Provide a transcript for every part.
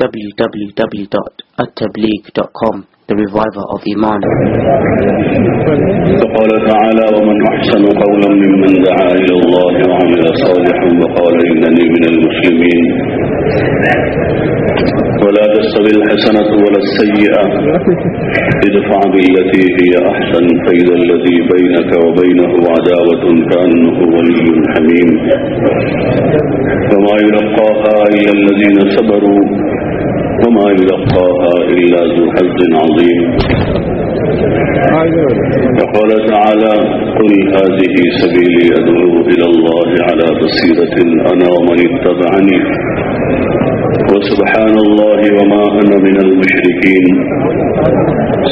www.attableek.com The Reviver of Iman. وقال تعالى ومن أحسن قولا ممن دعا إلى الله وعمل صالحا وقال إنني من المسلمين. ولا تستوي الحسنة ولا السيئة ادفع بالتي هي أحسن فإذا الذي بينك وبينه عداوة كأنه ولي حميم. وما يلقاها إلا الذين صبروا يلقاها إلا ذو حظ عظيم. وقال تعالى قل هذه سبيلي أدعو إلى الله على بصيرة أنا ومن اتبعني. وسبحان الله وما أنا من المشركين.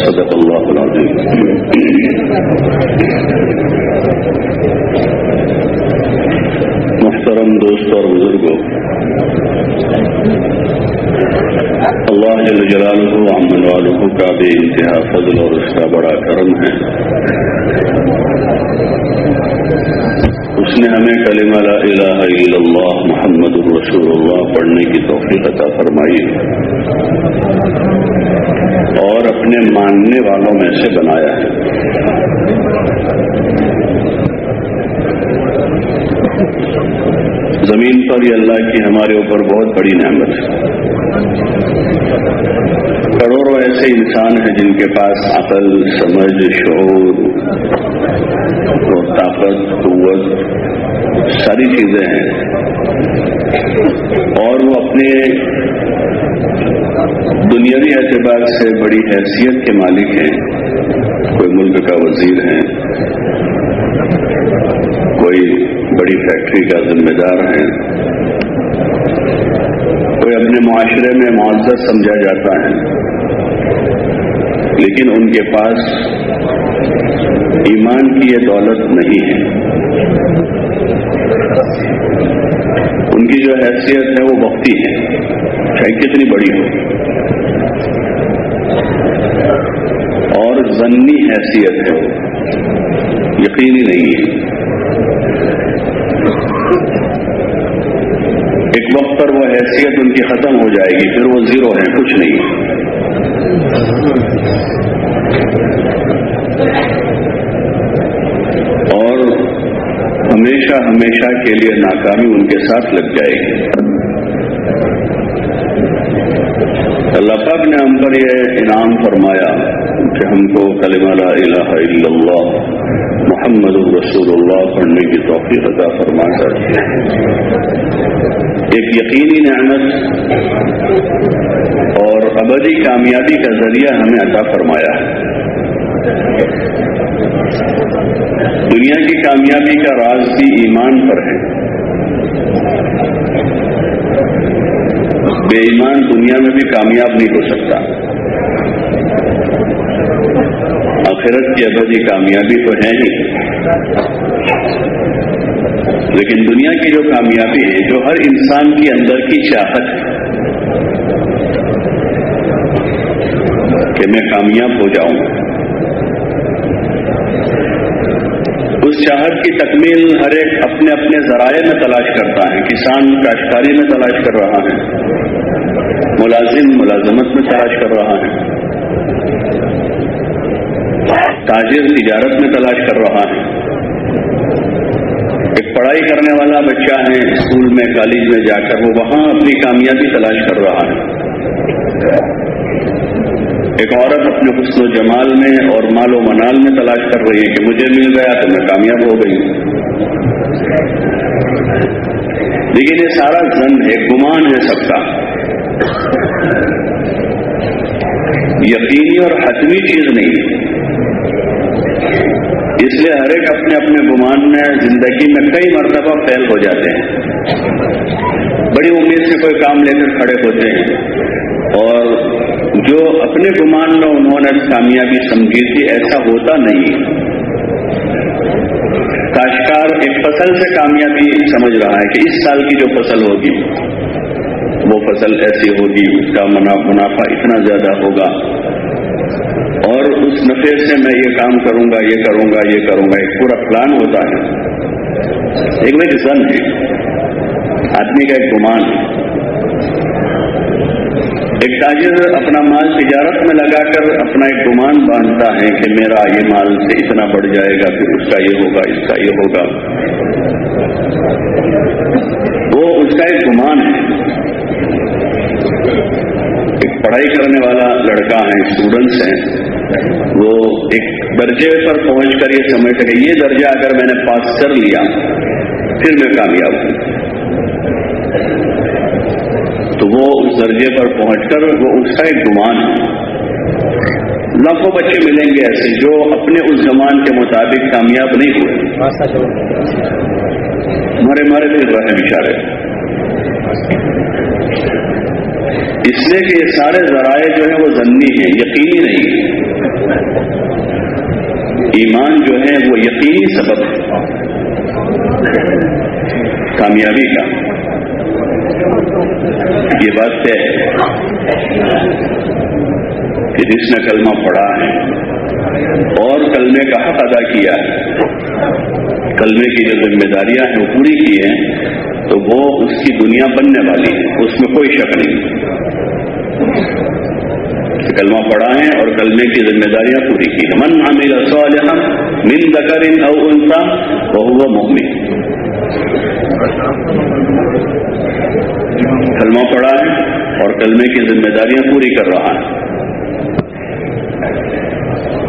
صدق الله العظيم. محترم دوست اور بزرگوں اللہ جل جلالہ امن والوں کا بے انتہا فضل اور اس کا بڑا کرم ہے۔ اس نے ہمیں کلمہ لا الہ الا اللہ محمد الرسول اللہ پڑھنے کی توفیق عطا فرمائی اور اپنے ماننے والوں میں سے بنایا ہے۔ زمین پر یہ اللہ کی ہمارے اوپر بہت بڑی نعمت ہے۔ ایسے انسان ہیں جن کے پاس عقل، سمجھ، شعور اور طاقت، قوت، ساری چیزیں ہیں۔ اور وہ اپنے دنیاوی اعتبار سے بڑی حیثیت کے مالک ہیں۔ کوئی ملک کا وزیر ہے کوئی بڑی فیکٹری کا ذمہ دار ہے کوئی اپنے معاشرے میں معذر سمجھا جاتا ہے۔ لیکن ان کے پاس ایمان کی یہ دولت نہیں ہے۔ ان کی جو حیثیت ہے وہ وقتی ہے۔ چاہے کتنی بڑی ہو۔ اور ضنی حیثیت ہے۔ یقینی نہیں ہے۔ ایک وقت پر وہ حیثیت ان کی ختم ہو جائے گی، پھر وہ زیرو ہے کچھ نہیں۔ اور ہمیشہ ہمیشہ کے لیے ناکامی ان کے ساتھ لگ جائے گی۔ اللہ پاک نے ہم پر یہ انعام فرمایا کہ ہم کو کلمہ لا الہ الا اللہ، محمد رسول اللہ پڑھنے کی توفیق عطا فرما کر ایک یقینی نعمت اور ابدی کامیابی کا ذریعہ ہمیں عطا فرمایا ہے۔ دنیا کی کامیابی کا راز بھی ایمان پر ہے۔ بے ایمان دنیا میں بھی کامیاب نہیں ہو سکتا۔ آخرت کی ابدی کامیابی تو ہے ہی لیکن دنیا کی جو کامیابی ہے، جو ہر انسان کی اندر کی چاہت ہے کہ میں کامیاب ہو جاؤں۔ اس چاہت کی تکمیل ہر ایک اپنے اپنے ذرائع میں تلاش کرتا ہے، کسان کاشتکاری میں تلاش کر رہا ہے، ملازم ملازمت میں تلاش کر رہا ہے، تاجر تجارت میں تلاش کر رہا ہے۔ ایک پڑھائی کرنے والا بچہ ہے، اسکول میں، کالج میں جا کر وہ وہاں اپنی کامیابی تلاش کر رہا ہے۔ ایک عورت اپنے حسن و جمال میں اور مال و منال میں تلاش کر رہی ہے کہ مجھے مل گیا تو میں کامیاب ہو گئی لیکن یہ سارا زن ہے گمان ہے سب کا۔ یقینی اور حتمی چیز نہیں۔ اس لیے ہر ایک اپنے اپنے گمان میں زندگی میں کئی مرتبہ فیل ہو جاتے ہیں۔ بڑی امید سے کوئی کام لے کر کھڑے ہوتے ہیں اور جو اپنے گمان میں انہوں نے کامیابی سمجھی تھی، ایسا ہوتا نہیں۔ کاشتکار ایک فصل سے کامیابی سمجھ رہا ہے کہ اس سال کی جو فصل ہوگی، وہ فصل ایسی ہوگی، اس کا منافع اتنا زیادہ ہوگا۔ اور اس نفے سے میں یہ کام کروں گا، یہ کروں گا، یہ کروں گا، ایک پورا پلان ہوتا ہے۔ ایک میری زن ہے، آدمی کا ایک گمان ہے۔ ایک تاجر اپنا مال تجارت میں لگا کر اپنا ایک گمان باندھتا ہے کہ میرا یہ مال سے اتنا بڑھ جائے گا پھر اس کا یہ ہوگا، اس کا یہ ہوگا۔ وہ اس کا ایک گمان ہے۔ ایک پڑھائی کرنے والا لڑکا ہے اسٹوڈنٹس ہیں۔ وہ ایک درجے پر پہنچ کر یہ سمجھ سکے یہ درجہ اگر میں نے پاس کر لیا، پھر میں کامیاب ہوں۔ وہ اس درجے پر پہنچ کر وہ اس کا ایک گمان ہے۔ لاکھوں بچے ملیں گے ایسے جو اپنے اس زمان کے مطابق کامیاب نہیں ہوئے۔ مرے مرے پھر رہے بچارے اس لیے کہ یہ سارے ذرائع جو ہیں وہ ضنی ہیں، یقینی نہیں۔ ایمان جو ہے وہ یقینی سبب ہے۔ کامیابی کا۔ یہ بات طے ہے کہ جس نے کلمہ پڑھا ہے، اور کلمے کا حق ادا کیا ہے کلمے کی جو ذمہ داریاں ہیں، وہ پوری کی ہیں، تو وہ اس کی دنیا بننے والی ہے اس میں کوئی شک نہیں۔ کلمہ پڑھا ہے اور کلمے کی ذمہ داریاں پوری کی ہیں۔ من عمل صالحا من ذکر او انثى وهو مؤمن۔ کلمہ پڑھا ہے اور کلمے کی ذمہ داریاں پوری کر رہا ہے۔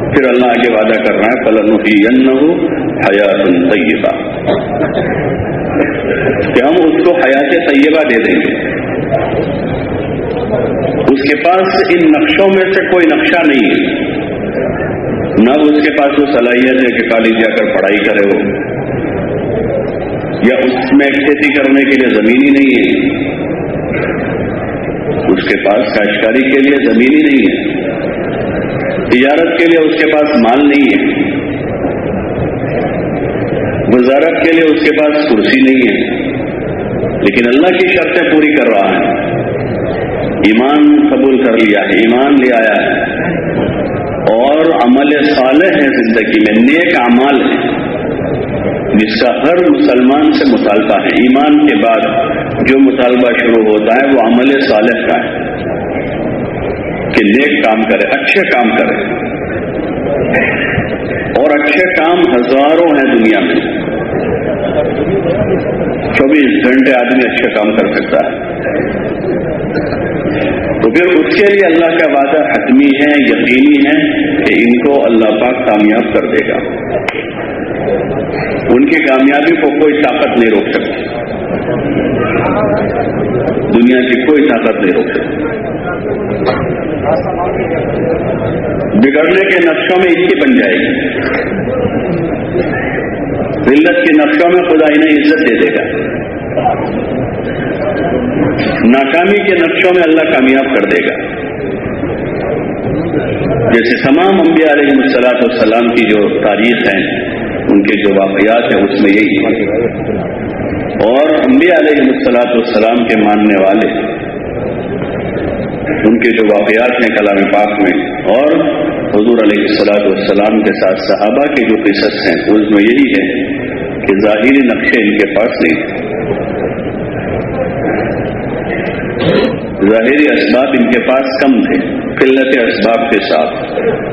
پھر اللہ آگے وعدہ کر رہا ہے فلن ہی حیات طیبہ کہ ہم اس کو حیات طیبہ دے دیں گے۔ اس کے پاس ان نقشوں میں سے کوئی نقشہ نہیں ہے۔ نہ اس کے پاس وہ صلاحیت ہے کہ کالج جا کر پڑھائی کرے ہو یا اس میں کھیتی کرنے کے لیے زمین ہی نہیں ہے۔ اس کے پاس کاشتکاری کے لیے زمین ہی نہیں ہے۔ تجارت کے لیے اس کے پاس مال نہیں ہے۔ وزارت کے لیے اس کے پاس کرسی نہیں ہے۔ لیکن اللہ کی شرطیں پوری کر رہا ہے۔ ایمان قبول کر لیا ہے، ایمان لے آیا ہے۔ اور عمل صالح ہے زندگی میں، نیک اعمال ہے جس کا ہر مسلمان سے مطالبہ ہے۔ ایمان کے بعد جو مطالبہ شروع ہوتا ہے، وہ عمل صالح کا ہے۔ کہ نیک کام کرے، اچھے کام کرے۔ اور اچھے کام ہزاروں ہیں دنیا میں۔ چوبیس گھنٹے آدمی اچھے کام کر سکتا ہے۔ تو پھر اس کے لیے اللہ کا وعدہ حتمی ہے، یقینی ہے کہ ان کو اللہ پاک کامیاب کر دے گا۔ ان کی کامیابی کو کوئی طاقت نہیں روک سکتی دنیا کی کوئی طاقت نہیں روک سکتی بگڑنے کے نقشوں میں اس کی بن جائے گی۔ ذلت کے نقشوں میں خدا انہیں عزت دے دے گا۔ ناکامی کے نقشوں میں اللہ کامیاب کر دے گا۔ جیسے تمام انبیاء علیہ السلاط والسلام کی جو تاریخ ہیں ان کے جو واقعات ہیں، اس میں یہی اور انبیاء علیہ السلاط والسلام کے ماننے والے، ان کے جو واقعات ہیں کلام پاک میں، اور حضور علیہ السلاط والسلام کے ساتھ صحابہ کے جو قصص ہیں، اس میں یہی ہے کہ ظاہری نقشے ان کے پاس نہیں ظاہری اسباب ان کے پاس کم تھے، قلت اسباب کے ساتھ۔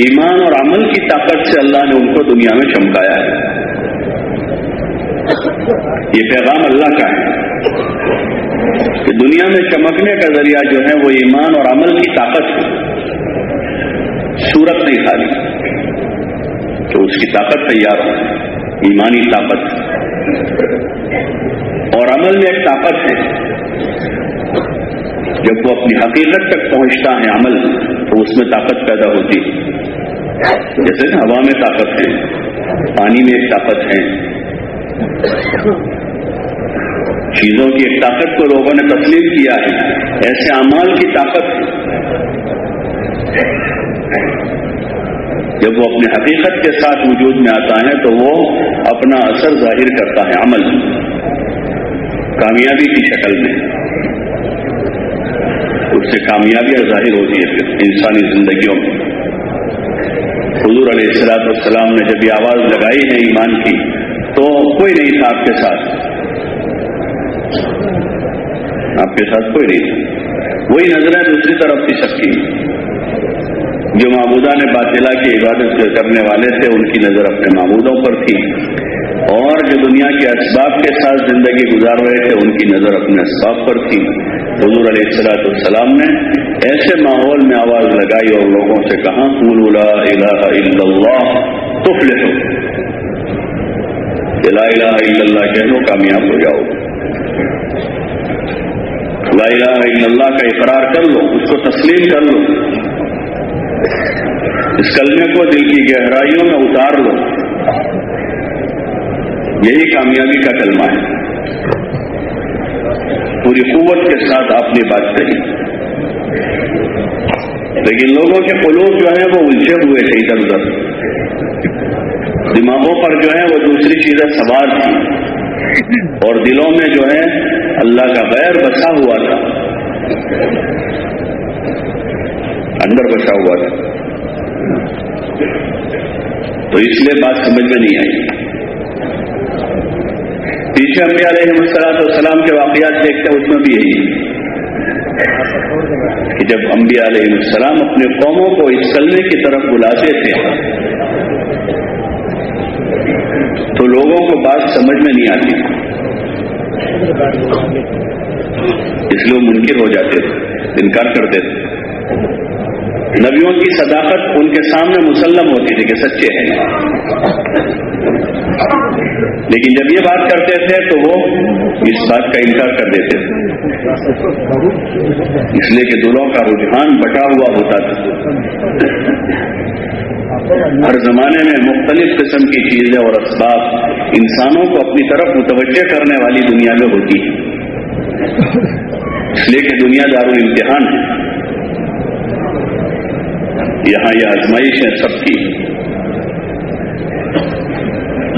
ایمان اور عمل کی طاقت سے اللہ نے ان کو دنیا میں چمکایا ہے۔ یہ پیغام اللہ کا ہے کہ دنیا میں چمکنے کا ذریعہ جو ہے وہ ایمان اور عمل کی طاقت ہے۔ صورت نہیں خالی۔ تو اس کی طاقت تیار ہو۔ ایمانی طاقت۔ اور عمل میں ایک طاقت ہے۔ جب وہ اپنی حقیقت تک پہنچتا ہے عمل، تو اس میں طاقت پیدا ہوتی ہے۔ جیسے ہوا میں طاقت ہے، پانی میں ایک طاقت ہے۔ چیزوں کی ایک طاقت کو لوگوں نے تسلیم کیا ہے۔ ایسے اعمال کی طاقت۔ جب وہ اپنی حقیقت کے ساتھ وجود میں آتا ہے تو وہ اپنا اثر ظاہر کرتا ہے، عمل۔ کامیابی کی شکل میں۔ اس سے کامیابیاں ظاہر ہوتی ہے پھر انسانی زندگیوں میں۔ حضور علیہ السلاط والسلام نے جب یہ آواز لگائی ہے ایمان کی، تو کوئی نہیں تھا آپ کے ساتھ۔ آپ کے ساتھ کوئی نہیں تھا۔ وہی نظریں دوسری طرف تھی سب کی۔ جو معبودہ نے باطلا کی عبادت کرنے والے تھے، ان کی نظر اپنے معبودوں پر تھی۔ اور جو دنیا کے اسباب کے ساتھ زندگی گزار رہے تھے، ان کی نظر اپنے اسباب پر تھی۔ حضور علیہ السلاۃ السلام نے ایسے ماحول میں آواز لگائی اور لوگوں سے کہا الہ الا اللہ تفلے ہو الہ الا اللہ کہہ لو کامیاب ہو جاؤ۔ لا الہ الا اللہ کا اقرار کر لو، اس کو تسلیم کر لو۔ اس کلمے کو دل کی گہرائیوں میں اتار لو۔ یہی کامیابی کا کلمہ ہے۔ پوری قوت کے ساتھ آپ نے بات کہی۔ لیکن لوگوں کے قلوب جو ہیں وہ الجھے ہوئے تھے ادھر ادھر۔ دماغوں پر جو ہے وہ دوسری چیزیں سوار تھی اور دلوں میں جو ہے اللہ کا غیر بسا ہوا تھا۔ اندر بسا ہوا تھا۔ تو اس لیے بات سمجھ میں نہیں آئی۔ پیچھے انبیاء علیہ السلام السلام کے واقعات دیکھتے ہیں، اس میں بھی یہی کہ جب انبیاء علیہ السلام اپنے قوموں کو اس کلمے کی طرف بلاتے تھے، تو لوگوں کو بات سمجھ میں نہیں آتی۔ اس لیے منکر ہو جاتے تھے، انکار کرتے تھے۔ نبیوں کی صداقت ان کے سامنے مسلم ہوتی تھی کہ سچے ہیں۔ لیکن جب یہ بات کرتے تھے تو وہ اس بات کا انکار کر دیتے تھے۔ اس لیے کہ دلوں کا رجحان بٹا ہوا ہوتا تھا۔ ہر زمانے میں مختلف قسم کی چیزیں اور اسباب انسانوں کو اپنی طرف متوجہ کرنے والی دنیا میں ہوتی ہے اس لیے کہ دنیا دار امتحان ہے۔ یہاں یہ آزمائش ہے سب کی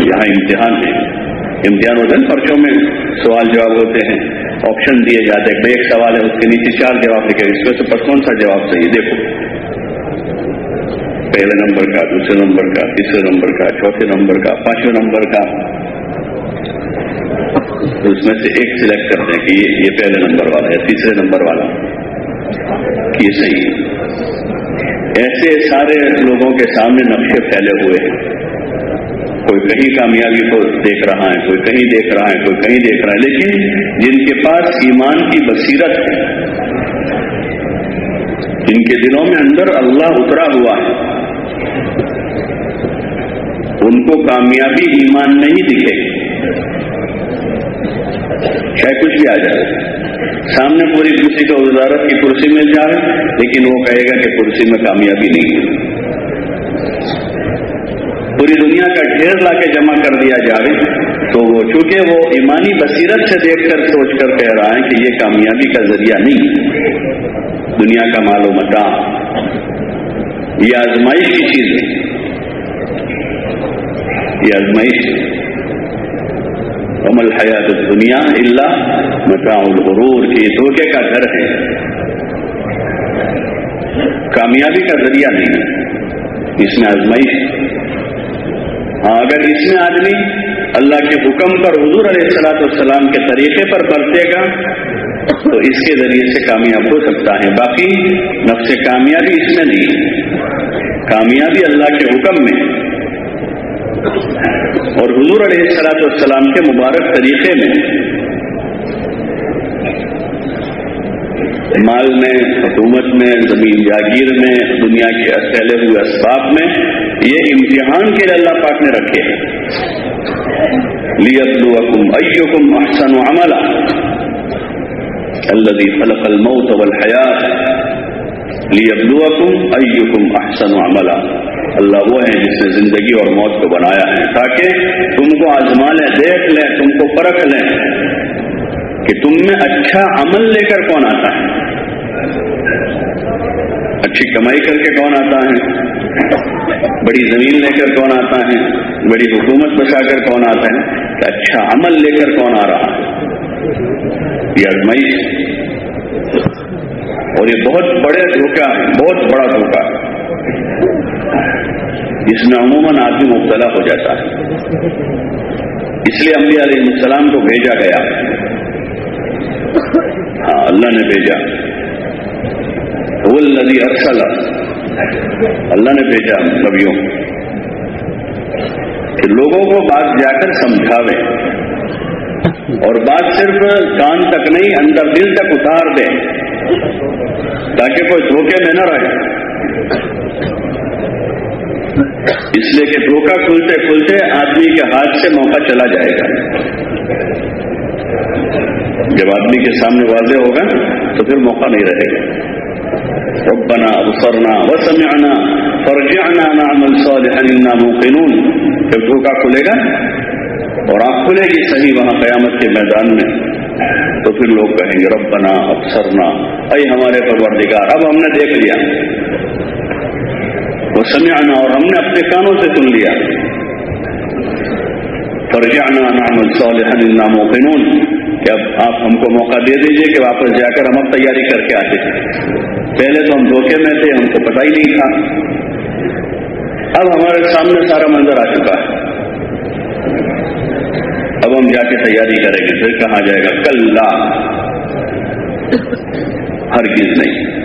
یہاں امتحان ہے امتحان ہوتے ہیں پرچوں میں سوال جواب ہوتے ہیں۔ آپشن دیے جاتے ہیں۔ ایک سوال ہے، اس کے نیچے چار جواب لکھے اس میں سے پر کون سا جواب صحیح دیکھو۔ پہلے نمبر کا، دوسرے نمبر کا، تیسرے نمبر کا، چوتھے نمبر کا، پانچویں نمبر کا۔ اس میں سے ایک سلیکٹ کرتے ہیں کہ یہ پہلے نمبر والا ہے، تیسرے نمبر والا۔ یہ صحیح ہے۔ ایسے سارے لوگوں کے سامنے نقشے پھیلے ہوئے ہیں۔ کوئی کہیں کامیابی کو دیکھ رہا ہے، کوئی کہیں دیکھ رہا ہے، کوئی کہیں دیکھ رہا ہے۔ لیکن جن کے پاس ایمان کی بصیرت ہے، جن کے دلوں میں اندر اللہ اترا ہوا ہے، ان کو کامیابی ایمان نہیں دکھے۔ چاہے کچھ بھی آ جائے۔ سامنے پوری کرسی کا وزارت کی کرسی مل جائے، لیکن وہ کہے گا کہ کرسی میں کامیابی نہیں ہے۔ پوری دنیا کا ڈھیر لا کے جمع کر دیا جائے تو وہ چونکہ وہ ایمانی بصیرت سے دیکھ کر سوچ کر کہہ رہا ہے کہ یہ کامیابی کا ذریعہ نہیں دنیا کا مال و متا یہ آزمائش کی چیز ہے۔ یہ آزمائش عمل حیات دنیا اللہ متا الغرور۔ کی دھوکے کا گھر ہے۔ کامیابی کا ذریعہ نہیں اس میں آزمائش ہاں، اگر اس میں آدمی اللہ کے حکم پر حضور علیہ السلاۃ والسلام کے طریقے پر برتے گا، تو اس کے ذریعے سے کامیاب ہو سکتا ہے۔ باقی نفس کامیابی اس میں نہیں کامیابی اللہ کے حکم میں۔ اور حضور علیہ السلاۃ والسلام کے مبارک طریقے میں۔ مال میں، حکومت میں، زمین جاگیر میں، دنیا کے پھیلے ہوئے اسباب میں۔ یہ امتحان کے لیے اللہ پاک نے رکھے لیتلوکم ایکم احسن عملا۔ الذي خلق الموت والحیات لیبلوکم ایکم احسن عملا۔ اللہ وہ ہے جس نے زندگی اور موت کو بنایا ہے۔ تاکہ تم کو آزما لیں دیکھ لیں، تم کو پرکھ لیں کہ تم میں اچھا عمل لے کر کون آتا ہے۔ اچھی کمائی کر کے کون آتا ہے؟ بڑی زمین لے کر کون آتا ہے؟ بڑی حکومت بچا کر کون آتا ہے؟ کہ اچھا عمل لے کر کون آ رہا ہے؟ یہ ازمائش اور یہ بہت بڑے دھوکہ ہے، بہت بڑا دھوکہ ہے۔ جس میں عموماً آدمی مبتلا ہو جاتا ہے۔ اس لیے انبیاء علیہ السلام کو بھیجا گیا۔ ہاں اللہ نے بھیجا۔ وہ ندی ارسلا اللہ نے بھیجا نبیوں کہ لوگوں کو بات جا کر سمجھاوے اور بات صرف کان تک نہیں، اندر دل تک اتار دے تاکہ کوئی دھوکے میں نہ رہے۔ اس لیے کہ دھوکہ کھلتے کھلتے آدمی کے ہاتھ سے موقع چلا جائے گا۔ جب آدمی کے سامنے واضح ہوگا تو پھر موقع نہیں رہے گا۔ ربنا ابصرنا وسمعنا، فرجعنا نعمل صالحا انا موقنون۔ جب دھوکا کھلے گا اور آپ کھلے گی صحیح، وہاں قیامت کے میدان میں۔ تو پھر لوگ کہیں گے، ربنا ابصرنا اے ہمارے پروردگار، اب ہم نے دیکھ لیا۔ وہ سمعنا اور ہم نے اپنے کانوں سے سن لیا۔ فرجعنا نعمل صالحا انا موقنون۔ کہ اب آپ ہم کو موقع دے دیجیے کہ واپس جا کر ہم اب تیاری کر کے آتے پہلے تو ہم دھوکے میں تھے، ہم کو پتا ہی نہیں تھا۔ اب ہمارے سامنے سارا منظر آ چکا ہے۔ اب ہم جا کے تیاری کریں گے، پھر کہا جائے گا؟ کل لا ہر چیز نہیں۔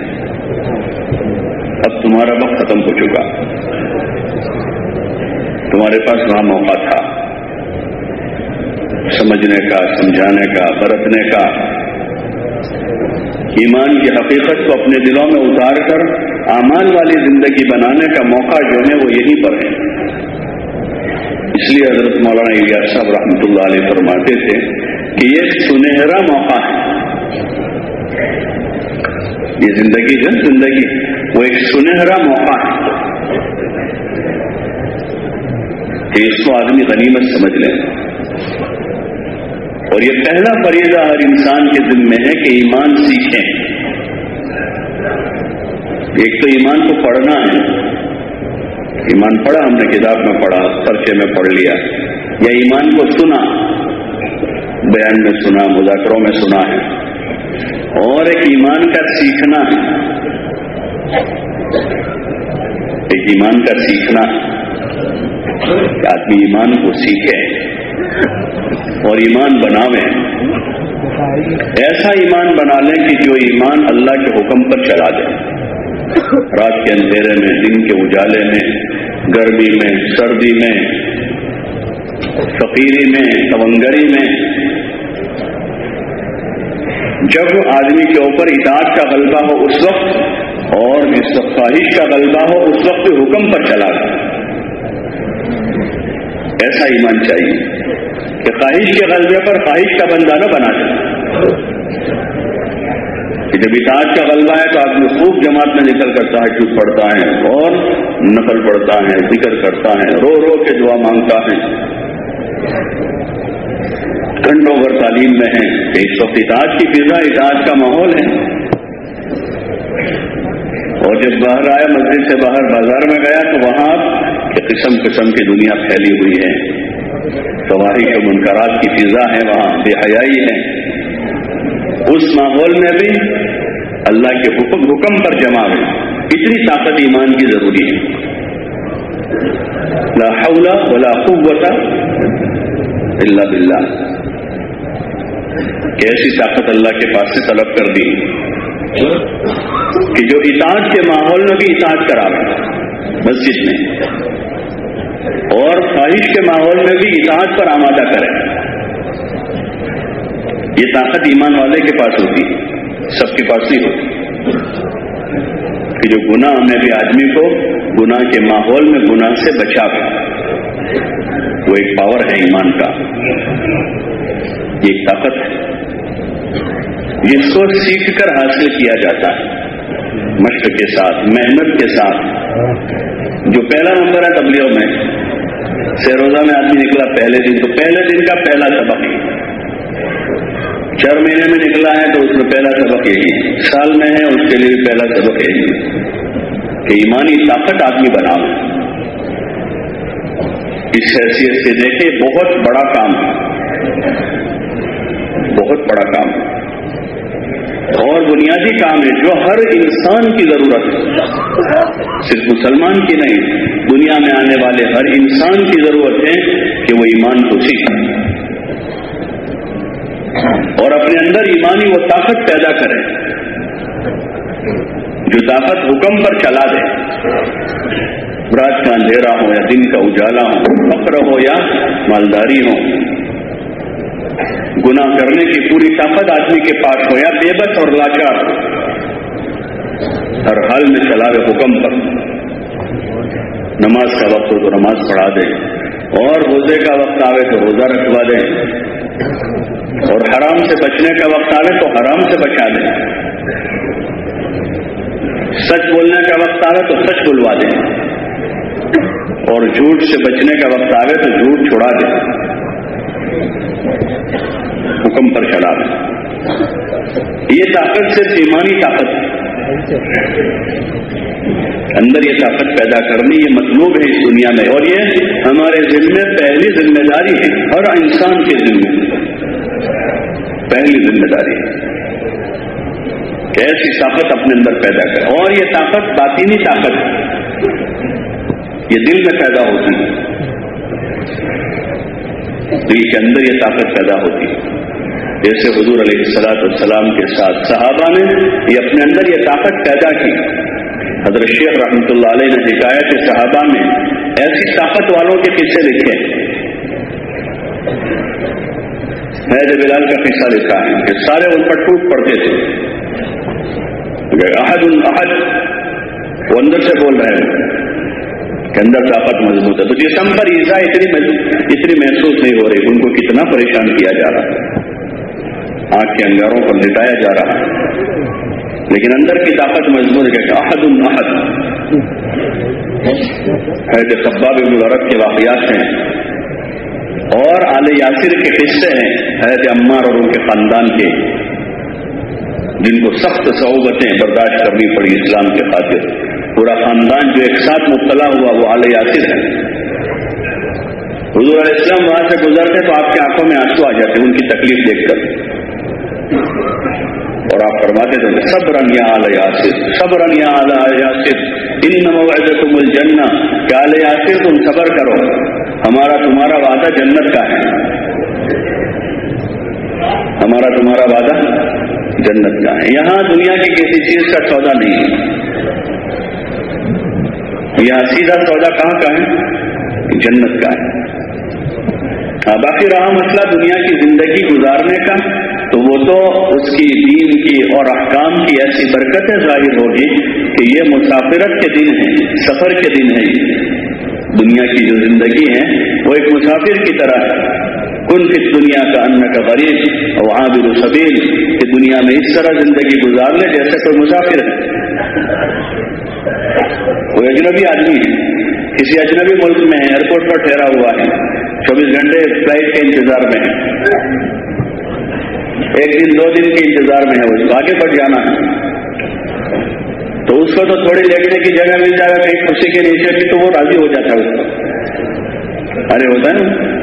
اب تمہارا وقت ختم ہو چکا۔ تمہارے پاس وہاں موقع تھا۔ سمجھنے کا، سمجھانے کا، برتنے کا۔ ایمان کی حقیقت کو اپنے دلوں میں اتار کر امان والی زندگی بنانے کا موقع جو ہے وہ یہیں پر ہے۔ اس لیے حضرت مولانا الیاس صاحب رحمۃ اللہ علیہ فرماتے تھے کہ یہ سنہرا موقع ہے۔ یہ زندگی جو زندگی، وہ ایک سنہرا موقع ہے۔ کہ اس کو آدمی غنیمت سمجھ لیں اور یہ پہلا فریضہ ہر انسان کے دل میں ہے کہ ایمان سیکھیں۔ ایک تو ایمان کو پڑھنا ہے۔ ایمان پڑھا، ہم نے کتاب میں پڑھا، پرچے میں پڑھ لیا، یا ایمان کو سنا، بیان میں سنا، مذاکروں میں سنا ہے۔ اور ایک ایمان کا سیکھنا ہے۔ ایک ایمان کا سیکھنا کہ آدمی ایمان کو سیکھے۔ اور ایمان بناویں۔ ایسا ایمان بنا لیں کہ جو ایمان اللہ کے حکم پر چلا دے رات کے اندھیرے میں، دن کے اجالے میں، گرمی میں، سردی میں، فقیری میں، تونگری میں۔ جب آدمی کے اوپر اطاعت کا غلبہ ہو اس وقت، اور جس وقت خواہش کا غلبہ ہو اس وقت حکم پر چلا ایسا ایمان چاہیے۔ کہ خواہش کے غلبے پر خواہش کا بندہ نہ بنا کہ جب اطاعت کا غلبہ ہے تو آدمی خوب جماعت میں نکل کر تحجد پڑھتا ہے اور نقل پڑھتا ہے، ذکر کرتا ہے، رو رو کے دعا مانگتا ہے۔ گھنٹوں بھر تعلیم میں ہے۔ کہ اس وقت اطاعت کی فضا، اطاعت کا ماحول ہے۔ اور جب باہر آیا، مسجد سے باہر بازار میں گیا تو وہاں قسم قسم کی دنیا پھیلی ہوئی ہے۔ تواہی کے منکرات کی فضا ہے، وہاں بے حیائی ہے۔ اس ماحول میں بھی اللہ کے حکم حکم پر جمع ہے۔ اتنی طاقت ایمان کی ضروری ہے۔ لا حول ولا قوت الا باللہ۔ کیسی طاقت اللہ کے پاس سے طلب کر دی کہ جو اطاعت کے ماحول میں بھی اطاعت کرا مسجد میں۔ اور خواہش کے ماحول میں بھی اطاعت پر آمادہ کریں۔ یہ طاقت ایمان والے کے پاس ہوتی، سب کے پاس نہیں ہوتی۔ کہ جو گناہ میں بھی آدمی کو، گناہ کے ماحول میں گناہ سے بچا وہ ایک پاور ہے ایمان کا۔ یہ ایک طاقت ہے۔ جس کو سیکھ کر حاصل کیا جاتا ہے۔ مشق کے ساتھ، محنت کے ساتھ۔ جو پہلا نمبر ہے تبلیغ میں روزہ میں آدمی نکلا پہلے دن تو پہلے دن کا پہلا سبق چار مہینے میں نکلا ہے تو اس میں پہلا سبق یہی سال میں ہے اس کے لیے بھی پہلا سبق یہی کہ ایمانی طاقت آدمی بنا اس حیثیت سے دیکھے بہت بڑا کام بہت بڑا کام اور بنیادی کام ہے جو ہر انسان کی ضرورت ہے۔ صرف مسلمان کی نہیں، دنیا میں آنے والے ہر انسان کی ضرورت ہے کہ وہ ایمان کو سیکھے۔ اور اپنے اندر ایمانی وہ طاقت پیدا کرے، جو طاقت حکم پر چلا دے۔ رات کا اندھیرا ہو یا دن کا اجالا ہو فخر ہو یا مالداری ہو گناہ کرنے کی پوری طاقت آدمی کے پاس ہو یا بے بس اور لاچار ہر حال میں چلا دے حکم پر۔ نماز کا وقت ہو تو نماز پڑھا دے۔ اور روزے کا وقت آوے تو روزہ رکھوا دے۔ اور حرام سے بچنے کا وقت آوے تو حرام سے بچا دے۔ سچ بولنے کا وقت آوے تو سچ بلوا دے۔ اور جھوٹ سے بچنے کا وقت آوے تو جھوٹ چھوڑا دے۔ حکم پر چڑھا دے یہ طاقت صرف ایمانی طاقت۔ اندر یہ طاقت پیدا کرنی یہ مطلوب ہے اس دنیا میں۔ اور یہ ہمارے ذمے میں پہلی ذمہ داری ہے۔ ہر انسان کے ذمے۔ پہلی ذمہ داری۔ ہے ایسی طاقت اپنے اندر پیدا کرے اور یہ طاقت باطینی طاقت۔ یہ دل میں پیدا ہوتی۔ ہے دل کے اندر یہ طاقت پیدا ہوتی۔ ہے جیسے حضور علیہ السلاط السلام کے ساتھ صحابہ نے یہ اپنے اندر یہ طاقت پیدا کی۔ حضرت شیخ رحمۃ اللہ علیہ نے حکایت صحابہ میں ایسی طاقت والوں کے قصے لکھے۔ حید بلال کا قصہ لکھا ہے کہ سارے ان پر ٹوٹ پڑتے تھے۔ احد احد وہ اندر سے بول رہے ہیں کہ اندر طاقت مضبوط ہے۔ تو جسم پر ایزا اتنی اتنی محسوس نہیں ہو رہی، ان کو کتنا پریشان کیا جا رہا۔ ہے آنکھ کے انگاروں پر لٹایا جا رہا ہے۔ لیکن اندر کی طاقت مضبوط ہے کہ احد۔ الحد حید قباب العرب کے واقعات ہیں۔ اور آل یاسر کے قصے ہیں حید عمار اور ان کے خاندان کے۔ جن کو سخت صعوبتیں برداشت کرنی پڑی اسلام کے خاطر۔ پورا خاندان جو ایک ساتھ مبتلا ہوا وہ آل یاسر ہے۔ حضور علیہ السلام وہاں سے گزرتے تو آپ کی آنکھوں میں آنسو آ جاتے، ان کی تکلیف دیکھ کر۔ اور آپ فرماتے تھے سب رنگ آل یاسر سب رنگ آل یاسر ان تم الجنہ کہ آل یاسر تم صبر کرو، ہمارا تمہارا وعدہ جنت کا ہے۔ ہمارا تمہارا وعدہ جنت کا ہے۔ یہاں دنیا کی کسی چیز کا سودا نہیں ہے۔ یہاں سیدھا سودا کہاں کا ہے؟ جنت کا ہے۔ ہاں، باقی رہا مسئلہ دنیا کی زندگی گزارنے کا۔ تو وہ تو اس کی دین کی اور احکام کی ایسی برکتیں ظاہر ہوگی کہ یہ مسافرت کے دن ہیں، سفر کے دن ہیں۔ دنیا کی جو زندگی ہے وہ ایک مسافر کی طرح ہے کن کس دنیا کا ان کا غریب اور عابر سبیل، کہ دنیا میں اس طرح زندگی گزار لے جیسے کوئی مسافر ہے۔ وہ اجنبی آدمی ہے کسی اجنبی ملک میں ہے ایئرپورٹ پر ٹھہرا ہوا ہے چوبیس گھنٹے فلائٹ کے انتظار میں ہے ایک دن، دو دن کے انتظار میں ہے وہ۔ آگے بڑھ جانا ہے، تو اس کو تو تھوڑی لیٹنے کی جگہ مل جائے گا کہیں خوشی کے نیچے بھی تو وہ راضی ہو جاتا ہے اس کو۔ ارے ہوتا ہے نا۔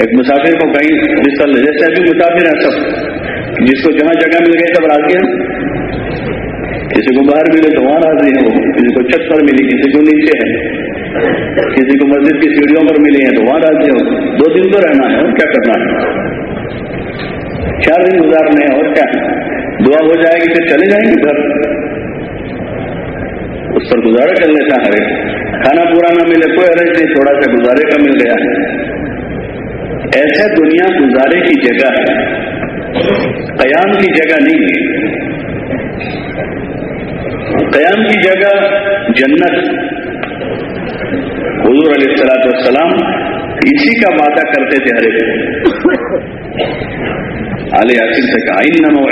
ایک مسافر کو کہیں بستر جیسے ابھی مسافر ہے سب۔ جس کو جہاں جگہ مل گئی، سب راضی ہے کسی کو باہر ملے تو وہاں راضی ہے وہ کسی کو چھت پر ملی، کسی کو نیچے ہے۔ کسی کو مسجد کی سیڑھیوں پر ملی ہے تو وہاں راضی ہو دو دن تو رہنا ہے، اور کیا کرنا ہے؟ چار دن گزارنے اور کیا دعا ہو جائے گی، پھر چلے جائیں گے گھر؟ اس پر گزارا کر لیتا ہر کھانا پورا نہ ملے، کوئی ارج نہیں، تھوڑا سا گزارے کا مل گیا۔ ہے ایسا دنیا گزارے کی جگہ ہے۔ قیام کی جگہ نہیں۔ ہے قیام کی جگہ جنت۔ حضور علیہ السلاۃ والسلام اسی کا وعدہ کرتے تھے ہر ایک علی یاسر سے کہا ان نمو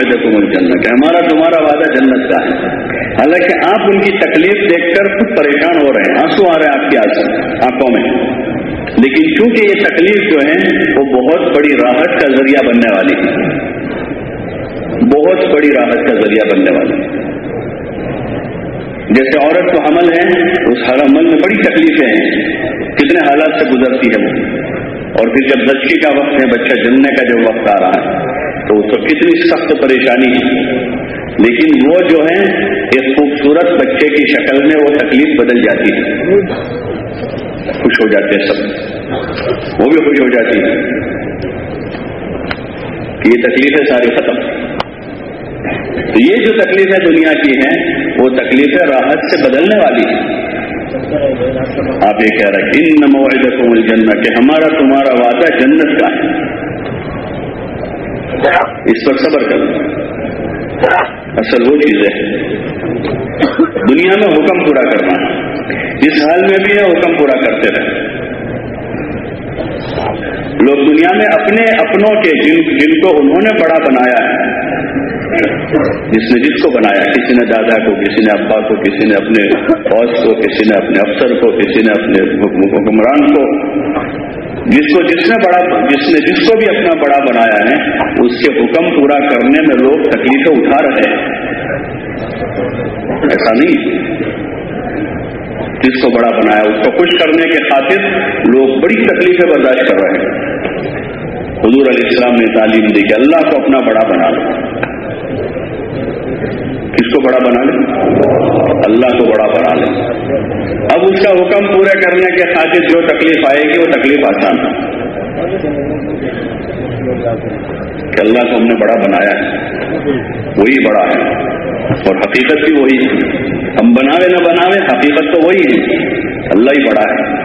جنت کہ ہمارا تمہارا وعدہ جنت کا ہے۔ حالانکہ آپ ان کی تکلیف دیکھ کر خود پریشان ہو رہے ہیں۔ آنسو آ رہے ہیں آپ کی آنسو، آنکھوں میں۔ لیکن چونکہ یہ تکلیف جو ہے وہ بہت بڑی راحت کا ذریعہ بننے والی ہے بہت بڑی راحت کا ذریعہ بننے والی جیسے عورت کو حمل ہے، اس حمل میں بڑی تکلیفیں ہیں۔ کتنے حالات سے گزرتی ہے وہ۔ اور پھر جب زچکی کا وقت ہے، بچہ جننے کا جب وقت آ رہا ہے۔ تو اس کو کتنی سخت پریشانی ہے۔ لیکن وہ جو ہے ایک خوبصورت بچے کی شکل میں وہ تکلیف بدل جاتی ہے۔ خوش ہو جاتے ہیں سب۔ وہ بھی خوش ہو جاتی ہے۔ کہ یہ تکلیفیں ساری ختم۔ تو یہ جو تکلیفیں دنیا کی ہیں، وہ تکلیفیں راحت سے بدلنے والی ہیں۔ آپ یہ کہہ رہے ہیں ان موعدکم الجنہ، کہ ہمارا تمہارا وعدہ جنت کا ہے۔ اس پر صبر کرنا اصل وہ چیز ہے۔ دنیا میں حکم پورا کرنا۔ اس حال میں بھی ہے، حکم پورا کرتے رہے۔ لوگ دنیا میں اپنے اپنوں کے، جن جن کو انہوں نے بڑا بنایا ہے، جس نے جس کو بنایا کسی نے دادا کو، کسی نے ابا کو، کسی نے اپنے فوج کو، کسی نے اپنے افسر کو، کسی نے اپنے حکمران کو جس کو جس نے بڑا جس نے جس کو بھی اپنا بڑا بنایا ہے، اس کے حکم پورا کرنے میں لوگ تکلیفیں اٹھا رہے ہیں۔ ایسا نہیں۔ جس کو بڑا بنایا، اس کو خوش کرنے کے خاطر لوگ بڑی تکلیفیں برداشت کر رہے ہیں۔ حضور علیہ السلام نے تعلیم دی کہ اللہ کو اپنا بڑا بنا لو۔ کس کو بڑا بنا لیں اللہ کو بڑا بنا لیں اب اس کا حکم پورے کرنے کے خاطر جو تکلیف آئے گی وہ تکلیف آسان ہے۔ کہ اللہ کو ہم نے بڑا بنایا ہے۔ وہی بڑا ہے۔ اور حقیقت بھی وہی ہے۔ ہم بناوے نہ بناوے، حقیقت تو وہی ہے۔ اللہ ہی بڑا ہے۔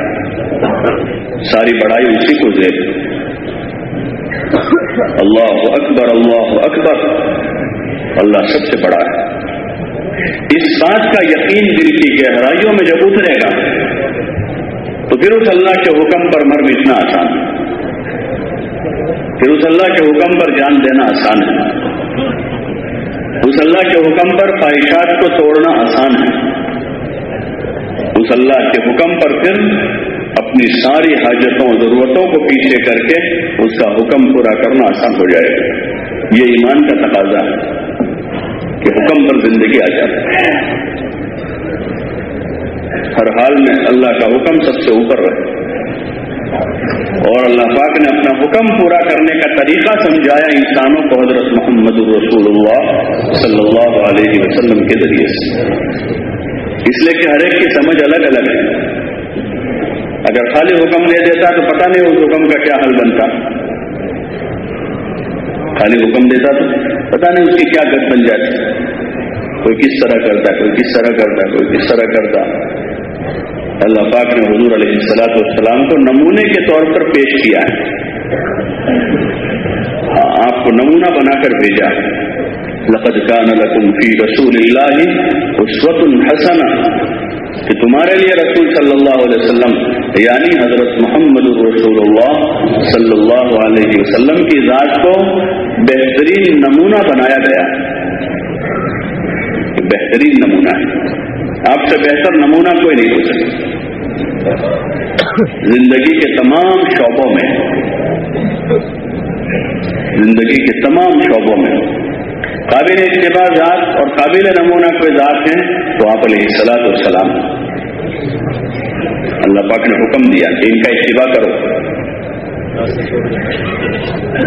ساری بڑائی اسی کو دے۔ اللہ اکبر اللہ اکبر۔ اللہ سب سے بڑا ہے۔ اس بات کا یقین دل کی گہرائیوں میں جب اترے گا، تو پھر اس اللہ کے حکم پر مر بیٹھنا آسان ہے۔ پھر اس اللہ کے حکم پر جان دینا آسان ہے۔ اس اللہ کے حکم پر خواہشات کو توڑنا آسان ہے۔ اس اللہ کے حکم پر پھر اپنی ساری حاجتوں ضرورتوں کو پیچھے کر کے اس کا حکم پورا کرنا آسان ہو جائے گا۔ یہ ایمان کا تقاضا ہے۔ کہ حکم پر زندگی آ جائے۔ ہر حال میں اللہ کا حکم سب سے اوپر رہے۔ اور اللہ پاک نے اپنا حکم پورا کرنے کا طریقہ سمجھایا انسانوں کو حضرت محمد الرسول اللہ صلی اللہ علیہ وسلم کے ذریعے سے۔ اس لیے کہ ہر ایک کی سمجھ الگ الگ ہے۔ اگر خالی حکم دے دیتا تو پتہ نہیں اس حکم کا کیا حل بنتا۔ خالی حکم دیتا تو پتہ نہیں اس کی کیا گت بن جاتی۔ کوئی کس طرح کرتا کوئی کس طرح کرتا کوئی کس طرح کرتا۔ اللہ پاک نے حضور علیہ السلاۃ والسلام کو نمونے کے طور پر پیش کیا ہے۔ ہاں، آپ کو نمونہ بنا کر بھیجا۔ لقد کان لکم فی رسول اللہ اسوت الحسن کہ تمہارے لیے رسول صلی اللہ علیہ وسلم یعنی حضرت محمد رسول اللہ صلی اللہ علیہ وسلم کی ذات کو بہترین نمونہ بنایا گیا۔ بہترین نمونہ ہے۔ آپ سے بہتر نمونہ کوئی نہیں ہو سکتا۔ زندگی کے تمام شعبوں میں، زندگی کے تمام شعبوں میں قابل اتباع ذات اور قابل نمونہ کوئی ذات ہیں تو آپ علیہ السلاط والسلام اللہ پاک نے حکم دیا کہ ان کا اتباع کرو۔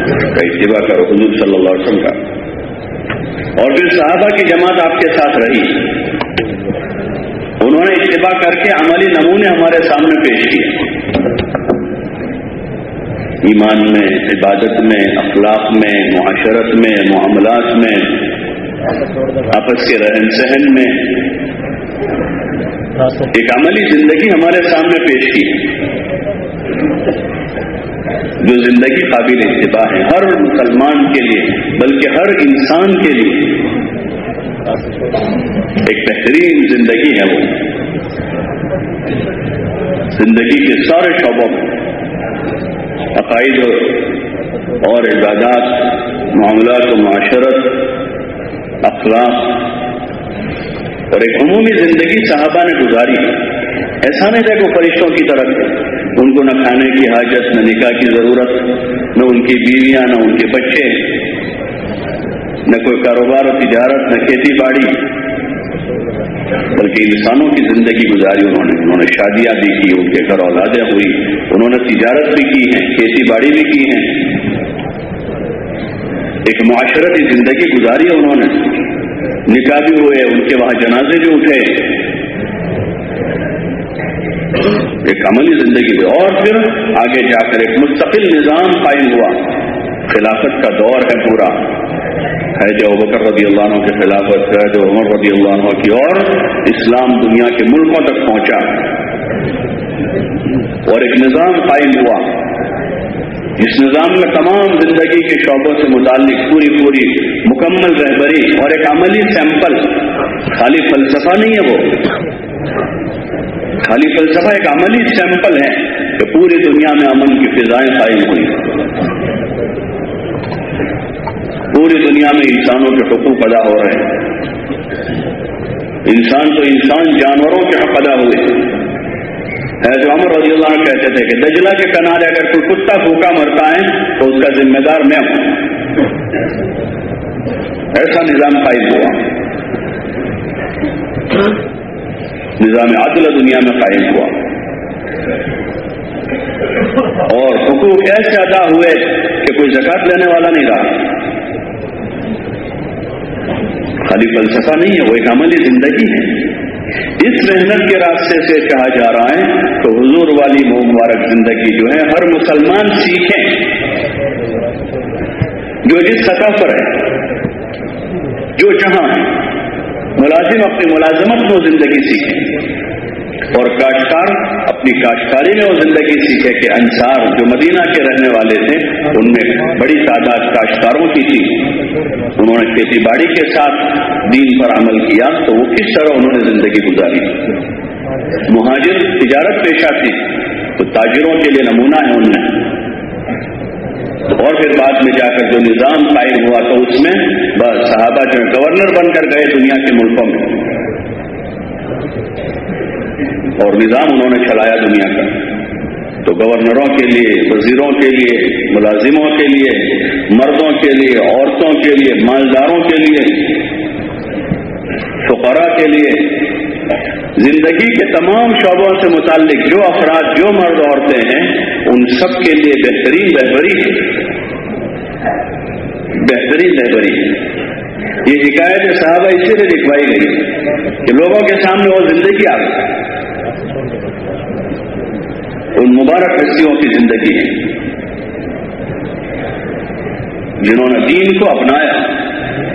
کا اتباع کرو حضور صلی اللہ علیہ وسلم کا۔ اور پھر صحابہ کی جماعت آپ کے ساتھ رہی، انہوں نے اتباع کر کے عملی نمونے ہمارے سامنے پیش کیے۔ ایمان میں، عبادت میں، اخلاق میں، معاشرت میں، معاملات میں، آپس کے رہن سہن میں۔ ایک عملی زندگی ہمارے سامنے پیش کی۔ جو زندگی قابل اتباع ہے، ہر مسلمان کے لیے، بلکہ ہر انسان کے لیے۔ ایک بہترین زندگی ہے وہ۔ زندگی کے سارے شعبوں میں۔ عقائد اور عبادات، معاملات و معاشرت، اخلاق اور ایک عمومی زندگی صحابہ نے گزاری ایسا نہیں تھا کہ فرشتوں کی طرف ان کو نہ کھانے کی حاجت، نہ نکاح کی ضرورت، نہ ان کی بیویاں، نہ ان کے بچے، نہ کوئی کاروبار و تجارت، نہ کھیتی باڑی۔ بلکہ انسانوں کی زندگی گزاری انہوں نے انہوں نے شادیاں بھی کی، ان کے گھر اولادیں ہوئی، انہوں نے تجارت بھی کی ہیں، کھیتی باڑی بھی کی ہیں۔ ایک معاشرتی زندگی گزاری ہے انہوں نے۔ نکاح بھی ہوئے، ان کے وہاں جنازے بھی اٹھے۔ ایک عملی زندگی ہوئی۔ اور پھر آگے جا کر ایک مستقل نظام قائم ہوا۔ خلافت کا دور ہے پورا۔ ہے جو بکر رضی اللہ عنہ کے خلافت ہے جو عمر رضی اللہ عنہ کی اور اسلام دنیا کے ملکوں تک پہنچا۔ اور ایک نظام قائم ہوا۔ اس نظام میں تمام زندگی کے شعبوں سے متعلق پوری پوری مکمل رہبری اور ایک عملی سیمپل، خالی فلسفہ نہیں ہے وہ۔ خالی فلسفہ ایک عملی سیمپل ہے کہ پوری دنیا میں امن کی فضائیں قائم ہوئی۔ پوری دنیا میں انسانوں کے حقوق ادا ہو رہے ہیں۔ انسان تو انسان جانوروں کے حق ادا ہوئے۔ جو امر رضی اللہ عنہ کہتے تھے کہ دجلہ کے کنارے اگر کوئی کتا بھوکا مرتا ہے تو اس کا ذمہ دار میں ہوں۔ ایسا نظام قائم ہوا۔ نظام عدل دنیا میں قائم ہوا۔ اور حقوق ایسے ادا ہوئے کہ کوئی زکات لینے والا نہیں رہا۔ خالی فلسفہ نہیں ہے، وہ ایک عملی زندگی ہے۔ اس محنت کے راستے سے کہا جا رہا ہے تو حضور والی مبارک زندگی جو ہے، ہر مسلمان سیکھیں۔ جو جس سطح پر ہے، جو جہاں ہے، ملازم اپنی ملازمت کو زندگی سیکھیں۔ اور کاشتکار اپنی کاشتکاری میں وہ زندگی سیکھے کہ انصار جو مدینہ کے رہنے والے تھے، ان میں بڑی تعداد کاشتکاروں کی تھی۔ انہوں نے کھیتی باڑی کے ساتھ دین پر عمل کیا، تو وہ کس طرح انہوں نے زندگی گزاری؟ مہاجر تجارت پیشہ تھی، تو تاجروں کے لیے نمونہ ہے ان میں۔ اور پھر بعد میں جا کر جو نظام قائم ہوا، تو اس میں بس صحابہ جو گورنر بن کر گئے دنیا کے ملکوں میں۔ اور نظام انہوں نے چلایا دنیا کا۔ تو گورنروں کے لیے، وزیروں کے لیے، ملازموں کے لیے، مردوں کے لیے، عورتوں کے لیے، مالداروں کے لیے فقرا کے لیے۔ زندگی کے تمام شعبوں سے متعلق جو افراد، جو مرد، عورتیں ہیں، ان سب کے لیے بہترین رہبری ہے بہترین رہبری۔ ہے یہ حکایت صحابہ اسی لیے لکھوائی گئی کہ لوگوں کے سامنے وہ زندگی آ گئی۔ ان مبارک ہستیوں کی زندگی ہے۔ جنہوں نے دین کو اپنایا،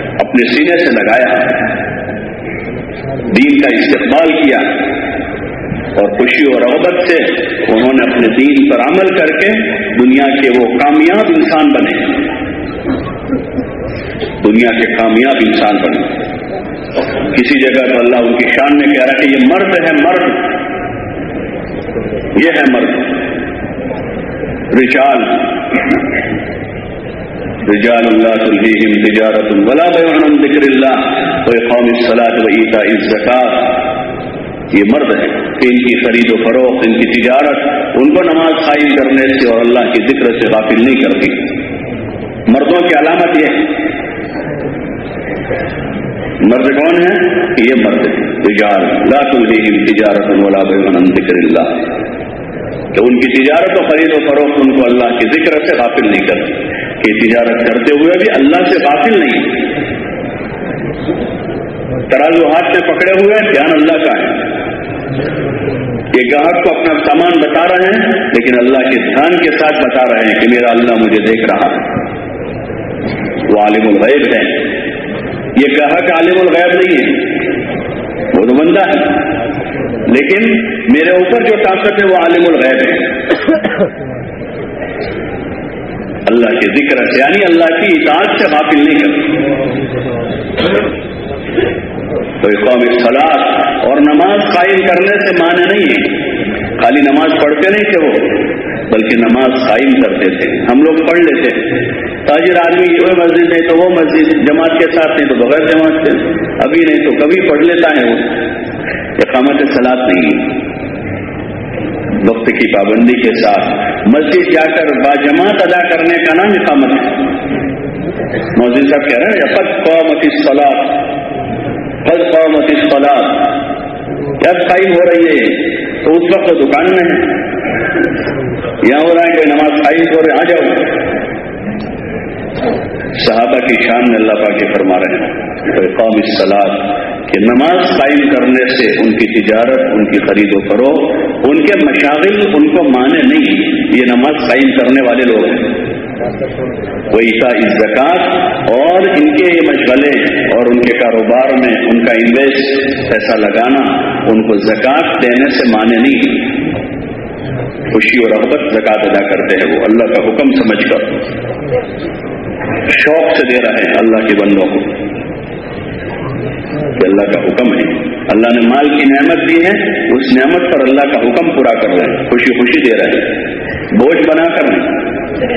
اپنے سینے سے لگایا، دین کا استقبال کیا اور خوشی و رغبت سے انہوں نے اپنے دین پر عمل کر کے دنیا کے وہ کامیاب انسان بنے۔ دنیا کے کامیاب انسان بنے۔ کسی جگہ تو اللہ ان کی شان میں کہہ رہا کہ یہ مرد ہے مرد۔ یہ ہے مرد۔ رجال. رجال اللہ تلہم تجارت ولا بیعن ذکر اللہ و اقام الصلاة و ایتاء الزکاة یہ مرد ہے. کہ ان کی خرید و فروخت، ان کی تجارت، ان کو نماز قائم کرنے سے اور اللہ کی ذکر سے غافل نہیں کرتی. مردوں کی علامت یہ مرد کون ہے یہ مرد رجال. لا تلہم تجارت ولا بیعن ذکر اللہ کہ ان کی تجارت و خرید و فروخت ان کو اللہ کی ذکر سے غافل نہیں کرتی، کہ تجارت کرتے ہوئے بھی اللہ سے غافل نہیں ترازو ہاتھ سے پکڑے ہوئے دھیان اللہ کا ہے۔ یہ گاہک کو اپنا سامان بتا رہے ہیں، لیکن اللہ کے دھیان کے ساتھ بتا رہے ہیں کہ میرا اللہ مجھے دیکھ رہا ہے۔ وہ عالم الغیب ہے یہ گاہک عالم الغیب نہیں ہے۔ وہ تو بندہ ہے۔ لیکن میرے اوپر جو طاقت ہے وہ عالم الغیب ہے۔ اللہ کے ذکر سے یعنی اللہ کی اطاعت سے غافل نہیں کرتی تو قوم سلاد اور نماز قائم کرنے سے مانے نہیں ہے۔ خالی نماز پڑھتے نہیں تھے وہ، بلکہ نماز قائم کرتے تھے۔ ہم لوگ پڑھ لیتے تاجر آدمی وہ مسجد نہیں تو وہ مسجد جماعت کے ساتھ نہیں تو بغیر جماعت سے ابھی نہیں تو کبھی پڑھ لیتا ہے وہ۔ اقامت سلاد نہیں وقت کی پابندی کے ساتھ مسجد جا کر باجماعت ادا کرنے کا نام اقامت ہے۔ مسجد صاحب کہہ رہے ہیں فت قومت سلاد فت قومت سلاد جب قائم ہو رہی ہے؟ تو اس وقت دکان میں ہے یہاں ہو رہا ہے کہ نماز قائم ہو رہے آ جاؤ۔ صحابہ کی شان میں اللہ پاک فرما رہے ہیں۔ قوم سلاد کہ نماز قائم کرنے سے ان کی تجارت، ان کی خرید و فروخت، ان کے مشاغل ان کو مانے نہیں، یہ نماز قائم کرنے والے لوگ ہیں۔ وہ زکات اور ان کے یہ مشغلے اور ان کے کاروبار میں ان کا انویسٹ پیسہ لگانا، ان کو زکات دینے سے مانے نہیں۔ خوشی اور رغبت زکات ادا کرتے ہیں وہ۔ اللہ کا حکم سمجھ کر شوق سے دے رہے ہیں اللہ کے بندوں کو۔ کہ اللہ کا حکم ہے۔ اللہ نے مال کی نعمت دی ہے، اس نعمت پر اللہ کا حکم پورا کر رہے ہیں خوشی خوشی دے رہے ہیں بوجھ بنا کر رہے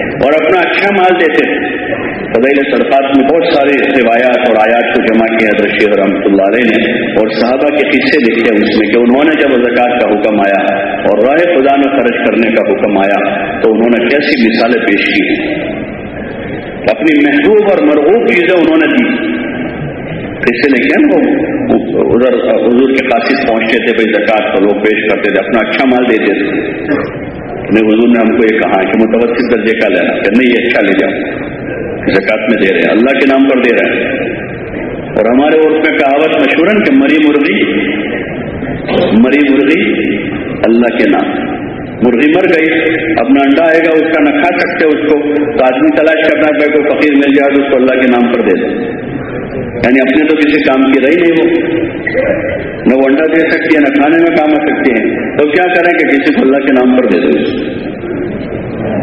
اور اپنا اچھا مال دیتے ہیں۔ فضیل سرفات میں بہت سارے روایات اور آیات کو جمع کیا رشید رحمۃ اللہ علیہ نے۔ اور صحابہ کے قصے لکھے اس میں کہ انہوں نے جب زکوٰۃ کا حکم آیا اور راہ خدا میں خرچ کرنے کا حکم آیا، تو انہوں نے کیسی مثالیں پیش کی۔ اپنی محبوب اور مرغوب چیزیں انہوں نے دی۔ قصے لکھے نا وہ ادھر حضور کے قاصد پہنچتے تھے، بھائی زکات کو لوگ پیش کرتے تھے، اپنا اچھا مال دیتے تھے۔ نہیں حضور نے ہم کو یہ کہا کہ متوسط درجے کا لینا، کہ نہیں، یہ اچھا لے جاؤ۔ زکات میں دے رہے ہیں، اللہ کے نام پر دے رہے ہیں۔ اور ہمارے عورت میں کہاوت مشہور ہے کہ مری مرغی مری مرغی اللہ کے نام۔ مرغی مر گئی، اپنا انڈا آئے گا، اس کا نہ کھا سکتے، اس کو تو آدمی تلاش کرنا پہ کوئی فقیر مل جائے تو اس کو اللہ کے نام پر دے دیں یعنی اپنے تو کسی کام کی رہی نہیں وہ۔ نہ وہ انڈا دے سکتی ہے نہ کھانے میں کام آ سکتی ہے تو کیا کریں کہ کسی کو اللہ کے نام پر دے دو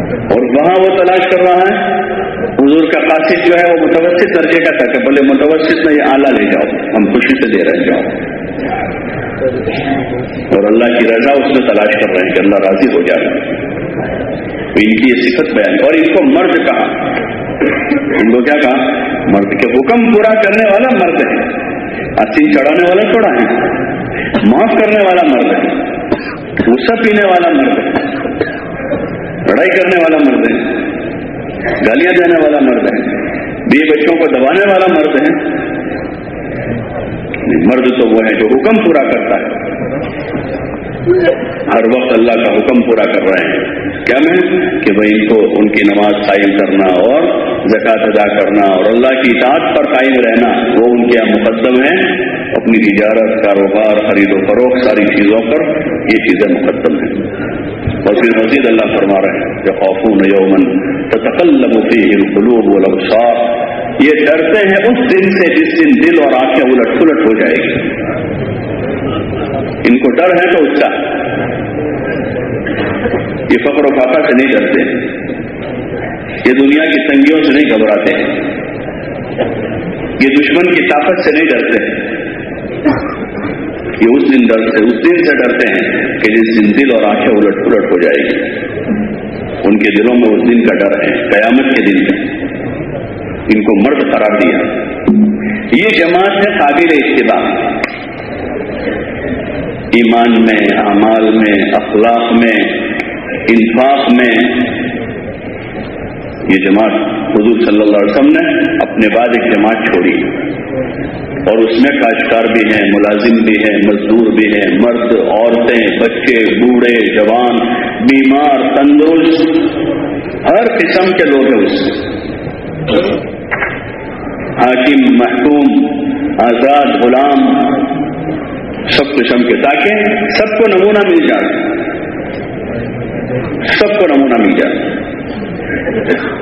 اور وہاں وہ تلاش کر رہا ہے۔ حضور کا قاصد جو ہے وہ متوسط درجے کا تھا کہ بولے متوسط میں یہ آلہ لے جاؤ، ہم خوشی سے دے رہے جاؤ۔ اور اللہ کی رضا اس میں تلاش کر رہے ہیں کہ اللہ راضی ہو جائے۔ ان کی یہ صفت بیان۔ اور ان کو مرد کہا۔ ان کو کیا کہا؟ مرد کے حکم پورا کرنے والا مرد ہے۔ اصل چڑھانے والا تھوڑا ہے معاف کرنے والا مرد ہے۔ غصہ پینے والا مرد ہے۔ لڑائی کرنے والا مرد ہے۔ گالیاں دینے والا مرد ہے۔ بی بچوں کو دبانے والا مرد ہے۔ مرد تو وہ ہے جو حکم پورا کرتا ہے۔ ہر وقت اللہ کا حکم پورا کر رہے ہیں۔ کیا میں؟ کہ بھائی ان کو ان کی نماز قائم کرنا اور زکات ادا کرنا اور اللہ کی اطاعت پر قائم رہنا، وہ ان کے یہاں مقدم ہے اپنی تجارت، کاروبار، خرید و فروخت، ساری چیزوں پر یہ چیزیں مقدم ہیں۔ اور پھر مزید اللہ فرما رہے ہیں کہ خوفون یومن تقلب فیہ القلوب والابصار۔ یہ ڈرتے ہیں اس دن سے جس دن دل اور آنکھیں الٹ پلٹ ہو جائے گی۔ ان کو ڈر ہے تو اس کا۔ یہ فخر و فاقہ سے نہیں ڈرتے۔ یہ دنیا کی تنگیوں سے نہیں گھبراتے۔ یہ دشمن کی طاقت سے نہیں ڈرتے۔ یہ اس دن ڈر سے اس دن سے ڈرتے ہیں کہ جس دن دل اور آنکھیں الٹ پلٹ ہو جائے گی۔ ان کے دلوں میں اس دن کا ڈر ہے۔ قیامت کے دن۔ کا ان کو مرد قرار دیا۔ یہ جماعت ہے قابل اتباع ایمان میں، اعمال میں، اخلاق میں، انفاق میں۔ یہ جماعت حضور صلی اللہ علیہ وسلم نے اپنے بعد ایک جماعت چھوڑی۔ اور اس میں کاشتکار بھی ہیں، ملازم بھی ہیں، مزدور بھی ہیں، مرد، عورتیں، بچے، بوڑھے، جوان، بیمار، تندرست، ہر قسم کے لوگ ہیں اس میں۔ حاکم، محکوم، آزاد، غلام سب قسم کے تاکہ سب کو نمونہ مل جائے۔ سب کو نمونہ مل جائے۔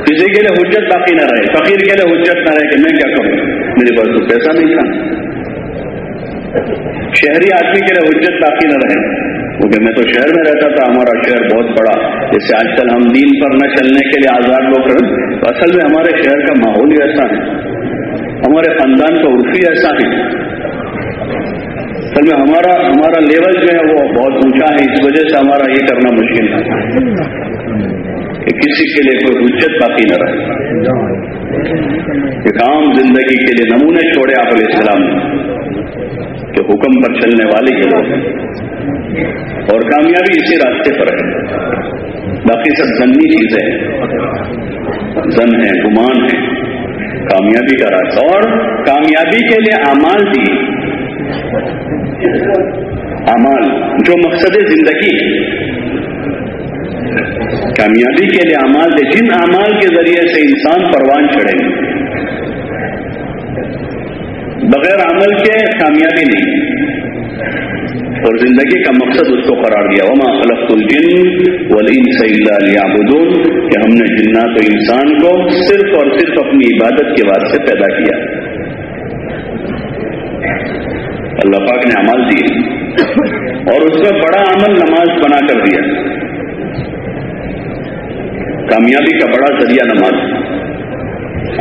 کسی کے لیے حجت باقی نہ رہے، فقیر کے لیے حجت نہ رہے کہ میں کیا کروں؟ میرے پاس تو پیسہ نہیں تھا۔ شہری آدمی کے لیے حجت باقی نہ رہے۔ کیونکہ میں تو شہر میں رہتا تھا، ہمارا شہر بہت بڑا۔ جیسے آج کل ہم دین پر نہ چلنے کے لیے آزاد لوگ کریں تو اصل میں ہمارے شہر کا ماحول ہی ایسا ہے۔ ہمارے خاندان کا عرفی ایسا ہے۔ اصل میں ہمارا ہمارا لیول جو ہے وہ بہت اونچا ہے، اس وجہ سے ہمارا یہ کرنا مشکل ہے۔ کہ کسی کے لیے کوئی حجت باقی نہ رہے۔ ایک عام زندگی کے لیے نمونے چھوڑے آپ علیہ السلام کہ حکم پر چلنے والے کے لوگ۔ اور کامیابی اسی راستے پر ہے۔ باقی سب زنی چیزیں ہیں۔ زن ہے گمان ہے کامیابی کا راستہ۔ اور کامیابی کے لیے امال دی امال جو مقصد زندگی. کامیابی کے لیے امال دے، جن امال کے ذریعے سے انسان پروان چڑھے. بغیر عمل کے کامیابی نہیں. اور زندگی کا مقصد اس کو قرار دیا. وما خلق الجن ولیم سیدون کہ ہم نے جنات و انسان کو صرف اور صرف اپنی عبادت کے واسطے پیدا کیا. اللہ پاک نے عمل دیے اور اس میں بڑا عمل نماز بنا کر دیا۔ کامیابی کا بڑا ذریعہ نماز۔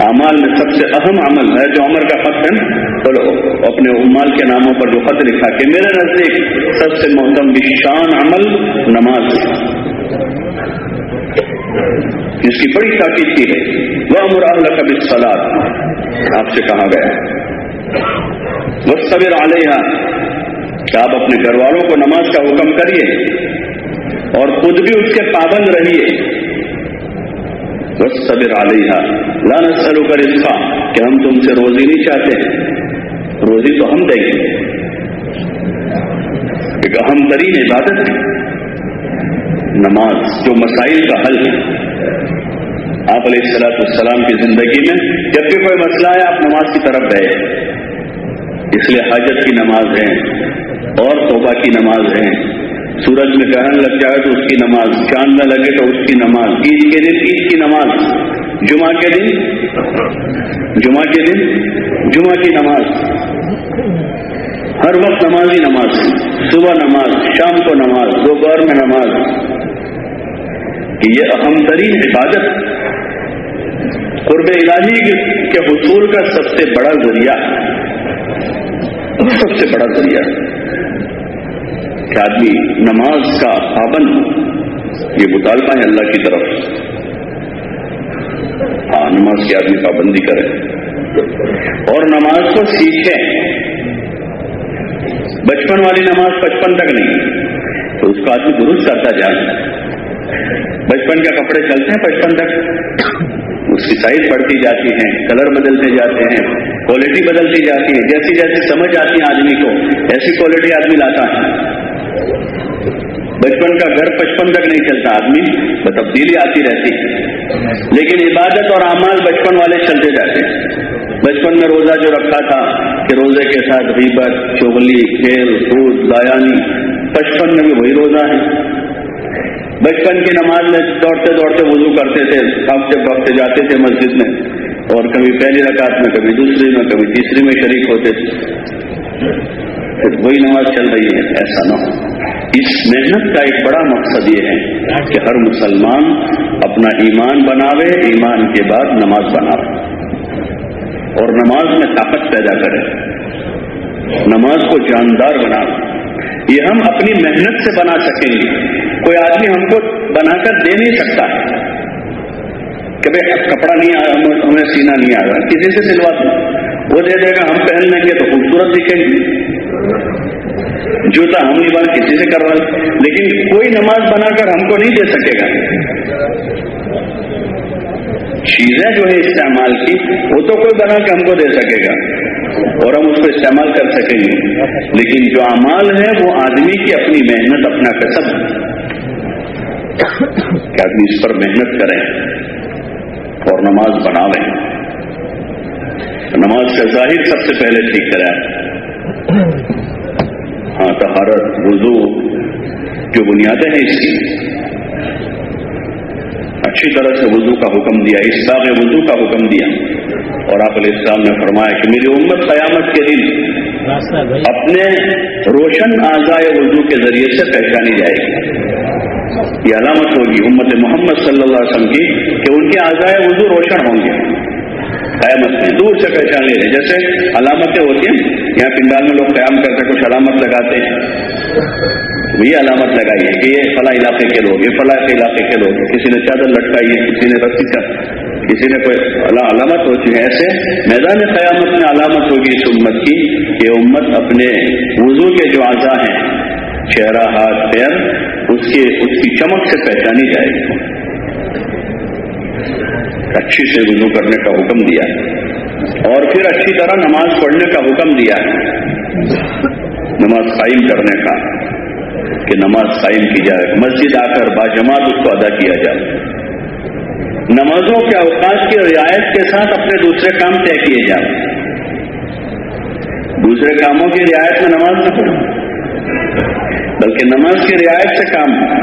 اعمال میں سب سے اہم عمل ہے جو عمر کا خط ہے تو اپنے امال کے ناموں پر جو خط لکھا کہ میرے نزدیک سب سے محتم شان عمل نماز جس کی بڑی تاکید کی ہے۔ وہ امر اللہ کا سلاد آپ سے کہا گیا مستبر علیہ کہ آپ اپنے گھر والوں کو نماز کا حکم کریے اور خود بھی اس کے پابند رہیے۔ مستبر علیہ لانا سلو کر اس کا کہ ہم تم سے روزی نہیں چاہتے، روزی تو ہم دیں گے۔ ایک اہم ترین عبادت ہے نماز جو مسائل کا حل ہے۔ آپ علیہ السلاط السلام کی زندگی میں جب بھی کوئی مسئلہ ہے آپ نماز کی طرف گئے۔ اس لیے حاجت کی نماز ہے اور توبہ کی نماز ہے۔ سورج میں گرہن لگ جائے تو اس کی نماز، چاند نہ لگے تو اس کی نماز۔ عید کے دن، عید کی نماز۔ جمعہ کے دن، جمعہ کے دن، جمعہ کی نماز۔ ہر وقت نمازی نماز صبح نماز، شام کو نماز، دوپہر میں نماز۔ یہ اہم ترین عبادت قرب الہی کے حصول کا سب سے بڑا ذریعہ سب سے بڑا ذریعہ کہ آدمی نماز کا پابند یہ مطالبہ ہے اللہ کی طرف۔ ہاں نماز کی آدمی پابندی کرے۔ اور نماز کو سیکھے۔ بچپن والی نماز بچپن تک نہیں، تو اس کو آدمی درست کرتا جائے بچپن کے کپڑے چلتے ہیں بچپن تک۔ اس کی سائز بڑھتی جاتی ہے کلر بدلتے جاتے ہیں۔ کوالٹی بدلتی جاتی ہے۔ جیسی جیسی سمجھ آتی ہے آدمی کو، ایسی کوالٹی آدمی لاتا ہے۔ بچپن کا گھر بچپن تک نہیں چلتا۔ آدمی تو تبدیلی آتی رہتی ہے۔ لیکن عبادت اور اعمال بچپن والے چلتے جاتے ہیں۔ بچپن میں روزہ جو رکھا تھا کہ روزے کے ساتھ غیبت چوگلی کھیل، کود، لایانی، بچپن میں بھی وہی روزہ ہے۔ بچپن کی نماز میں دوڑتے دوڑتے وضو کرتے تھے ہفتے وقت جاتے تھے مسجد میں۔ اور کبھی پہلی رکعت میں، کبھی دوسری میں، کبھی تیسری میں شریک ہوتے تھے پھر وہی نماز چل رہی ہے، ایسا نہ ہو۔ اس محنت کا ایک بڑا مقصد یہ ہے کہ ہر مسلمان اپنا ایمان بناوے، ایمان کے بعد نماز بناوے۔ اور نماز میں طاقت پیدا کرے، نماز کو جاندار بناوے۔ یہ ہم اپنی محنت سے بنا سکیں گے۔ کوئی آدمی ہم کو بنا کر دے نہیں سکتا ہے۔ کہ بھائی کپڑا نہیں آیا ہمیں سینا نہیں آ رہا کسی سے سلوا دوں وہ دے دے گا، ہم پہن لیں گے تو خوبصورت دکھیں گے۔ جوتا ہم نہیں بنا کسی سے کروا لیکن کوئی نماز بنا کر ہم کو نہیں دے سکے گا۔ چیزیں جو ہے استعمال کی، وہ تو کوئی بنا کے ہم کو دے سکے گا۔ اور ہم اس کو استعمال کر سکیں گے۔ لیکن جو اعمال ہے وہ آدمی کی اپنی محنت اپنا کسب۔ کہ آدمی اس پر محنت کریں اور نماز بنا لیں نماز کا ظاہر سب سے پہلے ٹھیک کریں ہاں تہارت وضو جو بنیادیں ہیں اس کی۔ اچھی طرح سے وضو کا حکم دیا اس طرح وضو کا حکم دیا۔ اور آپ علیہ السلام نے فرمایا کہ میری امت قیامت کے دن اپنے روشن آزائے وضو کے ذریعے سے پہچانی جائے گی۔ یہ علامت ہوگی، امت محمد صلی اللہ علیہ وسلم کی کہ ان کے آزائے وضو روشن ہوں گے۔ قیامت میں دور سے پہچان لے رہے جیسے علامتیں ہوتی ہیں، یہاں پنڈال میں لوگ قیام کرتے، کچھ علامت لگاتے ہیں۔ وہی علامت لگائی ہے کہ یہ فلاں علاقے کے لوگ، یہ فلاں کے علاقے کے لوگ، کسی نے چادر لٹکائی ہے، کسی نے رسی کا کسی نے کوئی علامت ہوتی ہے ایسے میدان قیامت میں علامت ہوگی اس امت کی کہ امت اپنے وضو کے جو اعضاء ہیں چہرہ ہاتھ پیر اس کے، اس کی چمک سے پہچانی جائے گی۔ اچھی سے وضو کرنے کا حکم دیا۔ اور پھر اچھی طرح نماز پڑھنے کا حکم دیا۔ نماز قائم کرنے کا، کہ نماز قائم کی جائے۔ مسجد آ کر باجماعت اس کو ادا کیا جائے۔ نمازوں کے اوقات کی رعایت کے ساتھ اپنے دوسرے کام طے کیے جائیں۔ دوسرے کاموں کی رعایت میں نماز نہ پڑھیں۔ بلکہ نماز کی رعایت سے کام۔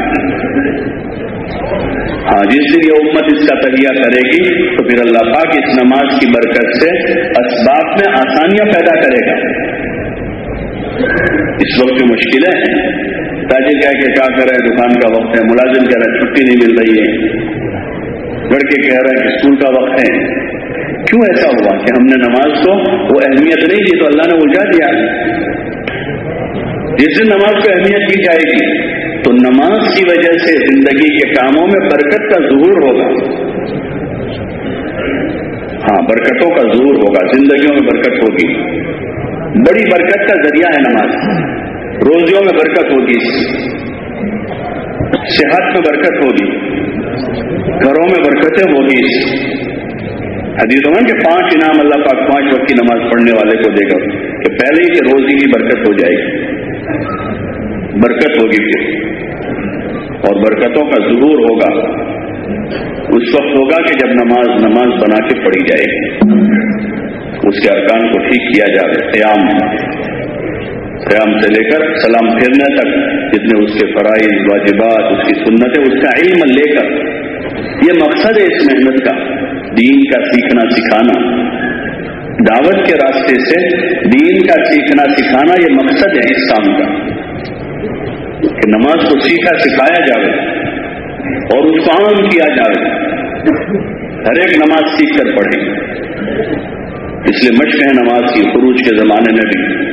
ہاں جس دن یہ امت اس کا تلیہ کرے گی، تو پھر اللہ پاک اس نماز کی برکت سے اسباب میں آسانیاں پیدا کرے گا۔ اس وقت جو مشکلیں ہیں، تاجر کہہ کے کیا کر رہے ہیں دکان کا وقت ہے، ملازم کہہ رہا ہے، چھٹی نہیں مل رہی ہے۔ لڑکے کہہ رہے ہیں اسکول کا وقت ہے۔ کیوں ایسا ہوا کہ ہم نے نماز کو وہ اہمیت نہیں دی، تو اللہ نے الجھا دیا؟ جس دن نماز کو اہمیت دی جائے گی، تو نماز کی وجہ سے زندگی کے کاموں میں برکت کا ظہور ہوگا۔ ہاں برکتوں کا ظہور ہوگا، زندگیوں میں برکت ہوگی۔ بڑی برکت کا ذریعہ ہے نماز۔ روزیوں میں برکت ہوگی۔ صحت میں برکت ہوگی۔ گھروں میں برکتیں ہوگی۔ حدیث ہوگا کہ پانچ انعام اللہ پاک پانچ وقت کی نماز پڑھنے والے کو دے گا کہ پہلے ہی کہ روزی کی برکت ہو جائے گی۔ برکت ہوگی پھر۔ اور برکتوں کا ظہور ہوگا۔ اس وقت ہوگا کہ جب نماز نماز بنا کے پڑھی جائے گی۔ اس کے ارکان کو ٹھیک کیا جائے۔ قیام۔ قیام سے لے کر سلام پھیرنے تک جتنے اس کے فرائض، واجبات، اس کی سنتیں، اس کا علم لے کر۔ یہ مقصد ہے اس محنت کا۔ دین کا سیکھنا سکھانا۔ دعوت کے راستے سے دین کا سیکھنا سکھانا یہ مقصد ہے اس کام کا۔ کہ نماز کو سیکھا سکھایا جائے اور اس کو عام کیا جائے ہر ایک نماز سیکھ کر پڑھے۔ اس لیے مشق ہے نماز کی، خروج کے زمانے میں بھی۔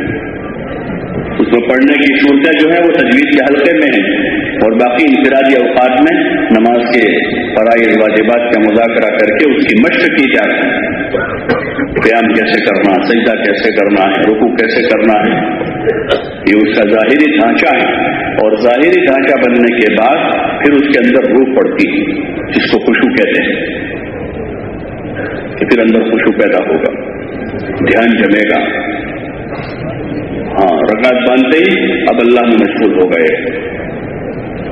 اس میں پڑھنے کی صورتیں جو ہے وہ تجویز کے حلقے میں ہیں۔ اور باقی انفرادی اوقات میں نماز کے فرائض، واجبات کا مذاکرہ کر کے اس کی مشق کی جاتی ہے۔ قیام کیسے کرنا، سجدہ کیسے کرنا ہے رکو کیسے کرنا ہے؟ یہ اس کا ظاہری ڈھانچہ ہے اور ظاہری ڈھانچہ بننے کے بعد پھر اس کے اندر روح پڑتی ہے، جس کو خوشو کہتے ہیں۔ کہ پھر اندر خوشو پیدا ہوگا، دھیان جمے گا۔ ہاں رکعت باندھتے ہی اب اللہ میں مشغول ہو گئے۔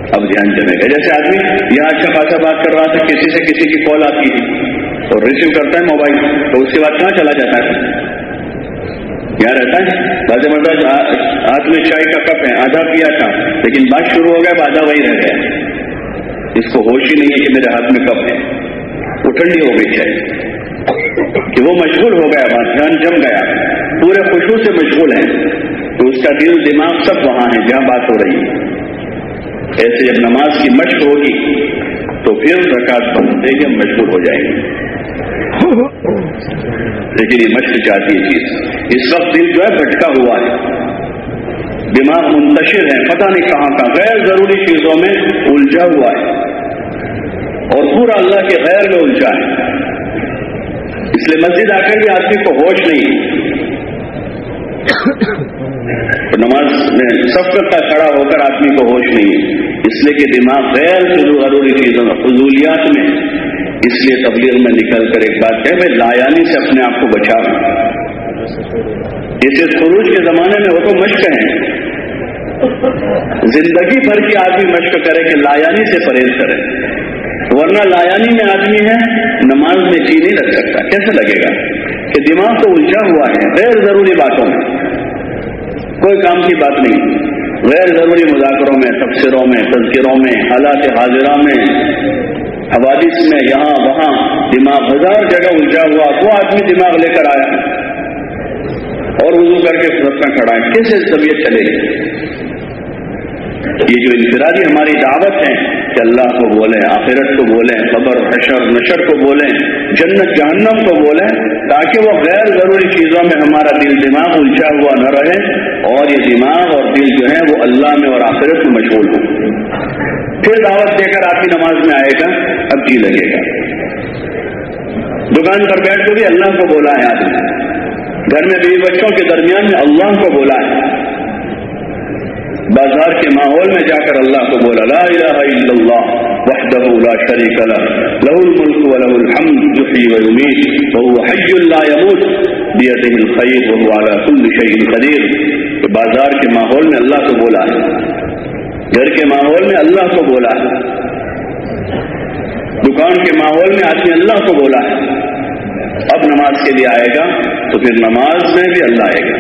اب دھیان جمے گا۔ جیسے آدمی یہاں اچھا خاصا بات کر رہا تھا، کسی سے کسی کی کال آتی ہے اور ریسیو کرتا ہے موبائل، تو اس کے بعد کہاں چلا جاتا ہے؟ یہاں رہتا ہے؟ بازے مردہ ہاتھ میں چائے کا کپ ہے، آدھا پیا تھا۔ لیکن بات شروع ہو گیا آدھا وہی رہ گیا۔ اس کو ہوش ہی نہیں ہے کہ میرے ہاتھ میں کپ ہے۔ وہ ٹھنڈی ہو گئی چائے۔ کہ وہ مشغول ہو گیا بات دھیان جم گیا۔ پورے خوشبو سے مشغول ہیں۔ تو اس کا دل، دماغ سب وہاں ہے جہاں بات ہو رہی ہے۔ ایسے جب نماز کی مشق ہوگی، تو پھر رکعت پڑھنے کے مشہور ہو جائیں گے۔ لیکن یہ مشق چاہتی ہے۔ چیز اس وقت دل جو ہے بھٹکا ہوا ہے۔ دماغ منتشر ہے، پتہ نہیں کہاں کا غیر ضروری چیزوں میں الجھا ہوا ہے۔ اور پورا اللہ کے غیر میں الجھا ہے۔ اس لیے مسجد آ کر بھی آدمی کو ہوش نہیں نماز میں سب کا کھڑا ہو کر آدمی کو ہوش نہیں ہے۔ اس لیے کہ دماغ غیر ضروری چیزوں میں، فضولیات میں اس لیے تبلیغ میں نکل کر ایک بات ہے بھائی لایانی سے اپنے آپ کو بچا جیسے خروج کے زمانے میں وہ تو مشق ہیں زندگی بھر کی آدمی مشق کرے کہ لایانی سے پرہیز کرے۔ ورنہ لایانی میں آدمی ہے، نماز میں جی نہیں لگ سکتا۔ کیسے لگے گا کہ دماغ تو الجھا ہوا ہے، غیر ضروری باتوں میں۔ کوئی کام کی بات نہیں۔ غیر ضروری مذاکروں میں، تبصروں میں، تذکروں میں، حالات حاضرہ میں، حوادث میں، یہاں وہاں، دماغ ہزار جگہ الجھا ہوا۔ وہ آدمی دماغ لے کر آیا۔ اور وضو کر کے میں کھڑا ہے۔ کیسے طبیعت چلے گی؟ یہ جو انفرادی ہماری دعوت ہے کہ اللہ کو بولیں، آخرت کو بولیں خبر حشر، نشر کو بولیں، جنت، جہنم کو بولیں، تاکہ وہ غیر ضروری چیزوں میں ہمارا دل دماغ الجھا ہوا نہ رہے اور یہ دماغ اور دل جو ہے وہ اللہ میں اور آخرت میں مشغول ہو پھر دعوت دے کر آپ کی نماز میں آئے گا، اب جی لگے گا۔ دکان پر بیٹھ کے بھی اللہ کو بولا ہے آدمی۔ گھر میں بیوی بچوں کے درمیان میں اللہ کو بولا ہے۔ بازار کے ماحول میں جا کر اللہ کو بولا، لا الہ الا اللہ، وحدہ لا شریک له له الملك وله الحمد يحيي ويميت وهو حي لا يموت بيده الخير وهو على كل شيء قدير بازار کے ماحول میں اللہ کو بولا، گھر کے ماحول میں اللہ کو بولا، دکان کے ماحول میں آدمی اللہ کو بولا۔ اب نماز کے لیے آئے گا تو پھر نماز میں بھی اللہ آئے گا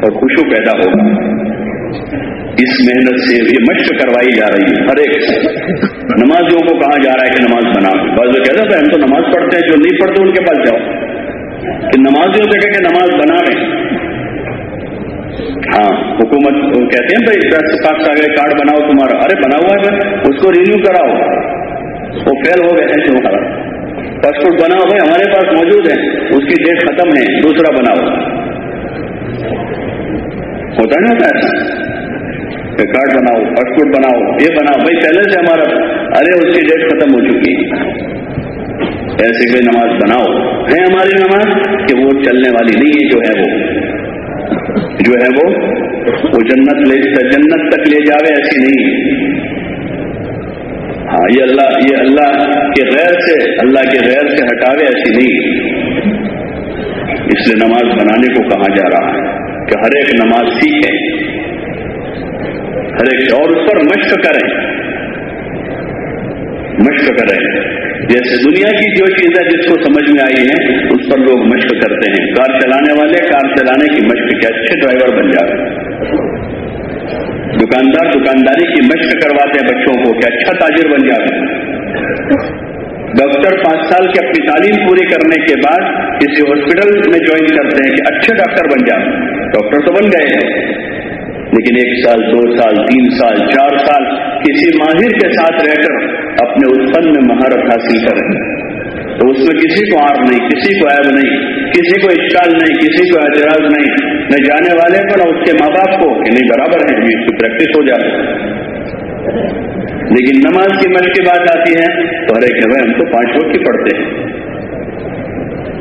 اور خوشو پیدا ہوگا۔ اس محنت سے یہ مشق کروائی جا رہی ہے، ہر ایک نمازیوں کو کہا جا رہا ہے کہ نماز بنا بعض وہ کہتے ہیں، ہم تو نماز پڑھتے ہیں، جو نہیں پڑھتے ان کے پاس جاؤ۔ کہ نمازیوں سے کہ نماز بنا لیں ہاں حکومت کہتے ہیں، بھائی دس پاس کا کارڈ بناؤ تمہارا۔ ارے، بنا ہوا ہے اس کو رینیو کراؤ۔ وہ فیل ہو گئے ہیں تمہارا پاسپورٹ بناؤ، بھائی، ہمارے پاس موجود ہے اس کی ڈیٹ ختم ہے، دوسرا بناؤ۔ ہوتا نہیں ہوتا ایسا؟ کارڈ بناؤ، پاسپورٹ بناؤ، یہ بناؤ۔ بھائی پہلے سے ہمارا ارے، اس کی ڈیٹ ختم ہو چکی۔ ہے ایسے کوئی نماز بناؤ۔ ہے ہماری نماز؟ کہ وہ چلنے والی نہیں ہے، جو ہے وہ۔ جو ہے وہ وہ جنت لے جنت تک لے جاوے، ایسی نہیں۔ ہاں یہ اللہ یہ اللہ کے غیر سے اللہ کے غیر سے ہٹاوے، ایسی نہیں۔ اس لیے نماز بنانے کو کہا جا رہا ہے کہ ہر ایک نماز سیکھیں ہر ایک اور اس پر مشق کریں۔ مشق کریں۔ جیسے دنیا کی جو چیزیں جس کو سمجھ میں آئی ہیں، اس پر لوگ مشق کرتے ہیں۔ کار چلانے والے، کار چلانے کی مشق کے اچھے ڈرائیور بن جاتے دکاندار دکانداری کی مشق کرواتے ہیں بچوں کو کہ اچھا تاجر بن جاتے ڈاکٹر پانچ سال کی اپنی تعلیم پوری کرنے کے بعد کسی ہاسپٹل میں جوائن کرتے ہیں کہ اچھے ڈاکٹر بن جائیں ڈاکٹر تو بن گئے۔ ہیں لیکن ایک سال، دو سال، تین سال، چار سال کسی ماہر کے ساتھ رہ کر اپنے اتپن میں مہارت حاصل کریں تو اس میں کسی کو آر نہیں، کسی کو عیب نہیں، کسی کو اشکال نہیں، کسی کو اعتراض نہیں۔ نہ جانے والے کو نہ اس کے ماں باپ کو کہ نہیں، برابر ہے اس کی پریکٹس ہو جاتی لیکن نماز کی مشق کی بات آتی ہے تو ہر ایک ہم تو پانچ وقت کی پڑھتے ہیں۔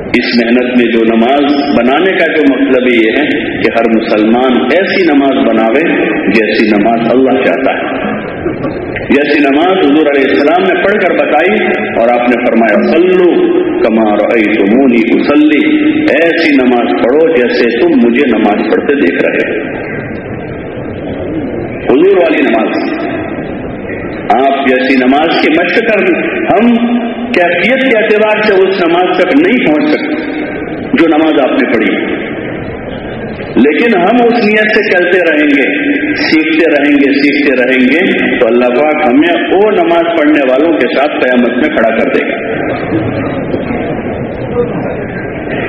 اس محنت میں جو نماز بنانے کا جو مطلب یہ ہے کہ ہر مسلمان ایسی نماز بناوے جیسی نماز اللہ چاہتا ہے۔ جیسی نماز حضور علیہ السلام نے پڑھ کر بتائی اور آپ نے فرمایا سلو کمار تمونی اسلی ایسی نماز پڑھو جیسے تم مجھے نماز پڑھتے دیکھ رہے ہو۔ حضور والی نماز۔ آپ جیسی نماز کی مشق کر ہم کیفیت کے اعتبار سے اس نماز تک نہیں پہنچ سکتے جو نماز آپ نے پڑھی۔ لیکن ہم اس نیت سے چلتے رہیں گے، سیکھتے رہیں گے، سیکھتے رہیں گے تو اللہ پاک ہمیں وہ نماز پڑھنے والوں کے ساتھ قیامت میں کھڑا کر دے گا۔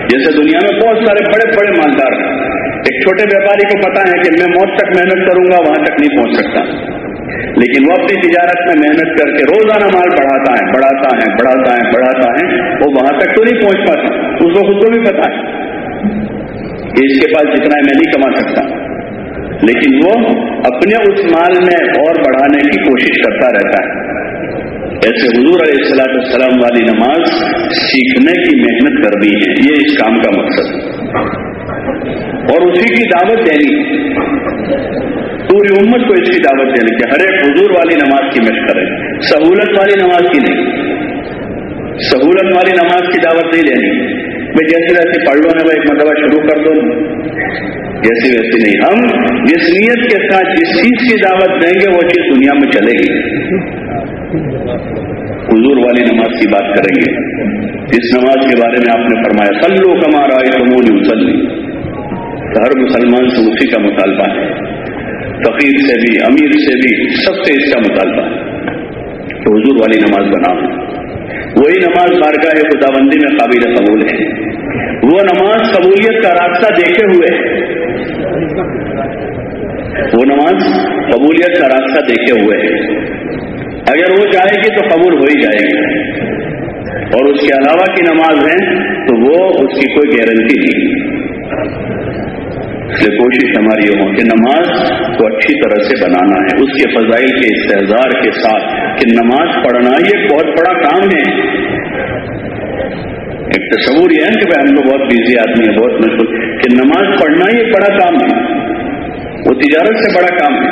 جیسے دنیا میں بہت سارے بڑے بڑے مالدار ایک چھوٹے ویپاری کو پتا ہے کہ میں موت تک محنت کروں گا، وہاں تک نہیں پہنچ سکتا۔ لیکن وہ اپنی تجارت میں محنت کر کے روزانہ مال بڑھاتا ہے بڑھاتا ہے بڑھاتا ہے بڑھاتا ہے، وہ وہاں تک تو نہیں پہنچ پاتا۔ اس کو خود کو بھی پتا ہے۔ کہ اس کے پاس جتنا ہے میں نہیں کما سکتا۔ لیکن وہ اپنے اس مال میں اور بڑھانے کی کوشش کرتا رہتا ہے۔ ایسے حضور علیہ السلاۃ السلام والی نماز سیکھنے کی محنت کر دی ہے۔ یہ اس کام کا مقصد۔ اور اسی کی دعوت دینی۔ پوری امت کو اس کی دعوت دینے کی ہر ایک حضور والی نماز کی مشق کرے۔ سہولت والی نماز کی نہیں۔ سہولت والی نماز کی دعوت نہیں دینی۔ میں جیسے ویسے پڑھ لو نا ایک مرتبہ شروع کر دو۔ جیسی ویسی نہیں۔ ہم جس نیت کے ساتھ جس چیز کی دعوت دیں گے وہ چیز دنیا میں چلے گی۔ حضور والی نماز کی بات کریں گے۔ اس نماز کے بارے میں آپ نے فرمایا سلو کمار آئے تمونی مسلی ہر مسلمان سے اسی کا مطالبہ ہے۔ فقیر سے بھی، امیر سے بھی سب سے اس کا مطالبہ۔ تو حضور والی نماز بنا وہی نماز بارگاہ خدا بندی میں قابل قبول ہے۔ وہ نماز قبولیت کا راستہ دیکھے ہوئے وہ نماز قبولیت کا راستہ دیکھے ہوئے ہے۔ اگر وہ جائے گی تو قبول ہو ہی جائے گی اور اس کے علاوہ کی نماز ہے تو وہ اس کی کوئی گارنٹی نہیں۔ لیے کوشش ہماری یہ ہو کہ نماز کو اچھی طرح سے بنانا ہے، اس کے فضائل کے استحظار کے ساتھ کہ نماز پڑھنا یہ بہت بڑا کام ہے۔ ایک تصور یہ ہے کہ بھائی ہم کو بہت بزی آدمی ہے بہت مشکل کہ نماز پڑھنا ہی ایک بڑا کام ہے، وہ تجارت سے بڑا کام ہے،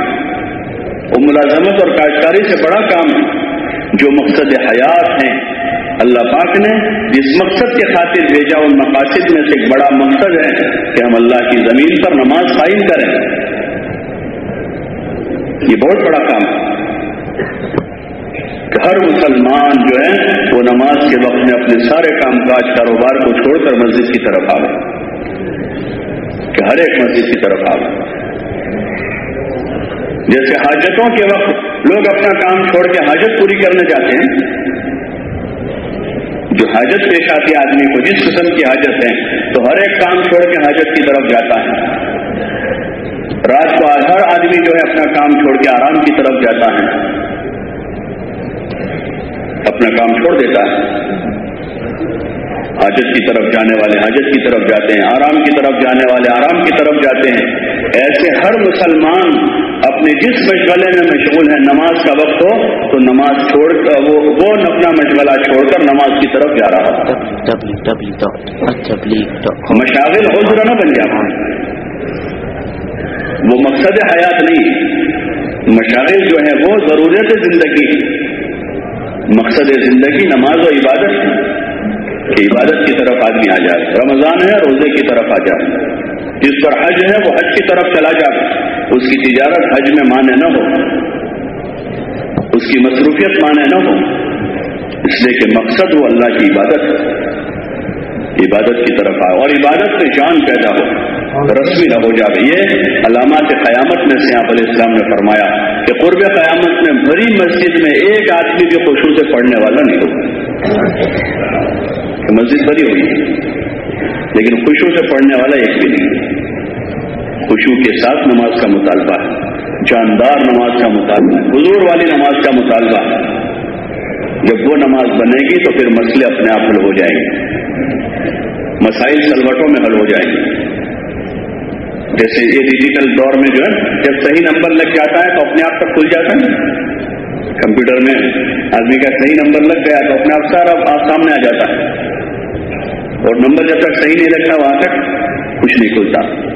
وہ ملازمت اور کاشتکاری سے بڑا کام ہے۔ جو مقصد حیات ہیں اللہ پاک نے جس مقصد کے خاطر بھیجا ان مقاصد میں سے ایک بڑا مقصد ہے کہ ہم اللہ کی زمین پر نماز قائم کریں۔ یہ بہت بڑا کام ہے۔ کہ ہر مسلمان جو ہے وہ نماز کے وقت میں اپنے سارے کام کاج کاروبار کو چھوڑ کر مسجد کی طرف آئے کہ ہر ایک مسجد کی طرف آئے جیسے حاجتوں کے وقت لوگ اپنا کام چھوڑ کے حاجت پوری کرنے جاتے ہیں جو حاجت پیش آتی ہے آدمی کو، جس قسم کی حاجت ہے تو ہر ایک کام چھوڑ کے حاجت کی طرف جاتا ہے۔ رات کو ہر آدمی جو ہے اپنا کام چھوڑ کے آرام کی طرف جاتا ہے۔ اپنا کام چھوڑ دیتا ہے۔ حاجت کی طرف جانے والے حاجت کی طرف جاتے ہیں، آرام کی طرف جانے والے آرام کی طرف جاتے ہیں۔ ایسے ہر مسلمان اپنے جس مشغلے میں مشغول ہے، نماز کا وقت ہو تو نماز چھوڑ کر، وہ وہ اپنا مشغلہ چھوڑ کر نماز کی طرف جا رہا مشاغل حضر نہ بن جاتا وہ مقصد حیات نہیں، مشاغل جو ہے وہ ضرورت زندگی۔ مقصد زندگی نماز و عبادت۔ کہ عبادت کی طرف آدمی آ جائے، رمضان ہے، روزے کی طرف آ جائے۔ جس پر حج ہے، وہ حج کی طرف چلا جائے۔ اس کی تجارت حج میں مانے نہ ہو۔ اس کی مصروفیت مانے نہ ہو۔ اس لیے کہ مقصد وہ اللہ کی عبادت ہے۔ عبادت کی طرف آئے اور عبادت میں جان پیدا ہو۔ رسمی نہ ہو جائے۔ یہ علامات قیامت میں سے آپ علیہ السلام نے فرمایا کہ قرب قیامت میں بڑی مسجد میں ایک آدمی بھی خوشبو سے پڑھنے والا نہیں ہوگا۔ کہ مسجد بھری ہوئی ہے۔ لیکن خوشو سے پڑھنے والا ایک بھی نہیں۔ خوشو کے ساتھ نماز کا مطالبہ ہے۔ جاندار نماز کا مطالبہ ہے۔ حضور والی نماز کا مطالبہ ہے۔ جب وہ نماز بنے گی تو پھر مسئلے اپنے آپ حل ہو جائیں گے۔ مسائل سلوٹوں میں حل ہو جائیں گے۔ جیسے یہ ڈیجیٹل دور میں جو ہے، جب صحیح نمبر لگ جاتا ہے تو اپنے آپ تک کھل جاتا ہے۔ کمپیوٹر میں آدمی کا صحیح نمبر لگ گیا تو اپنے آپ سارا آپ سامنے آ جاتا ہے۔ اور نمبر جب تک صحیح نہیں لگتا وہاں تک کچھ نہیں کھلتا۔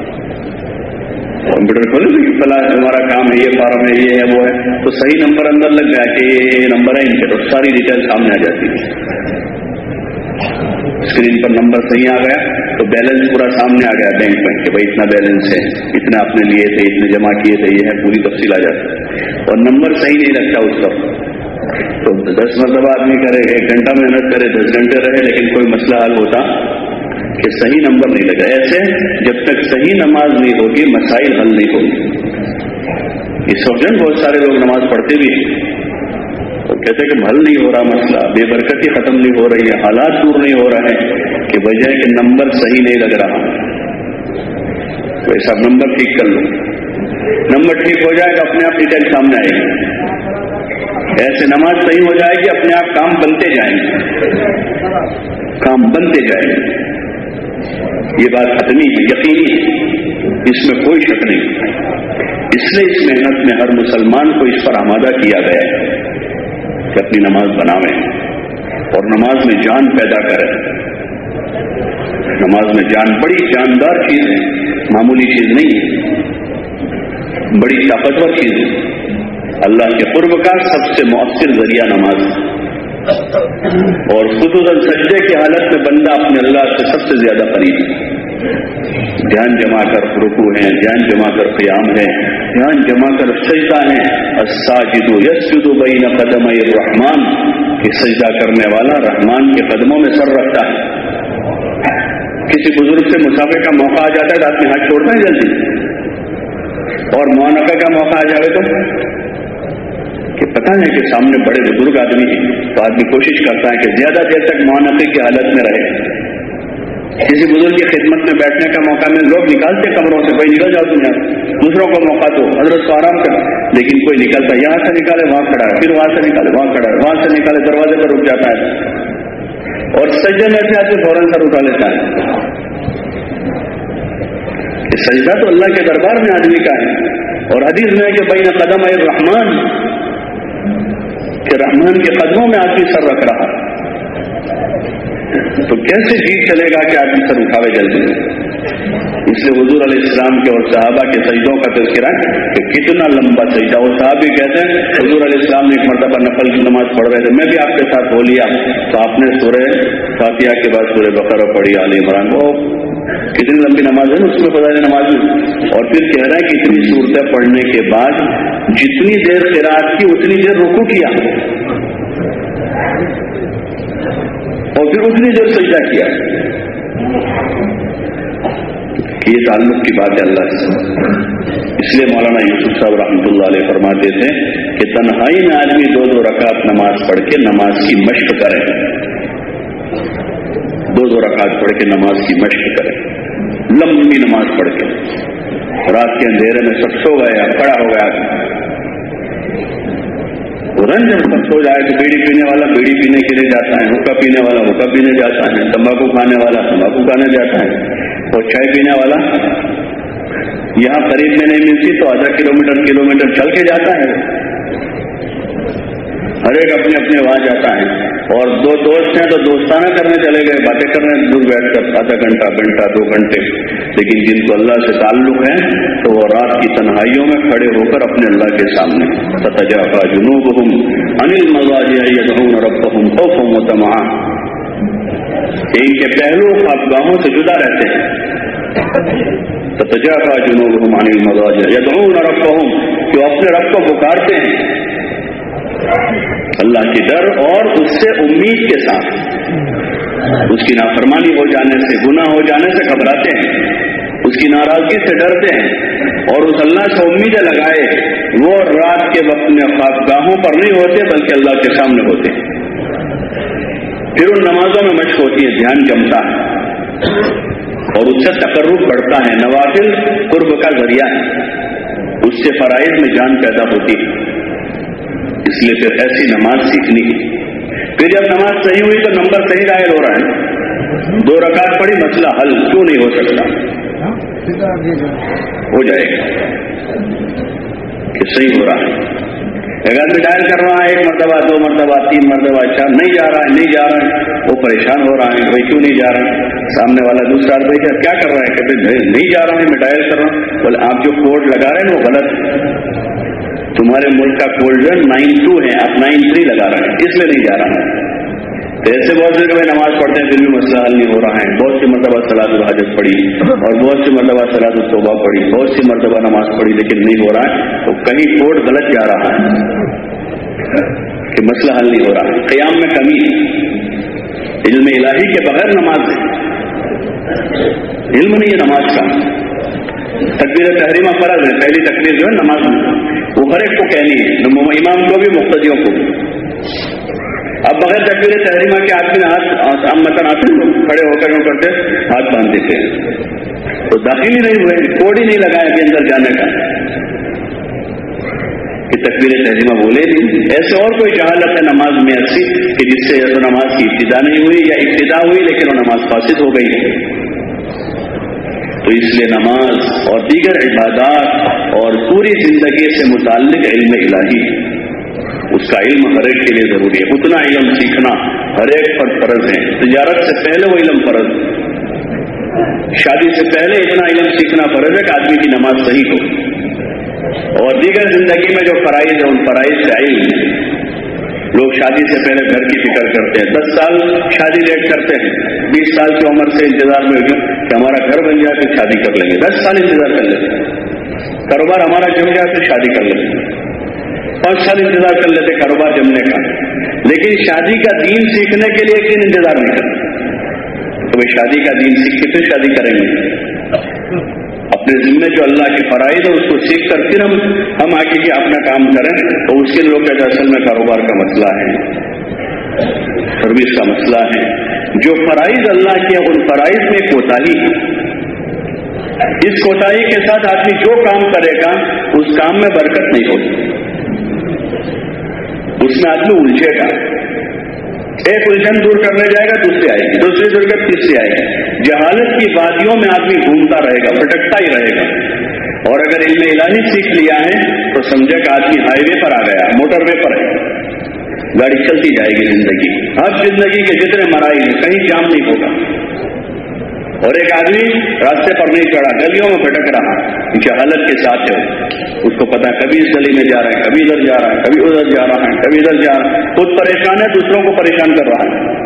کمپیوٹر کھولے کہ فلاں ہمارا کام ہے، یہ فارم ہے، یہ ہے، وہ ہے۔ تو صحیح نمبر اندر لگ گیا کہ یہ نمبر ہے ان کے، تو ساری ڈیٹیل سامنے آ جاتی ہے اسکرین پر نمبر صحیح آ گیا، تو بیلنس پورا سامنے آ گیا بینک میں کہ بھائی اتنا بیلنس ہے، اتنا آپ نے لیے تھے، اتنے جمع کیے تھے، یہ ہے، پوری تفصیل آ جاتی۔ ہے اور نمبر صحیح نہیں لگتا اس وقت۔ تو دس مرتبہ آدمی کرے، ایک گھنٹہ محنت کرے، دس گھنٹے رہے، لیکن کوئی مسئلہ حل ہوتا کہ صحیح نمبر نہیں لگا۔ ایسے جب تک صحیح نماز نہیں ہوگی، مسائل حل نہیں ہوگی۔ اس وقت بہت سارے لوگ نماز پڑھتے بھی ہیں۔ تو کہتے کہ حل نہیں ہو رہا مسئلہ، بے برکتی ختم نہیں ہو رہی ہے، حالات دور نہیں ہو رہے ہیں، کہ وجہ کہ نمبر صحیح نہیں لگ رہا۔ تو ایسا نمبر ٹھیک کر لو۔ نمبر ٹھیک ہو جائے گا، اپنے آپ ڈیٹیل سامنے آئے گی ایسے نماز صحیح ہو جائے گی، اپنے آپ کام بنتے جائیں گے۔ کام بنتے جائیں گے۔ یہ بات ختمی ہے، یقینی ہے۔ اس میں کوئی شک نہیں۔ اس لیے اس محنت میں ہر مسلمان کو اس پر آمادہ کیا گیا ہے کہ اپنی نماز بناویں۔ اور نماز میں جان پیدا کریں۔ نماز میں جان، بڑی جاندار چیز ہے۔ معمولی چیز نہیں ہے۔ بڑی طاقتور چیز ہے۔ اللہ کے قرب کا سب سے مؤثر ذریعہ نماز اور خصوصاً سجدے کی حالت میں بندہ اپنے اللہ سے سب سے زیادہ قریب دھیان جما کر رکو ہیں دھیان جما کر قیام ہے دھیان جما کر سجدہ ہیں اساجد یسجد بین قدم الرحمان کہ سجدہ کرنے والا رحمان کے قدموں میں سر رکھتا ہے۔ کسی بزرگ سے مسافر کا موقع آ جاتا ہے تو آدمی ہاتھ چھوڑتا ہے جلدی۔ اور معانقہ کا موقع آ جائے تو کہ پتہ ہے کہ سامنے بڑے بزرگ آدمی ہیں، تو آدمی کوشش کرتا ہے کہ زیادہ دیر تک معانقے کی حالت میں رہے۔ کسی بزرگ کی خدمت میں بیٹھنے کا موقع میں لوگ نکالتے کمروں سے، کوئی نکل جاؤ تم یہاں دوسروں کو موقع دو، حضرت کو آرام کر لیکن کوئی نکلتا، یہاں سے نکالے، وہاں کھڑا ہے۔ پھر وہاں سے نکالے، وہاں کھڑا ہے۔ وہاں سے نکالے، دروازے پر رک جاتا ہے۔ اور سجے میں سے آتے، فوراً سر اٹھا لیتا ہے۔ سجدہ تو اللہ کے دربار میں آدمی کا ہے۔ اور حدیث میں کہ بھائی قدم ہے رحمان کہ رحمان کے قدموں میں آدمی سر رکھ رہا تو کیسے جیت چلے گا کہ آدمی سر اٹھاوے جلدی؟ اس لیے حضور علیہ السلام کے اور صحابہ کے سجدوں کا تذکرہ کہ کتنا لمبا سجدہ وہ صحابی کہتے ہیں، حضور علیہ السلام نے ایک مرتبہ نقل کی نماز پڑھ رہے تھے۔ میں بھی آپ کے ساتھ ہو لیا۔ تو آپ نے سورہ فاتحہ کے بعد سورہ بقرہ پڑھی علی عمران۔ وہ کتنی لمبی نماز ہے اس میں پتا نماز اور پھر کہہ رہا ہے کہ اتنی صورتیں پڑھنے کے بعد جتنی دیر قرآن کی، اتنی دیر رکو کیا۔ اور پھر اتنی دیر سجدہ کیا، یہ تعلق کی بات ہے اللہ سے اس اس لیے مولانا یوسف صاحب رحمۃ اللہ علیہ فرماتے تھے کہ تنہائی میں آدمی دو دو رکعت نماز پڑھ کے نماز کی مشق کرے۔ دو دو رکعت پڑھ کے نماز کی مشق کرے۔ لمبی نماز پڑھ کے۔ رات کے اندھیرے میں سب سو گیا، کھڑا ہو گیا۔ رنج سو جائے تو بیڑی پینے والا بیڑی پینے کے لیے جاتا ہے حکا پینے والا حکا پینے جاتا ہے، تمباکو کھانے والا تمباکو کھانے جاتا ہے، اور چائے پینے والا یہاں قریب میں نہیں ملتی تو آدھا کلو میٹر کلو میٹر چل کے جاتا ہے۔ ہر ایک اپنے اپنے وہاں جاتا ہے۔ اور دو دوست ہیں تو دوستانہ کرنے چلے گئے، باتیں کرنے دور بیٹھ کر آدھا گھنٹہ گھنٹہ، دو گھنٹے۔ لیکن جن کو اللہ سے تعلق ہے، تو وہ رات کی تنہائیوں میں کھڑے ہو کر اپنے اللہ کے سامنے۔ ستجا کا جنوب ہوں انل مزاج رب ہوں خوف و ان کے پہلو افغاہوں سے جدا رہتے ہیں۔ ستجا کا جنوب ہوں انل مزاج یدعون ربهم۔ جو اپنے رب کو پکارتے ہیں اللہ کی ڈر اور اس سے امید کے ساتھ۔ اس کی نافرمانی ہو جانے سے، گناہ ہو جانے سے گھبراتے ہیں۔ اس کی ناراضگی سے ڈرتے ہیں۔ اور اس اللہ سے امیدیں لگائے، وہ رات کے وقت میں خواب گاہوں پر نہیں ہوتے، بلکہ اللہ کے سامنے ہوتے ہیں۔ پھر ان نمازوں میں مشق ہوتی ہے، دھیان جمتا ہے۔ اور اس سے تقرب بڑھتا ہے، نوافل قرب کا ذریعہ ہے۔ اس سے فرائض میں جان پیدا ہوتی ہے۔ اس لیے پھر ایسی نماز سیکھنی۔ پھر جب نماز صحیح ہوئی تو نمبر صحیح دائر ہو رہا ہے۔ دو رکعت پڑی مسئلہ حل۔ کیوں نہیں ہو سکتا؟ ہو جائے گا۔ کہ صحیح ہو رہا ہے۔ اگر بھی ڈائل کر رہا ہے، ایک مرتبہ، دو مرتبہ، تین مرتبہ چار نہیں جا رہا ہے، نہیں جا رہا ہے، وہ پریشان ہو رہا ہے بھائی کیوں نہیں جا رہا ہے؟ سامنے والا دوسرا بھائی کیا کر رہا ہے؟ کہ نہیں جا رہا ہوں، میں ڈائل کر رہا ہوں۔ بولے، آپ جو کوڈ لگا رہے ہیں وہ غلط تمہارے ملک کا کولڈ نائن ٹو ہے، آپ نائن تھری لگا رہے ہیں۔ اس میں نہیں جا رہا؟ ہے ایسے بہت سے میں نماز پڑھتے ہیں، پھر بھی مسئلہ حل نہیں ہو رہا ہے۔ بہت سی مرتبہ سلاد الحاجت پڑھی، اور بہت سی مرتبہ سلاد الطبہ پڑھی، بہت سی مرتبہ نماز پڑھی، لیکن نہیں ہو رہا ہے۔ تو کہیں کوڈ غلط جا رہا ہے کہ مسئلہ حل نہیں ہو رہا ہے۔ قیام میں کمی علم الہی کے بغیر نماز ہے علم نہیں ہے نماز کا۔ تقبیر تحریمہ فرض ہے، پہلی تقریر جو ہے، نماز وہ ہر ایک کو کہنی ہے امام کو بھی مختلفوں کو اب بغیر تقبیر تحریمہ کے آدمی ہاتھ متن آتے کھڑے ہو کر کرتے ہاتھ باندھ دیتے ہیں۔ تو داخل ہی نہیں ہوئے کوڈ ہی نہیں لگایا کہ اندر جانے کا۔ کہ تقبیر تحریمہ بولے نہیں۔ ایسے اور کوئی جہالت ہے نماز میں ایسی کہ جس سے نماز کی ابتدا نہیں ہوئی یا ابتدا ہوئی، لیکن وہ نماز فاسد ہو گئی۔ ہے تو اس لیے نماز اور دیگر عبادات اور پوری زندگی سے متعلق علم الہی. اس کا علم ہر ایک کے لیے ضروری ہے. اتنا علم سیکھنا ہر ایک پر فرض ہے. تجارت سے پہلے وہ علم فرض. شادی سے پہلے اتنا علم سیکھنا فرض ہے کہ آدمی کی نماز صحیح ہو. اور دیگر زندگی میں جو فرائض ہے ان فرائض سے علم. لوگ شادی سے پہلے گھر کی فکر کرتے ہیں. دس سال شادی لیٹ کرتے ہیں. بیس سال کی عمر سے انتظار میں کہ ہمارا گھر بن جائے پھر شادی کر لیں گے۔ دس سال انتظار کر لیتے کاروبار ہمارا جم جائے پھر شادی کر لیں۔ گے پانچ سال انتظار کر لیتے، کاروبار جمنے کا۔ لیکن شادی کا دین سیکھنے کے لیے ایک دن انتظار نہیں کرتے تو وہ شادی کا دین سیکھ کے پھر شادی کریں گے۔ اپنے ذمے جو اللہ کے فرائض ہے اس کو سیکھ کر پھر ہم ہم آگے کے اپنا کام کریں تو اس کے لوگ کہتے اصل میں کاروبار کا مسئلہ ہے۔ سروس کا مسئلہ ہے۔ جو فرائض اللہ کے ان فرائض میں کوتاہی۔ اس کوتاہی کے ساتھ آدمی جو کام کرے گا، اس کام میں برکت نہیں ہوگی۔ اس میں آدمی الجھے گا۔ ایک الجھن دور کرنے جائے گا دوسری آئے گی۔ دوسری دور تیسری آئے گی۔ جہالت کی وادیوں میں آدمی گھومتا رہے گا، بھٹکتا ہی رہے گا۔ اور اگر علم الہی سیکھ لیا ہے، تو سمجھے کہ آدمی ہائی وے پر آ گیا، موٹر وے پر ہے۔ گاڑی چلتی جائے گی زندگی۔ ہر زندگی کے جتنے مرائی ہیں، کہیں جام نہیں ہوگا۔ اور ایک آدمی راستے پر نہیں چڑھا، گلیوں میں بھٹک رہا جہالت کے ساتھ ہے۔ اس کو پتا کبھی اس گلی میں جا رہا ہے، کبھی ادھر جا رہا ہے، کبھی ادھر جا رہا ہے، کبھی ادھر جا رہا ہے۔ خود پریشان ہے، دوسروں کو پریشان کر رہا ہے۔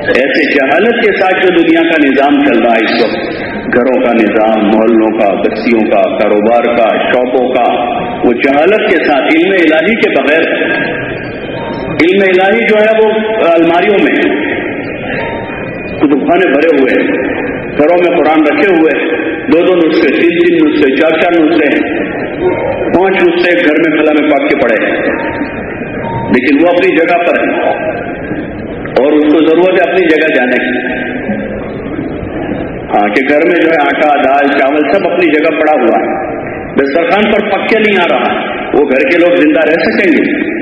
ایسے جہالت کے ساتھ جو دنیا کا نظام چل رہا ہے اس وقت؟ گھروں کا نظام، محلوں کا، بستیوں کا، کاروبار کا شاپوں کا۔ وہ جہالت کے ساتھ، علم الہی کے بغیر علم الہی جو ہے وہ الماریوں میں کتب خانے بھرے ہوئے ہیں، گھروں میں قرآن رکھے ہوئے دو دو نسخے، تین تین نسخے، چار چار نسخے ہیں۔ پانچ رشتے گھر میں کلا میں پاک کے پڑے ہیں۔ لیکن وہ اپنی جگہ پر ہے اور اس کو ضرورت ہے اپنی جگہ جانے کی۔ ہاں کہ گھر میں جو ہے آٹا، دال، چاول سب اپنی جگہ پڑا ہوا ہے۔ دسترخوان پر پکے نہیں آ رہا۔ وہ گھر کے لوگ زندہ رہ سکیں گے۔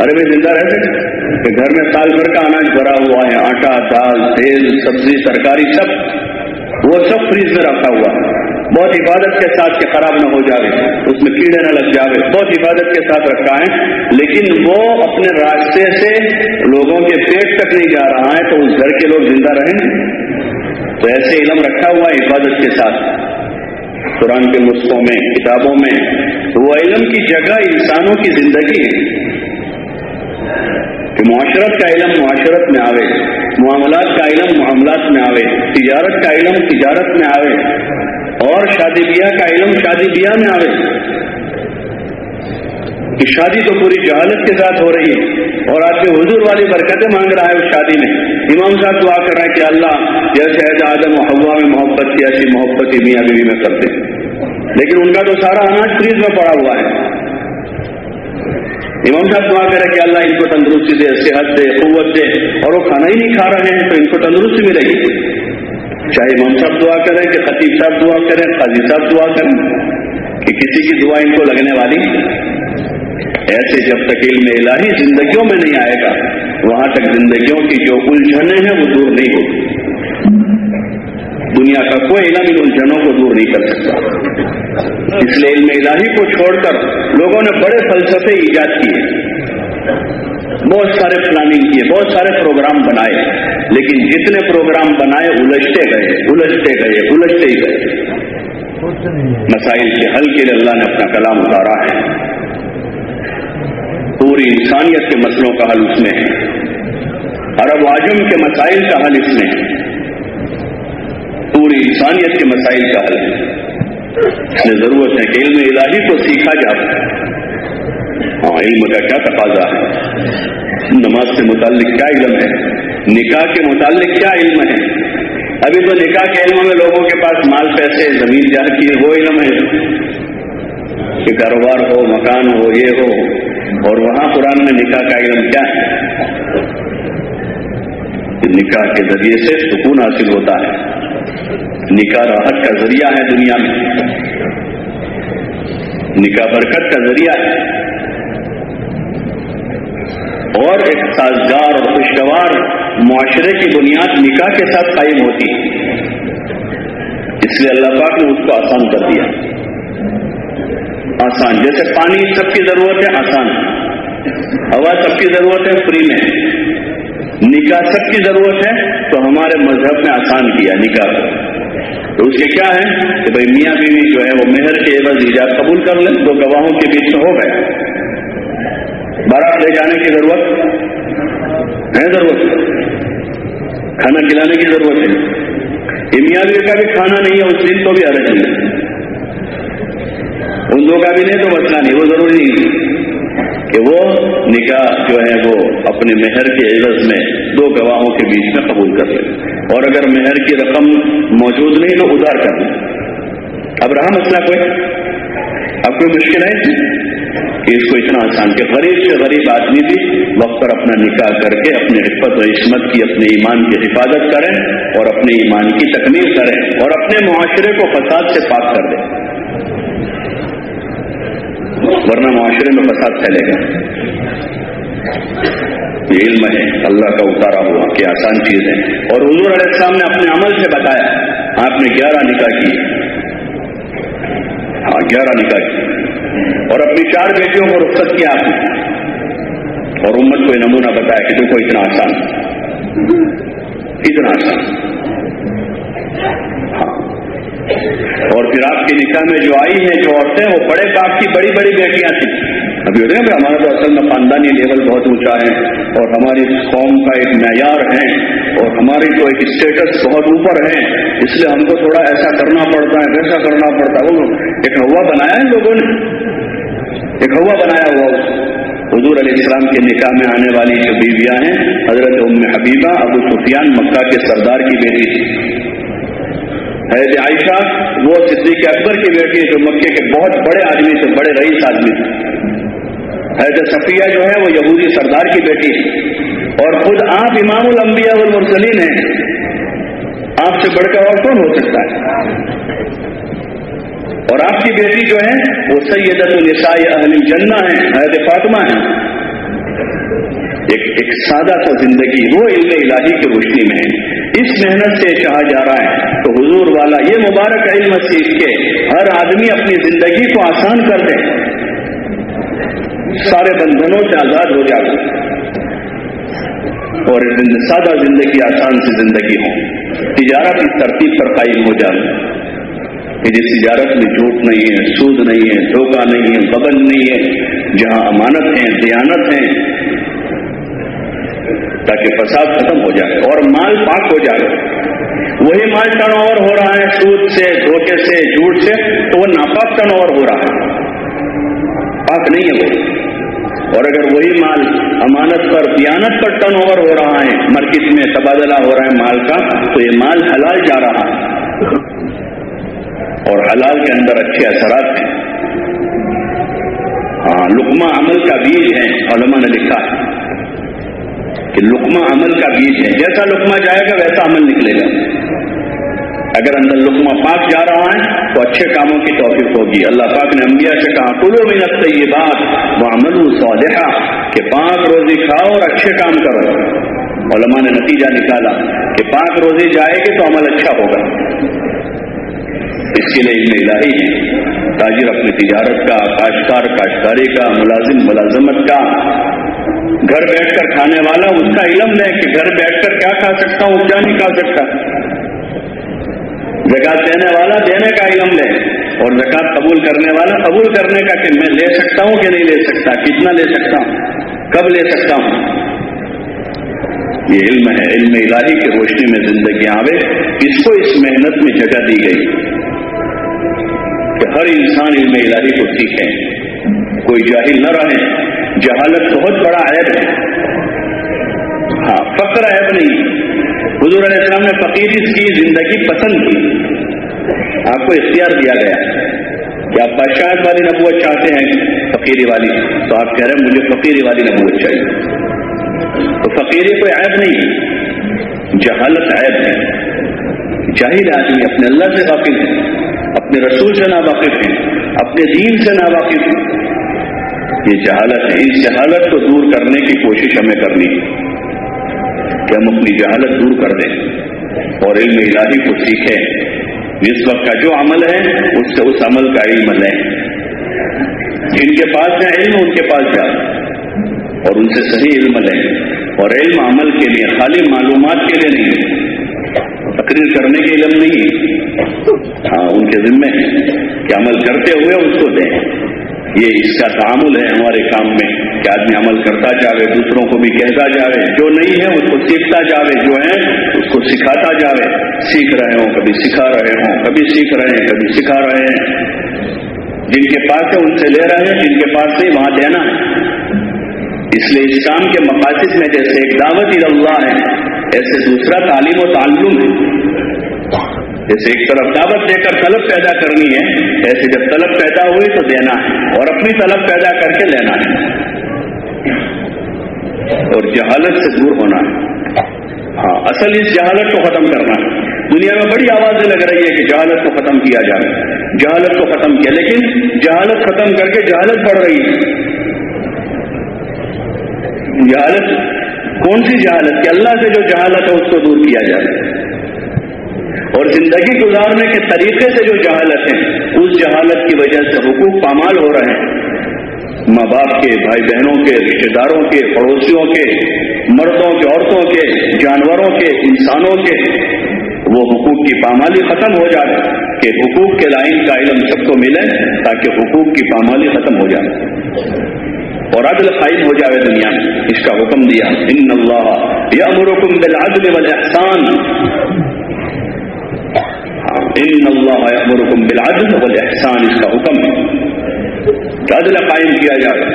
ارے بھائی، زندہ رہ سکتے کہ گھر میں سال بھر کا اناج بھرا ہوا ہے، آٹا، دال، تیل، سبزی ترکاری سب، وہ سب فریج میں رکھا ہوا ہے۔ بہت حفاظت کے ساتھ کہ خراب نہ ہو جاوے، اس میں کیڑے نہ لگ جاوے۔ بہت حفاظت کے ساتھ رکھا ہے، لیکن وہ اپنے راستے سے لوگوں کے پیٹ تک نہیں جا رہا ہے، تو اس گھر کے لوگ زندہ رہیں تو ایسے علم رکھا ہوا ہے حفاظت کے ساتھ۔ قرآن کے نسخوں میں، کتابوں میں، وہ علم کی جگہ انسانوں کی زندگی ہے۔ کہ معاشرت کا علم معاشرت میں آوے، معاملات کا علم معاملات میں آوے، تجارت کا علم تجارت میں آوے، اور شادی بیاہ کا علم شادی بیاہ میں آوے۔ کہ شادی تو پوری جہالت کے ساتھ ہو رہی ہے، اور آج کے حضور والی برکتیں مانگ رہا ہے اس شادی میں۔ امام صاحب دعا کر رہا ہے کہ اللہ جیسے ایسا آدم و ہوا میں محبت کی، ایسی محبت میاں بیوی میں کرتے لیکن ان کا تو سارا اناج فریج میں پڑا ہوا ہے۔ امام صاحب دعا کرے کہ اللہ ان کو تندرستی دے، صحت دے، قوت دے، اور وہ کھانا ہی نہیں کھا رہے ہیں تو ان کو تندرستی ملے گی۔ چاہے امام صاحب دعا کریں کہ خطیب صاحب دعا کریں قاضی صاحب دعا کریں کہ کسی کی دعا ان کو لگنے والی۔ ایسے جب تک علم الہی زندگیوں میں نہیں آئے گا، وہاں تک زندگیوں کی جو الجھنیں ہیں وہ دور نہیں ہوگی دنیا کا کوئی علم ان الجھنوں کو دور نہیں کر سکتا۔ اس لیے علم الہی کو چھوڑ کر لوگوں نے بڑے فلسفے ایجاد کیے۔ بہت سارے پلاننگ کیے، بہت سارے پروگرام بنائے، لیکن جتنے پروگرام بنائے الجھتے گئے الجھتے گئے، الجھتے ہی گئے۔ مسائل کے حل کے لیے اللہ نے اپنا کلام اتارا ہے۔ پوری انسانیت کے مسئلوں کا حل اس میں ہے۔ عرب واجم کے مسائل کا حل اس میں ہے۔ پوری انسانیت کے مسائل کا حل ہے۔ اس ضرورت ہے کہ علم الہی کو سیکھا جائے۔ ہاں علم کا کیا تقاضا ہے؟ نماز سے متعلق کیا علم ہے؟ نکاح کے متعلق کیا علم ہے؟ ابھی تو نکاح کے علم میں لوگوں کے پاس مال، پیسے، زمین جاتی ہے، وہ علم ہے۔ کہ کاروبار ہو، مکان ہو، یہ ہو۔ اور وہاں قرآن میں نکاح کا علم کیا ہے؟ نکاح کے ذریعے سے سکون حاصل ہوتا ہے۔ نکاح راحت کا ذریعہ ہے دنیا میں۔ نکاح برکت کا ذریعہ ہے۔ اور ایک سازگار اور خوشگوار معاشرے کی بنیاد نکاح کے ساتھ قائم ہوتی ہے۔ اس لیے اللہ پاک نے اس کو آسان کر دیا۔ آسان، جیسے پانی سب کی ضرورت ہے، آسان۔ ہوا سب کی ضرورت ہے، فری میں۔ نکاح سب کی ضرورت ہے، تو ہمارے مذہب میں آسان کیا نکاح کو۔ تو اس کے کیا ہے کہ بھائی میاں بیوی جو ہے وہ مہر کے عوض ایجاد قبول کر لیں، دو گواہوں کے بیچ میں ہو گئے۔ بارات لے جانے کی ضرورت؟ ہے ضرورت؟ کھانا کھلانے کی ضرورت ہے۔ یہ میاں بیوی کا بھی کھانا نہیں ہے، اس دن کو بھی عرض نہیں ہے۔ ان دو کا بھی نہیں تو مسئلہ نہیں، وہ ضروری نہیں کہ وہ نکاح جو ہے وہ اپنے مہر کے عوض میں دو گواہوں کے بیچ میں قبول کر لیں۔ اور اگر مہر کی رقم موجود نہیں تو ادھار کر لیں اب رہا مسئلہ کوئی؟ اب کوئی مشکل ہے کہ اس کو اتنا آسان کہ غریب سے غریب آدمی بھی وقت پر اپنا نکاح کر کے اپنے حفت و عصمت کی، اپنے ایمان کی حفاظت کریں اور اپنے ایمان کی تکمیل کریں اور اپنے معاشرے کو فساد سے پاک کر دیں۔ ورنہ معاشرے میں فساد پھیلے گا۔ علم ہے، اللہ کا اتارا ہوا، کہ آسان چیز ہے۔ اور حضور علیہ السلام نے اپنے عمل سے بتایا، آپ نے گیارہ نکاح کی ہاں گیارہ نکاح کی اور اپنی چار بیٹیوں کو رخصت کیا آپ نے؟ اور امت کو نمونہ بتایا کہ تم کو اتنا آسان۔ اتنا آسان۔ ہاں۔ اور پھر آپ کے نکاح میں جو آئی ہیں جو عورتیں، وہ بڑے باپ کی بڑی بڑی بیٹیاں تھیں۔ ابھی ہوتے ہیں کہ ہمارا تو اصل میں خاندانی لیول بہت اونچا ہے اور ہماری قوم کا ایک معیار ہے اور ہماری جو ایک اسٹیٹس بہت اوپر ہے، اس لیے ہم کو تھوڑا ایسا کرنا پڑتا ہے، ویسا کرنا پڑتا ہے۔ وہ ایک ہوا بنایا ہے لوگوں نے۔ ایک ہوا بنایا ہوا حضور علیہ السلام کے نکاح میں آنے والی جو بیویاں ہیں، حضرت ام حبیبہ، ابو سفیان مکہ کے سردار کی بیٹی تھی۔ حید عائشہ، وہ صدیق اکبر کی بیٹی جو مکے کے بہت بڑے آدمی تھے، بڑے رئیس آدمی تھے۔ حید صفیہ جو ہے وہ یہودی سردار کی بیٹی ہے اور خود آپ امام الانبیاء والمرسلین ہیں۔ آپ سے بڑھ کر اور کون ہو سکتا ہے؟ اور آپ کی بیٹی جو ہے وہ سیدت النساء اہل جنہ ہے حید فاطمہ ہے ایک ایک سادہ سا زندگی وہ علم الہی کی روشنی میں اس محنت سے چاہا جا رہا ہے تو حضور والا یہ مبارک علم سیکھ کے ہر آدمی اپنی زندگی کو آسان کر دے۔ سارے بندھنوں سے آزاد ہو جائے اور سادہ زندگی آسان سی زندگی ہو۔ تجارت اس ترتیب پر قائم ہو جائے کہ جس تجارت میں جھوٹ نہیں ہے، سود نہیں ہے، دھوکہ نہیں ہے ببل نہیں ہے، جہاں امانت ہے دیانت ہے تاکہ فساد ختم ہو جائے اور مال پاک ہو جائے۔ وہی مال ٹرن اوور ہو رہا ہے، سود سے، دھوکے سے، جھوٹ سے، تو وہ ناپاک ٹرن اوور ہو رہا ہے۔ پاک نہیں ہے وہ۔ اور اگر وہی مال امانت پر، دیانت پر ٹرن اوور ہو رہا ہے، مرکز میں تبادلہ ہو رہا ہے مال کا، تو یہ مال حلال جا رہا ہے۔ اور حلال کے اندر اچھے اثرات ہیں۔ ہاں لکما عمل کا بیج ہے، علماء نے لکھا کہ لکما عمل کا بیج ہے۔ جیسا لکما جائے گا، ویسا عمل نکلے گا۔ اگر اندر لکما پاک جا رہا ہے تو اچھے کاموں کی توفیق ہوگی۔ اللہ پاک نے انبیاء سے کہا کلو میں لگتا یہ بات وہ عمل سو کہ پاک روزی کھاؤ اور اچھے کام کرو۔ علماء نے نتیجہ نکالا کہ پاک روزی جائے گی تو عمل اچھا ہوگا۔ اس کے لیے علم الہی ہے تاجر اپنی تجارت کا، کاشتکار، کاشتکاری کا، ملازم، ملازمت کا، گھر بیٹھ کر کھانے والا، اس کا علم ہے کہ گھر بیٹھ کر کیا کھا سکتا ہوں، کیا نہیں کھا سکتا۔ زکات دینے والا دینے کا علم لے اور زکات قبول کرنے والا قبول کرنے کا کہ میں لے سکتا ہوں کہ نہیں لے سکتا، کتنا لے سکتا ہوں، کب لے سکتا ہوں؟ یہ علم ہے، علم الہی کی روشنی میں زندگی آوے، اس کو اس محنت میں جگہ دی گئی کہ ہر انسان علم الہی کو سیکھے کوئی جاہل نہ رہے، جہالت بہت بڑا عیب ہے۔ ہاں فخر عیب نہیں۔ حضور علیہ السلام نے فقیری کی زندگی پسند کی۔ آپ کو اختیار دیا گیا کہ آپ بادشاہ والی نبوت چاہتے ہیں، فقیری والی۔ تو آپ کہہ رہے ہیں، مجھے فقیری والی نبوت چاہیے۔ تو فقیری کوئی عیب نہیں۔ جہالت عیب ہے۔ جاہل آدمی اپنے اللہ سے واقف ہے، اپنے رسول سے نا واقف ہیں اپنے دین سے نا واقف ہیں یہ جہالت ہے۔ اس جہالت کو دور کرنے کی کوشش ہمیں کرنی۔ ہے کہ ہم اپنی جہالت دور کر دیں اور علم الہی کو سیکھیں۔ جس وقت کا جو عمل ہے، اس سے اس عمل کا علم لیں۔ جن کے پاس ہے علم، ان کے پاس جا اور ان سے صحیح علم لیں۔ اور علم عمل کے لیے، خالی معلومات کے لیے نہیں، تقریر کرنے کے علم نہیں۔ ہاں ان کے ذمے کہ عمل کرتے ہوئے اس کو دیں۔ یہ اس کا تعامل ہے ہمارے کام میں کہ آدمی عمل کرتا جاوے، دوسروں کو بھی کہتا جاوے، جو نہیں ہے اس کو سیکھتا جاوے، جو ہے اس کو سکھاتا جاوے۔ سیکھ رہے ہوں، کبھی سکھا رہے ہوں، کبھی سیکھ رہے ہیں، کبھی سکھا رہے ہیں۔ جن کے پاس ہے ان سے لے رہے ہیں، جن کے پاس نہیں وہاں دینا۔ اس لیے اسلام کے مقاصد میں جیسے ایک دعوت اللہ ہے، ایسے دوسرا تعلیم و تعلم ہے۔ جیسے ایک طرف دعوت دے کر طلب پیدا کرنی ہے، ایسے جب طلب پیدا ہوئی تو دینا ہے اور اپنی طلب پیدا کر کے لینا ہے۔ اور جہالت سے دور ہونا ہے۔ ہاں اصل اس جہالت کو ختم کرنا ہے۔ دنیا میں بڑی آوازیں لگ رہی ہے کہ جہالت کو ختم کیا جائے۔ جہالت کو ختم کیا، لیکن جہالت ختم کر کے جہالت بڑھ رہی ہے۔ جہالت، کون سی جہالت؟ کہ اللہ سے جو جہالت ہے، اس کو دور کیا جائے۔ اور زندگی گزارنے کے طریقے سے جو جہالت ہے اس جہالت کی وجہ سے حقوق پامال ہو رہے ہیں۔ ماں باپ کے، بھائی بہنوں کے رشتے داروں کے، پڑوسیوں کے، مردوں کے، عورتوں کے، جانوروں کے، انسانوں کے۔ وہ حقوق کی پامالی ختم ہو جائے، کہ حقوق کے لائن کا علم سب کو ملے، تاکہ حقوق کی پامالی ختم ہو جائے۔ اور عدل قائم ہو جائے دنیا میں، اس کا حکم دیا۔ ان اللہ یا مرکم بالعدل والاحسان۔ ان اللہ یامرکم بالعدل والاحسان اس کا حکم ہے عدل قائم کیا جائے.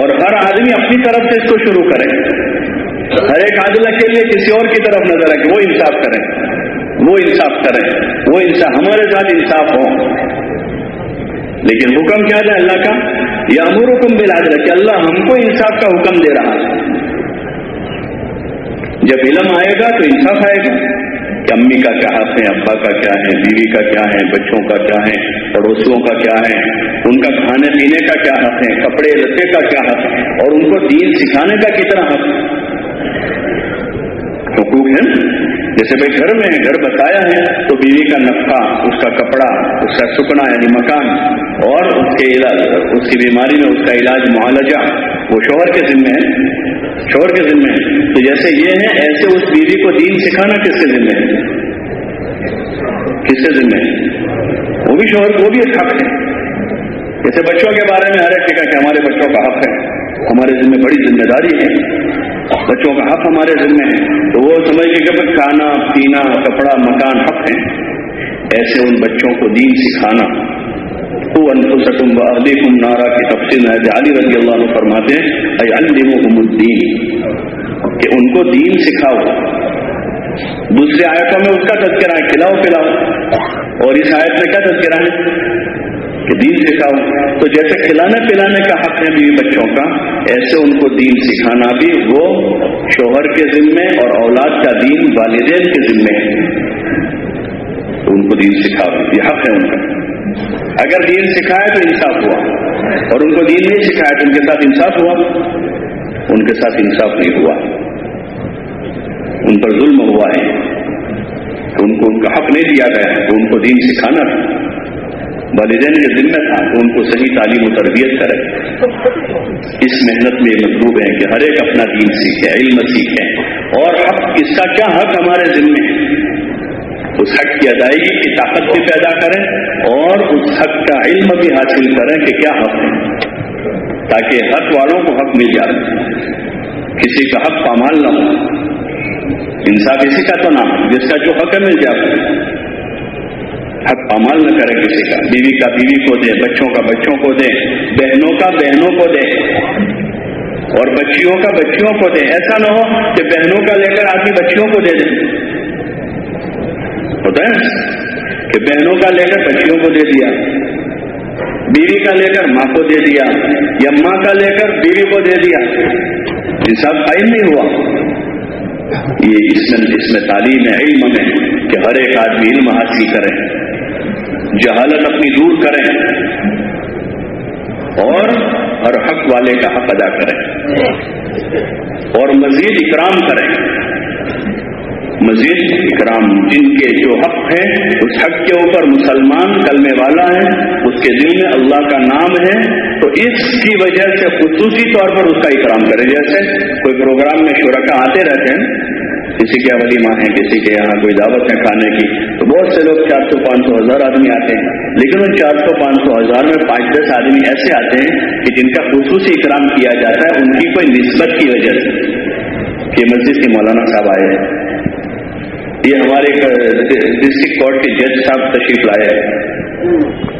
اور ہر آدمی اپنی طرف سے اس کو شروع کرے. ہر ایک عادل کے لیے کسی اور کی طرف نظر رکھے. وہ انصاف کریں وہ انصاف کریں وہ انصاف ہمارے ساتھ انصاف ہو. لیکن حکم کیا تھا اللہ کا؟ یا امور حکم بھی کہ اللہ ہم کو انصاف کا حکم دے رہا ہے. جب علم آئے گا تو انصاف آئے گا. کہ امی کا کیا حق ہے، ابا کا کیا ہے، بیوی کا کیا ہے، بچوں کا کیا ہے، پڑوسیوں کا کیا ہے، ان کا کھانے پینے کا کیا حق ہے، کپڑے لتے کا کیا حق ہے، اور ان کو دین سکھانے کا کتنا حق حقوق ہے۔ جیسے بھائی گھر میں گھر بتایا ہے، تو بیوی کا نفقہ اس کا کپڑا، اس کا سکنا یعنی مکان، اور اس کے علاج، اس کی بیماری میں اس کا علاج، معالجہ، وہ شوہر کے ذمے ہے۔ شوہر کے ذمے تو جیسے یہ ہے ایسے اس بیوی کو دین سکھانا کس کے ذمے ہے؟ کس کے ذمے ہے؟ وہ بھی شوہر، وہ بھی ایک حق ہے جیسے بچوں کے بارے میں ہر ایک ٹھیک کہ ہمارے بچوں کا حق ہے، ہمارے ذمہ بڑی ذمہ داری ہے۔ بچوں کا حق ہمارے ذمے ہے۔ تو وہ سمجھ کے کہ کھانا، پینا، کپڑا، مکان، حق ہے ایسے ان بچوں کو دین سکھانا۔ انفسکم و اہلیکم نارا کی تفصیل ہے علی رضی اللہ عنہ فرماتے ہیں علمہم الدین کہ ان کو دین سکھاؤ۔ دوسری آیتوں میں اس کا تذکرہ ہے، کھلاؤ، پلاؤ۔ اور اس آیت میں کیا تذکرہ ہے؟ کہ دین سکھاؤ۔ تو جیسے کھلانے پلانے کا حق ہے بیوی بچوں کا، ایسے ان کو دین سکھانا بھی وہ شوہر کے ذمے اور اولاد کا دین والدین کے ذمے ہے۔ تو ان کو دین سکھاؤ، یہ حق ہے ان کا۔ اگر دین سکھائے تو انصاف ہوا۔ اور ان کو دین نہیں سکھایا تو ان کے ساتھ انصاف ہوا۔ ان کے ساتھ انصاف نہیں ہوا۔ ان پر ظلم ہوا ہے۔ تو ان کو ان کا حق نہیں دیا گیا۔ تو ان کو دین سکھانا تھا۔ والدین کے ذمہ تھا تو ان کو صحیح تعلیم و تربیت کرے۔ اس محنت میں یہ مطلوب ہے کہ ہر ایک اپنا دین سیکھے، علم سیکھے۔ اور حق، اس کا کیا حق ہمارے ذمے؟ ہے اس حق کی ادائیگی کی طاقت بھی پیدا کریں اور اس حق کا علم بھی حاصل کریں کہ کیا حق ہے، تاکہ حق والوں کو حق مل جائے۔ کسی کا حق پامال نہ ہو۔ انصاف اسی کا تو نام جس کا جو حق ہے مل جائے۔ حق پامال نہ کرے کسی کا۔ بیوی کا بیوی کو دے، بچوں کا بچوں کو دے، بہنوں کا بہنوں کو دے۔ اور بچیوں کا بچیوں کو دے۔ ایسا نہ ہو کہ بہنوں کا لے کر آدمی بچیوں کو دے دے۔ ہوتا ہے کہ بہنوں کا لے کر بچیوں کو دے دیا، بیوی کا لے کر ماں کو دے دیا یا ماں کا لے کر بیوی کو دے دیا، یہ سب قائم نہیں ہوا۔ یہ اس میں اس میں تعلیم ہے، علم میں کہ ہر ایک آدمی علم حاصل کرے، جہالت اپنی دور کریں اور ہر حق والے کا حق ادا کریں اور مزید اکرام کریں مزید اکرام جن کے جو حق ہے اس حق کے اوپر مسلمان کلمے والا ہے، اس کے دل میں اللہ کا نام ہے، تو اس کی وجہ سے خصوصی طور پر اس کا اکرام کرے جیسے کوئی پروگرام میں شرکا آتے رہتے ہیں، کسی کے اولی ماں ہے کسی کے یہاں کوئی دعوت ہے کھانے کی، تو بہت سے لوگ چار سو پانچ سو ہزار آدمی آتے ہیں۔ لیکن ان چار سو پانچ سو ہزار میں پانچ دس آدمی ایسے آتے ہیں کہ جن کا خصوصی اکرام کیا جاتا ہے، ان کی کوئی نسبت کی وجہ سے۔ کہ مسجد کے مولانا صاحب آئے ہیں۔ یہ ہمارے ڈسٹرکٹ کورٹ کے جج صاحب تشریف لائے ہیں۔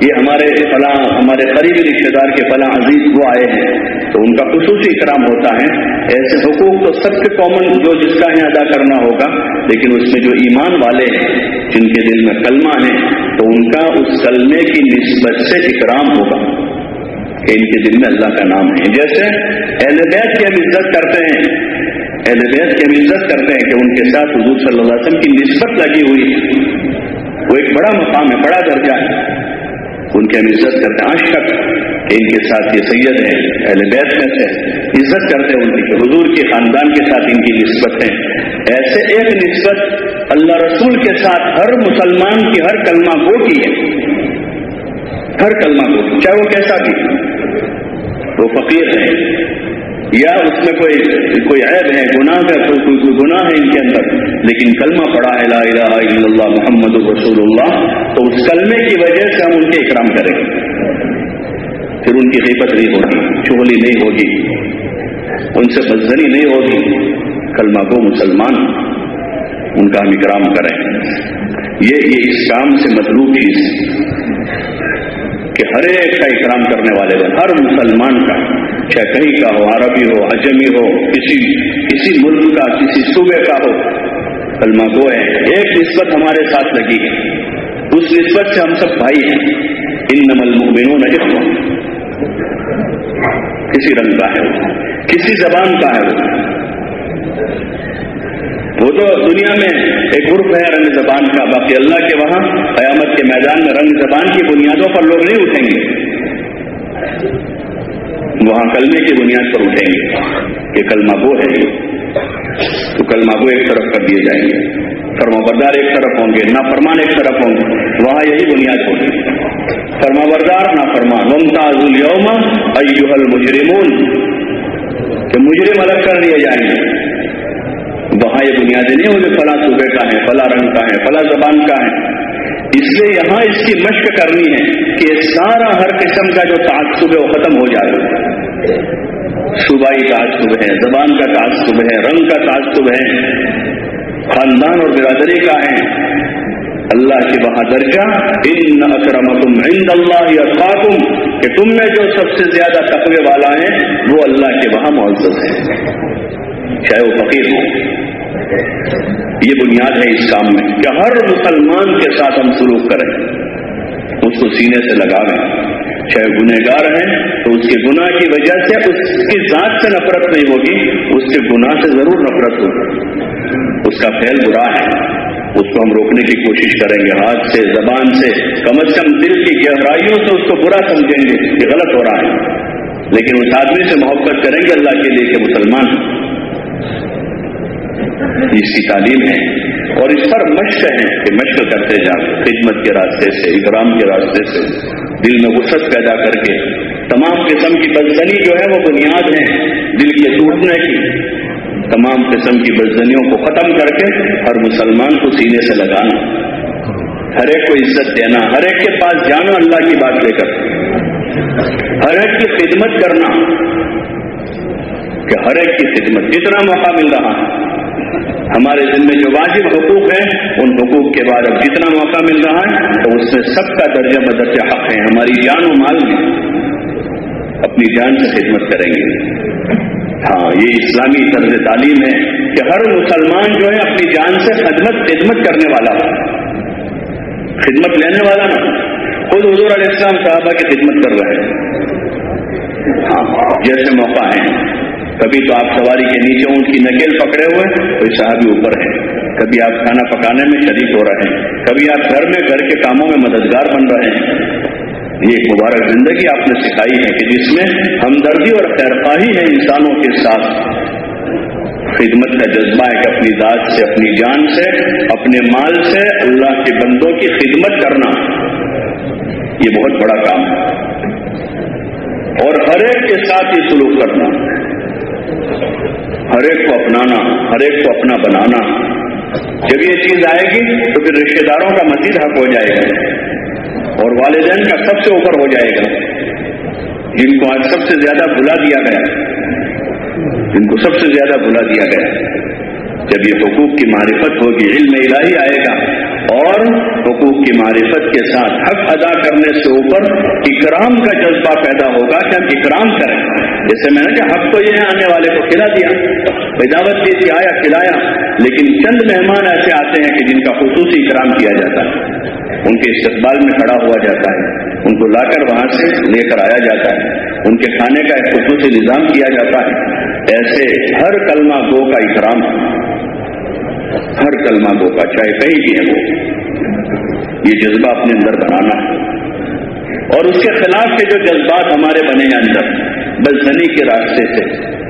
یہ ہمارے فلاں، ہمارے قریبی رشتے دار کے فلاں عزیز وہ آئے ہیں۔ تو ان کا خصوصی اکرام ہوتا ہے۔ ایسے حقوق تو سب سے کامن جو جس کا ہے ادا کرنا ہوگا، لیکن اس میں جو ایمان والے ہیں، جن کے دل میں کلمہ ہے، تو ان کا اس کلمے کی نسبت سے اکرام ہوگا کہ ان کے دل میں اللہ کا نام ہے۔ جیسے اہل بیت کی ہم عزت کرتے ہیں اہل بیت کی ہم عزت کرتے ہیں کہ ان کے ساتھ حضور صلی اللہ علیہ وسلم کی نسبت لگی ہوئی وہ ایک بڑا مقام ہے، بڑا درجہ ہے۔ ان کی ہم عزت کرتے ہیں۔ آج تک کہ ان کے ساتھ یہ سید ہیں، اہل بیت میں سے عزت کرتے ہیں ان کی، کہ حضور کے خاندان کے ساتھ ان کی نسبت ہے ایسے ایک نسبت اللہ رسول کے ساتھ ہر مسلمان کی ہر کلمہ گو کی ہے۔ ہر کلمہ گو چاہے وہ کیسا بھی۔ وہ فقیر ہے۔ یا اس میں کوئی کوئی عیب ہے، گناہ کا کوئی کوئی گناہ ہے ان کے اندر، لیکن کلمہ پڑا ہے لا الہ الا اللہ محمد رسول اللہ تو اس کلمے کی وجہ سے ہم ان کے اکرام کریں گے۔ پھر ان کی حفت نہیں ہوگی، چغلی نہیں ہوگی، ان سے بزنی نہیں ہوگی۔ کلمہ کو مسلمان، ان کا ہم اکرام کریں۔ یہ یہ اس کام سے مطلوب چیز۔ کہ ہر ایک کا اکرام کرنے والے ہر مسلمان کا، چاہے کہیں کا ہو، عربی ہو، اجمی ہو، کسی کسی ملک کا، کسی صوبے کا ہو۔ کلمہ گو ہے، ایک نسبت ہمارے ساتھ لگی ہے۔ اس نسبت سے ہم سب بھائی ہیں۔ ان نمل مبینوں نے کسی رنگ کا ہے وہ، کسی زبان کا ہے وہ تو دنیا میں ایک عرف ہے رنگ زبان کا، باقی اللہ کے وہاں قیامت کے میدان میں رنگ زبان کی بنیادوں پر لوگ نہیں اٹھیں گے۔ وہاں کلمے کی بنیاد پر اٹھیں گے کہ کلمہ وہ ہے تو کلمہ وہ ایک طرف کر دیے جائیں گے۔ فرما بردار ایک طرف ہوں گے نہ فرمان ایک طرف ہوں گے۔ وہاں یہی بنیاد ہوگی۔ فرما بردار نہ فرمان ممتاز الوما ایوہل مجرمون کہ مجرم الگ کر دیے جائیں گے۔ وہاں یہ بنیادیں نہیں ہوگی فلاں صوبے کا ہے، فلاں رنگ کا ہے، فلاں زبان کا ہے۔ اس لیے یہاں اس کی مشق کرنی ہے کہ سارا ہر قسم کا جو تعصب ہے وہ ختم ہو جائے۔ صوبائی تعصب ہے، زبان کا تعصب ہے، رنگ کا تعصب ہے۔ خاندان اور برادری کا ہے۔ اللہ کے وہاں درجہ۔ ان اکرمکم عند اللہ یا کہ تم میں جو سب سے زیادہ تقوی والا ہے، وہ اللہ کے وہاں معزز ہے۔ چاہے وہ فقیر ہو۔ یہ بنیاد ہے اس کام میں کہ ہر مسلمان کے ساتھ ہم سلوک کریں۔ اس کو سینے سے لگا لیں چاہے گنہ گار ہیں تو اس کے گناہ کی وجہ سے اس کی ذات سے نفرت نہیں ہوگی، اس کے گناہ سے ضرور نفرت ہوگی۔ اس کا پھیل برا ہے۔ اس کو ہم روکنے کی کوشش کریں گے۔ ہاتھ سے، زبان سے، کم از کم دل کی گہرائیوں سے اس کو برا سمجھیں گے کہ غلط ہو رہا ہے۔ لیکن اس آدمی سے محبت کریں گے اللہ کے لیے کہ مسلمان اس کی تعلیم ہے اور اس پر مشق ہے کہ مشق کرتے جائیں خدمت کے راستے سے اکرام کے راستے سے، دل میں وسعت پیدا کر کے۔ تمام قسم کی بدزنی جو ہے وہ بنیاد ہے، دل کے ٹوٹنے کی۔ تمام قسم کی بدزنیوں کو ختم کر کے ہر مسلمان کو سینے سے لگانا۔ ہر ایک کو عزت دینا، ہر ایک کے پاس جانا اللہ کی بات لے کر۔ ہر ایک کی خدمت کرنا۔ کہ ہر ایک کی خدمت جتنا موقع مل رہا ہے۔ ہمارے دل میں جو واجب حقوق ہیں، ان حقوق کے بعد اب جتنا موقع مل رہا ہے، تو اس میں سب کا درجہ بدرجہ حق ہے ہماری جان و مال میں اپنی جان سے خدمت کریں گے۔ ہاں یہ اسلامی طرز تعلیم ہے کہ ہر مسلمان جو ہے اپنی جان سے خدمت خدمت کرنے والا خدمت لینے والا نا خود حضور علیہ السلام صاحبہ کی خدمت کر رہے ہیں۔ ہاں جیسے موقع ہے کبھی تو آپ سواری کے نیچے اونٹ کی نکیل پکڑے ہوئے کوئی صاحب اوپر ہے کبھی آپ کھانا پکانے میں شریک ہو رہے ہیں۔ کبھی آپ گھر میں، گھر کے کاموں میں مددگار بن رہے ہیں۔ یہ ایک مبارک زندگی آپ نے سکھائی ہے کہ جس میں ہمدردی اور خیرخواہی ہے انسانوں کے ساتھ۔ خدمت کا جذبہ ہے کہ اپنی ذات سے، اپنی جان سے، اپنے مال سے اللہ کے بندوں کی خدمت کرنا۔ یہ بہت بڑا کام ہے۔ اور ہر ایک کے ساتھ یہ سلوک کرنا۔ ہر ایک کو اپنانا، ہر ایک کو اپنا بنانا۔ جب یہ چیز آئے گی، تو پھر رشتے داروں کا مزید حق ہو جائے گا۔ اور والدین کا سب سے اوپر ہو جائے گا۔ جن کو آج سب سے زیادہ بلا دیا گیا۔ جن کو سب سے زیادہ بلا دیا گیا۔ جب یہ حقوق کی معرفت ہوگی، علم الہی آئے گا۔ اور حقوق کی معرفت کے ساتھ حق ادا کرنے سے اوپر اکرام کا جذبہ پیدا ہوگا کہ ہم اکرام کریں۔ جیسے میں نے کہا حق تو یہ ہے آنے والے کو کھلا دیا۔ دعوت دی تھی، آیا، کھلایا۔ لیکن چند مہمان ایسے آتے ہیں کہ جن کا خصوصی اکرام کیا جاتا ہے۔ ان کے استقبال میں کھڑا ہوا جاتا ہے۔ ان کو لا کر وہاں سے لے کر آیا جاتا ہے۔ ان کے کھانے کا ایک خصوصی نظام کیا جاتا ہے۔ ایسے ہر کلمہ گو کا اکرام۔ ہر کلمہ گو کا، چاہے کہیں بھی ہے وہ۔ یہ جذبہ اپنے اندر بنانا ہے۔ اور اس کے خلاف کے جو جذبات ہمارے بنے ہیں اندر بزنی کے راستے سے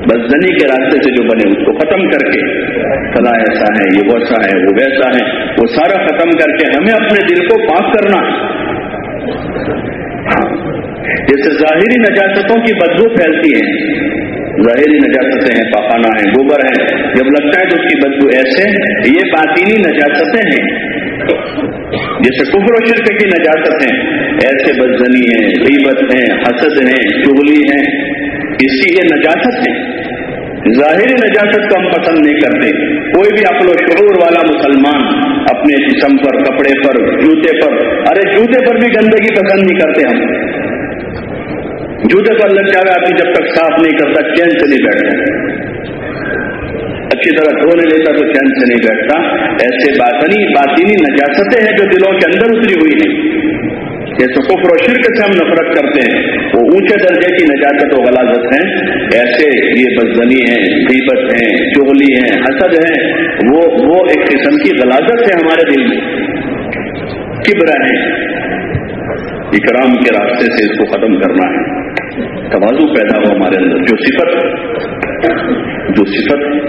بزنی کے راستے سے جو بنے، اس کو ختم کر کے، فلاں ایسا ہے، یہ ویسا ہے، وہ ویسا ہے، وہ سارا ختم کر کے ہمیں اپنے دل کو پاک کرنا۔ جیسے ظاہری نجاستوں کی بدبو پھیلتی ہے، ظاہری نجاستیں ہیں، پاخانہ ہیں، گوبر ہیں، جب لگتا ہے تو اس کی بدبو ایسے یہ باطینی نجاستیں ہیں۔ جیسے کفر و شرک کی نجاستیں ایسے بدزنی ہیں، غیبت ہیں، حسد ہیں، چغلی ہیں، اس کی یہ نجاست ہے ظاہری نجاست کو ہم پسند نہیں کرتے۔ کوئی بھی عقل و شعور والا مسلمان اپنے جسم پر، کپڑے پر، جوتے پر، ارے جوتے پر بھی گندگی پسند نہیں کرتے ہم۔ جوتے پر لگ جائے آدمی جب تک صاف نہیں کرتا، چین سے نہیں بیٹھتا۔ اچھی طرح دھو نہیں لیتا تو چین سے نہیں بیٹھتا۔ ایسے باطنی باطنی نجاستیں ہیں جو دلوں کے اندر اتری ہوئی ہیں۔ جیسے کفر و شرک سے ہم نفرت کرتے ہیں، وہ اونچے درجے کی نجاست و غلازت ہیں۔ ایسے یہ بدزنی ہیں دیبت ہیں، چغلی ہیں، حسد ہیں۔ وہ وہ ایک قسم کی غلازت ہے ہمارے دل میں۔ کبرا ہے اکرام کے راستے سے اس کو ختم کرنا ہے۔ توازو پیدا ہو ہمارے اندر۔ جو صفت جو صفت۔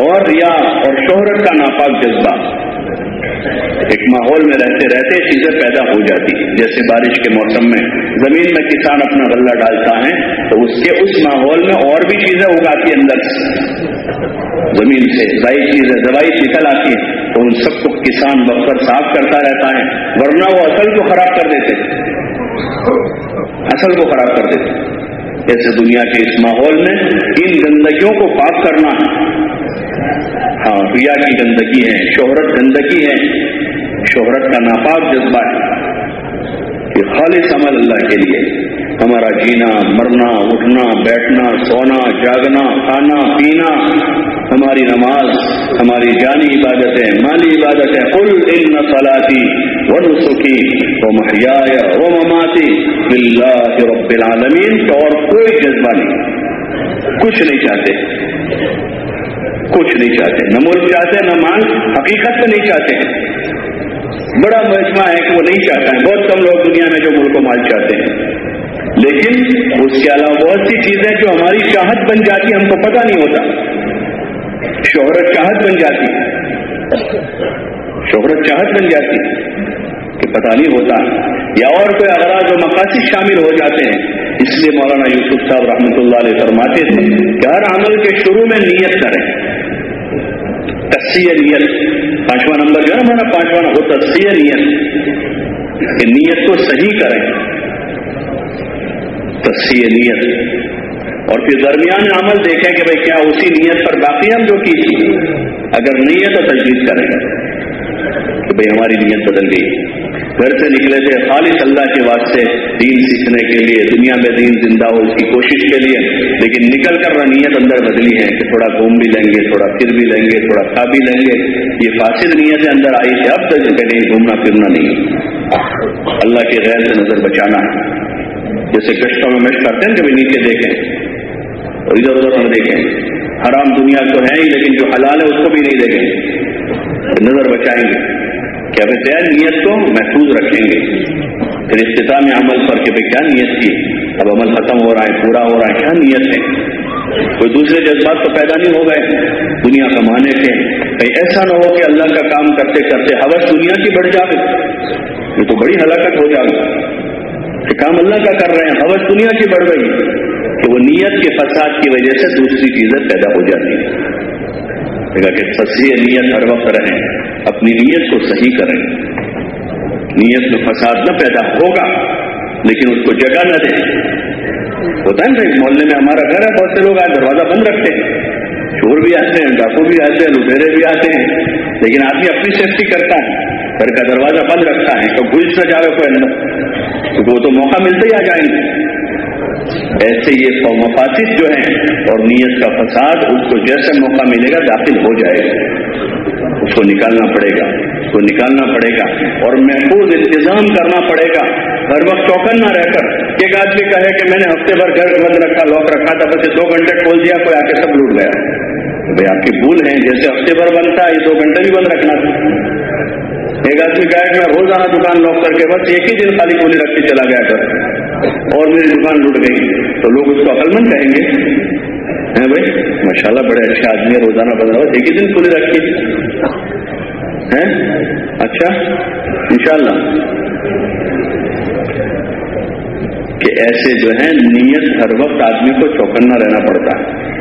اور ریا اور شہرت کا ناپاک جذبہ۔ ایک ماحول میں رہتے رہتے چیزیں پیدا ہو جاتی ہیں۔ جیسے بارش کے موسم میں زمین میں کسان اپنا غلہ ڈالتا ہے، تو اس کے اس ماحول میں اور بھی چیزیں اگاتی اندر سے۔ زمین سے ضائی چیزیں، دوائی نکل آتی ہیں، تو ان سب کو کسان بخر صاف کرتا رہتا ہے۔ ورنہ وہ اصل کو خراب کر دیتے۔ اصل کو خراب کر دیتے۔ ایسے دنیا کے اس ماحول میں ان گندگیوں کو پاک کرنا۔ ہاں ریا کی گندگی ہے، شہرت گندگی ہے۔ شہرت کا ناپاک جذبہ ہے کہ خالص عمل اللہ کے لیے ہمارا جینا، مرنا، اٹھنا، بیٹھنا، سونا، جاگنا، کھانا، پینا، ہماری نماز، ہماری جانی عبادتیں، مالی عبادتیں کل علم صلاحی و نسخی و محیا و مماتی بلّہ رب العالمین اور کوئی جذبہ نہیں۔ کچھ نہیں چاہتے۔ کچھ نہیں چاہتے۔ نہ ملک چاہتے، نہ مان حقیقت میں نہیں چاہتے۔ بڑا مجمع ہے کہ وہ نہیں چاہتا ہے۔ بہت کم لوگ دنیا میں جو ملک و مال چاہتے ہیں۔ لیکن اس کے علاوہ بہت سی چیزیں جو ہماری چاہت بن جاتی ہم کو پتہ نہیں ہوتا۔ شہرت چاہت بن جاتی شہرت چاہت بن جاتی کہ پتہ نہیں ہوتا۔ یا اور کوئی اغراض و مقاصد شامل ہو جاتے ہیں۔ اس لیے مولانا یوسف صاحب رحمۃ اللہ علیہ فرماتے تھے کہ ہر عمل کے شروع میں نیت کریں تصیہ نیت۔ پانچواں نمبر جو ہے ہمارا پانچواں وہ تصیہ نیت۔ کہ نیت کو صحیح کریں۔ تصیہ نیت۔ اور پھر درمیان عمل دیکھیں کہ بھائی کیا اسی نیت پر باقی ہم جو کی اگر نیت تو تجویز کریں، تو بھائی ہماری نیت بدل گئی۔ گھر سے نکلے تھے۔ خالص اللہ کے واسطے دین سیکھنے کے لیے، دنیا میں دین زندہ ہو اس کی کوشش کے لیے۔ لیکن نکل کر نیت اندر بدلی ہے کہ تھوڑا گھوم بھی لیں گے، تھوڑا پھر بھی لیں گے، تھوڑا کھا بھی لیں گے۔ یہ فاصل نیتیں اندر آئی تھی، اب تک کہیں گھومنا پھرنا نہیں۔ اللہ کے غیر سے نظر بچانا ہے۔ جیسے کشتوں میں مشق کرتے ہیں کبھی نیچے دیکھیں۔ اور ادھر ادھر نہ دیکھیں۔ حرام دنیا تو ہے ہی، لیکن جو حلال ہے اس کو بھی نہیں دیکھیں۔ نظر بچائیں گے۔ کیا بھائی نیت کو محفوظ رکھیں گے۔ پھر اختتام عمل پر کہ کیا نیت کی۔ اب عمل ختم ہو رہا ہے، پورا ہو رہا ہے، کیا نیت ہے؟ کوئی دوسرے جذبات تو پیدا نہیں ہو گئے۔ دنیا کمانے کے کہیں ایسا نہ ہو کہ اللہ کا کام کرتے کرتے حوث دنیا کی بڑھ جائے۔ یہ تو بڑی ہلاکت ہو جائے۔ کہ کام اللہ کا کر رہے ہیں حوث دنیا کی بڑھ گئی۔ کہ وہ نیت کے فساد کی وجہ سے دوسری چیزیں پیدا ہو جاتی ہیں۔ کہ تصویر نیت ہر وقت رہیں، اپنی نیت کو صحیح کریں۔ نیت میں فساد نہ پیدا ہوگا، لیکن اس کو جگہ نہ دیں۔ ہوتا ہے بھائی، محلے میں ہمارا گھر ہے، بہت سے لوگ آج دروازہ بند رکھتے ہیں۔ چور بھی آتے ہیں، ڈاکو بھی آتے ہیں لٹیرے بھی آتے ہیں۔ لیکن آدمی اپنی سیفٹی کرتا ہے، گھر کا دروازہ بند رکھتا ہے تو گھس نہ جاوے کوئی اندر۔ کیونکہ وہ تو موقع ملتے ہی آ جائیں گے۔ ایسے یہ مفاصد جو ہیں اور نیت کا فساد اس کو جیسے موقع ملے گا داخل ہو جائے گا۔ اس کو نکالنا پڑے گا۔ اس کو نکالنا پڑے گا۔ اور محفوظ انتظام کرنا پڑے گا۔ ہر وقت چوکن نہ رہ کر۔ ایک آدمی کہے کہ میں نے ہفتے بھر گھر بند رکھا لاک رکھا تھا، بس دو گھنٹے کھول دیا، کوئی آ کے سب لوٹ گیا۔ بھائی آپ کی بھول ہے جیسے ہفتے بھر بند تھا یہ دو گھنٹے بھی بند رکھنا تھا۔ ایک آدمی کہا کہ میں روزانہ دکان لاک کر کے بس ایک ہی دن خالی کھولی رکھ کے چلا گیا کر اور میری دکان لوٹ گئی۔ تو لوگ اس کو عقل مند کہیں گے۔ ہیں بھائی؟ ماشاء اللہ بڑے اچھے آدمی روزانہ بدلا ہوا ایک ہی دن کھلی رکھی ہیں؟ اچھا؟ انشاءاللہ۔ کہ ایسے جو ہیں، نیت ہر وقت آدمی کو چوکنا رہنا پڑتا ہے۔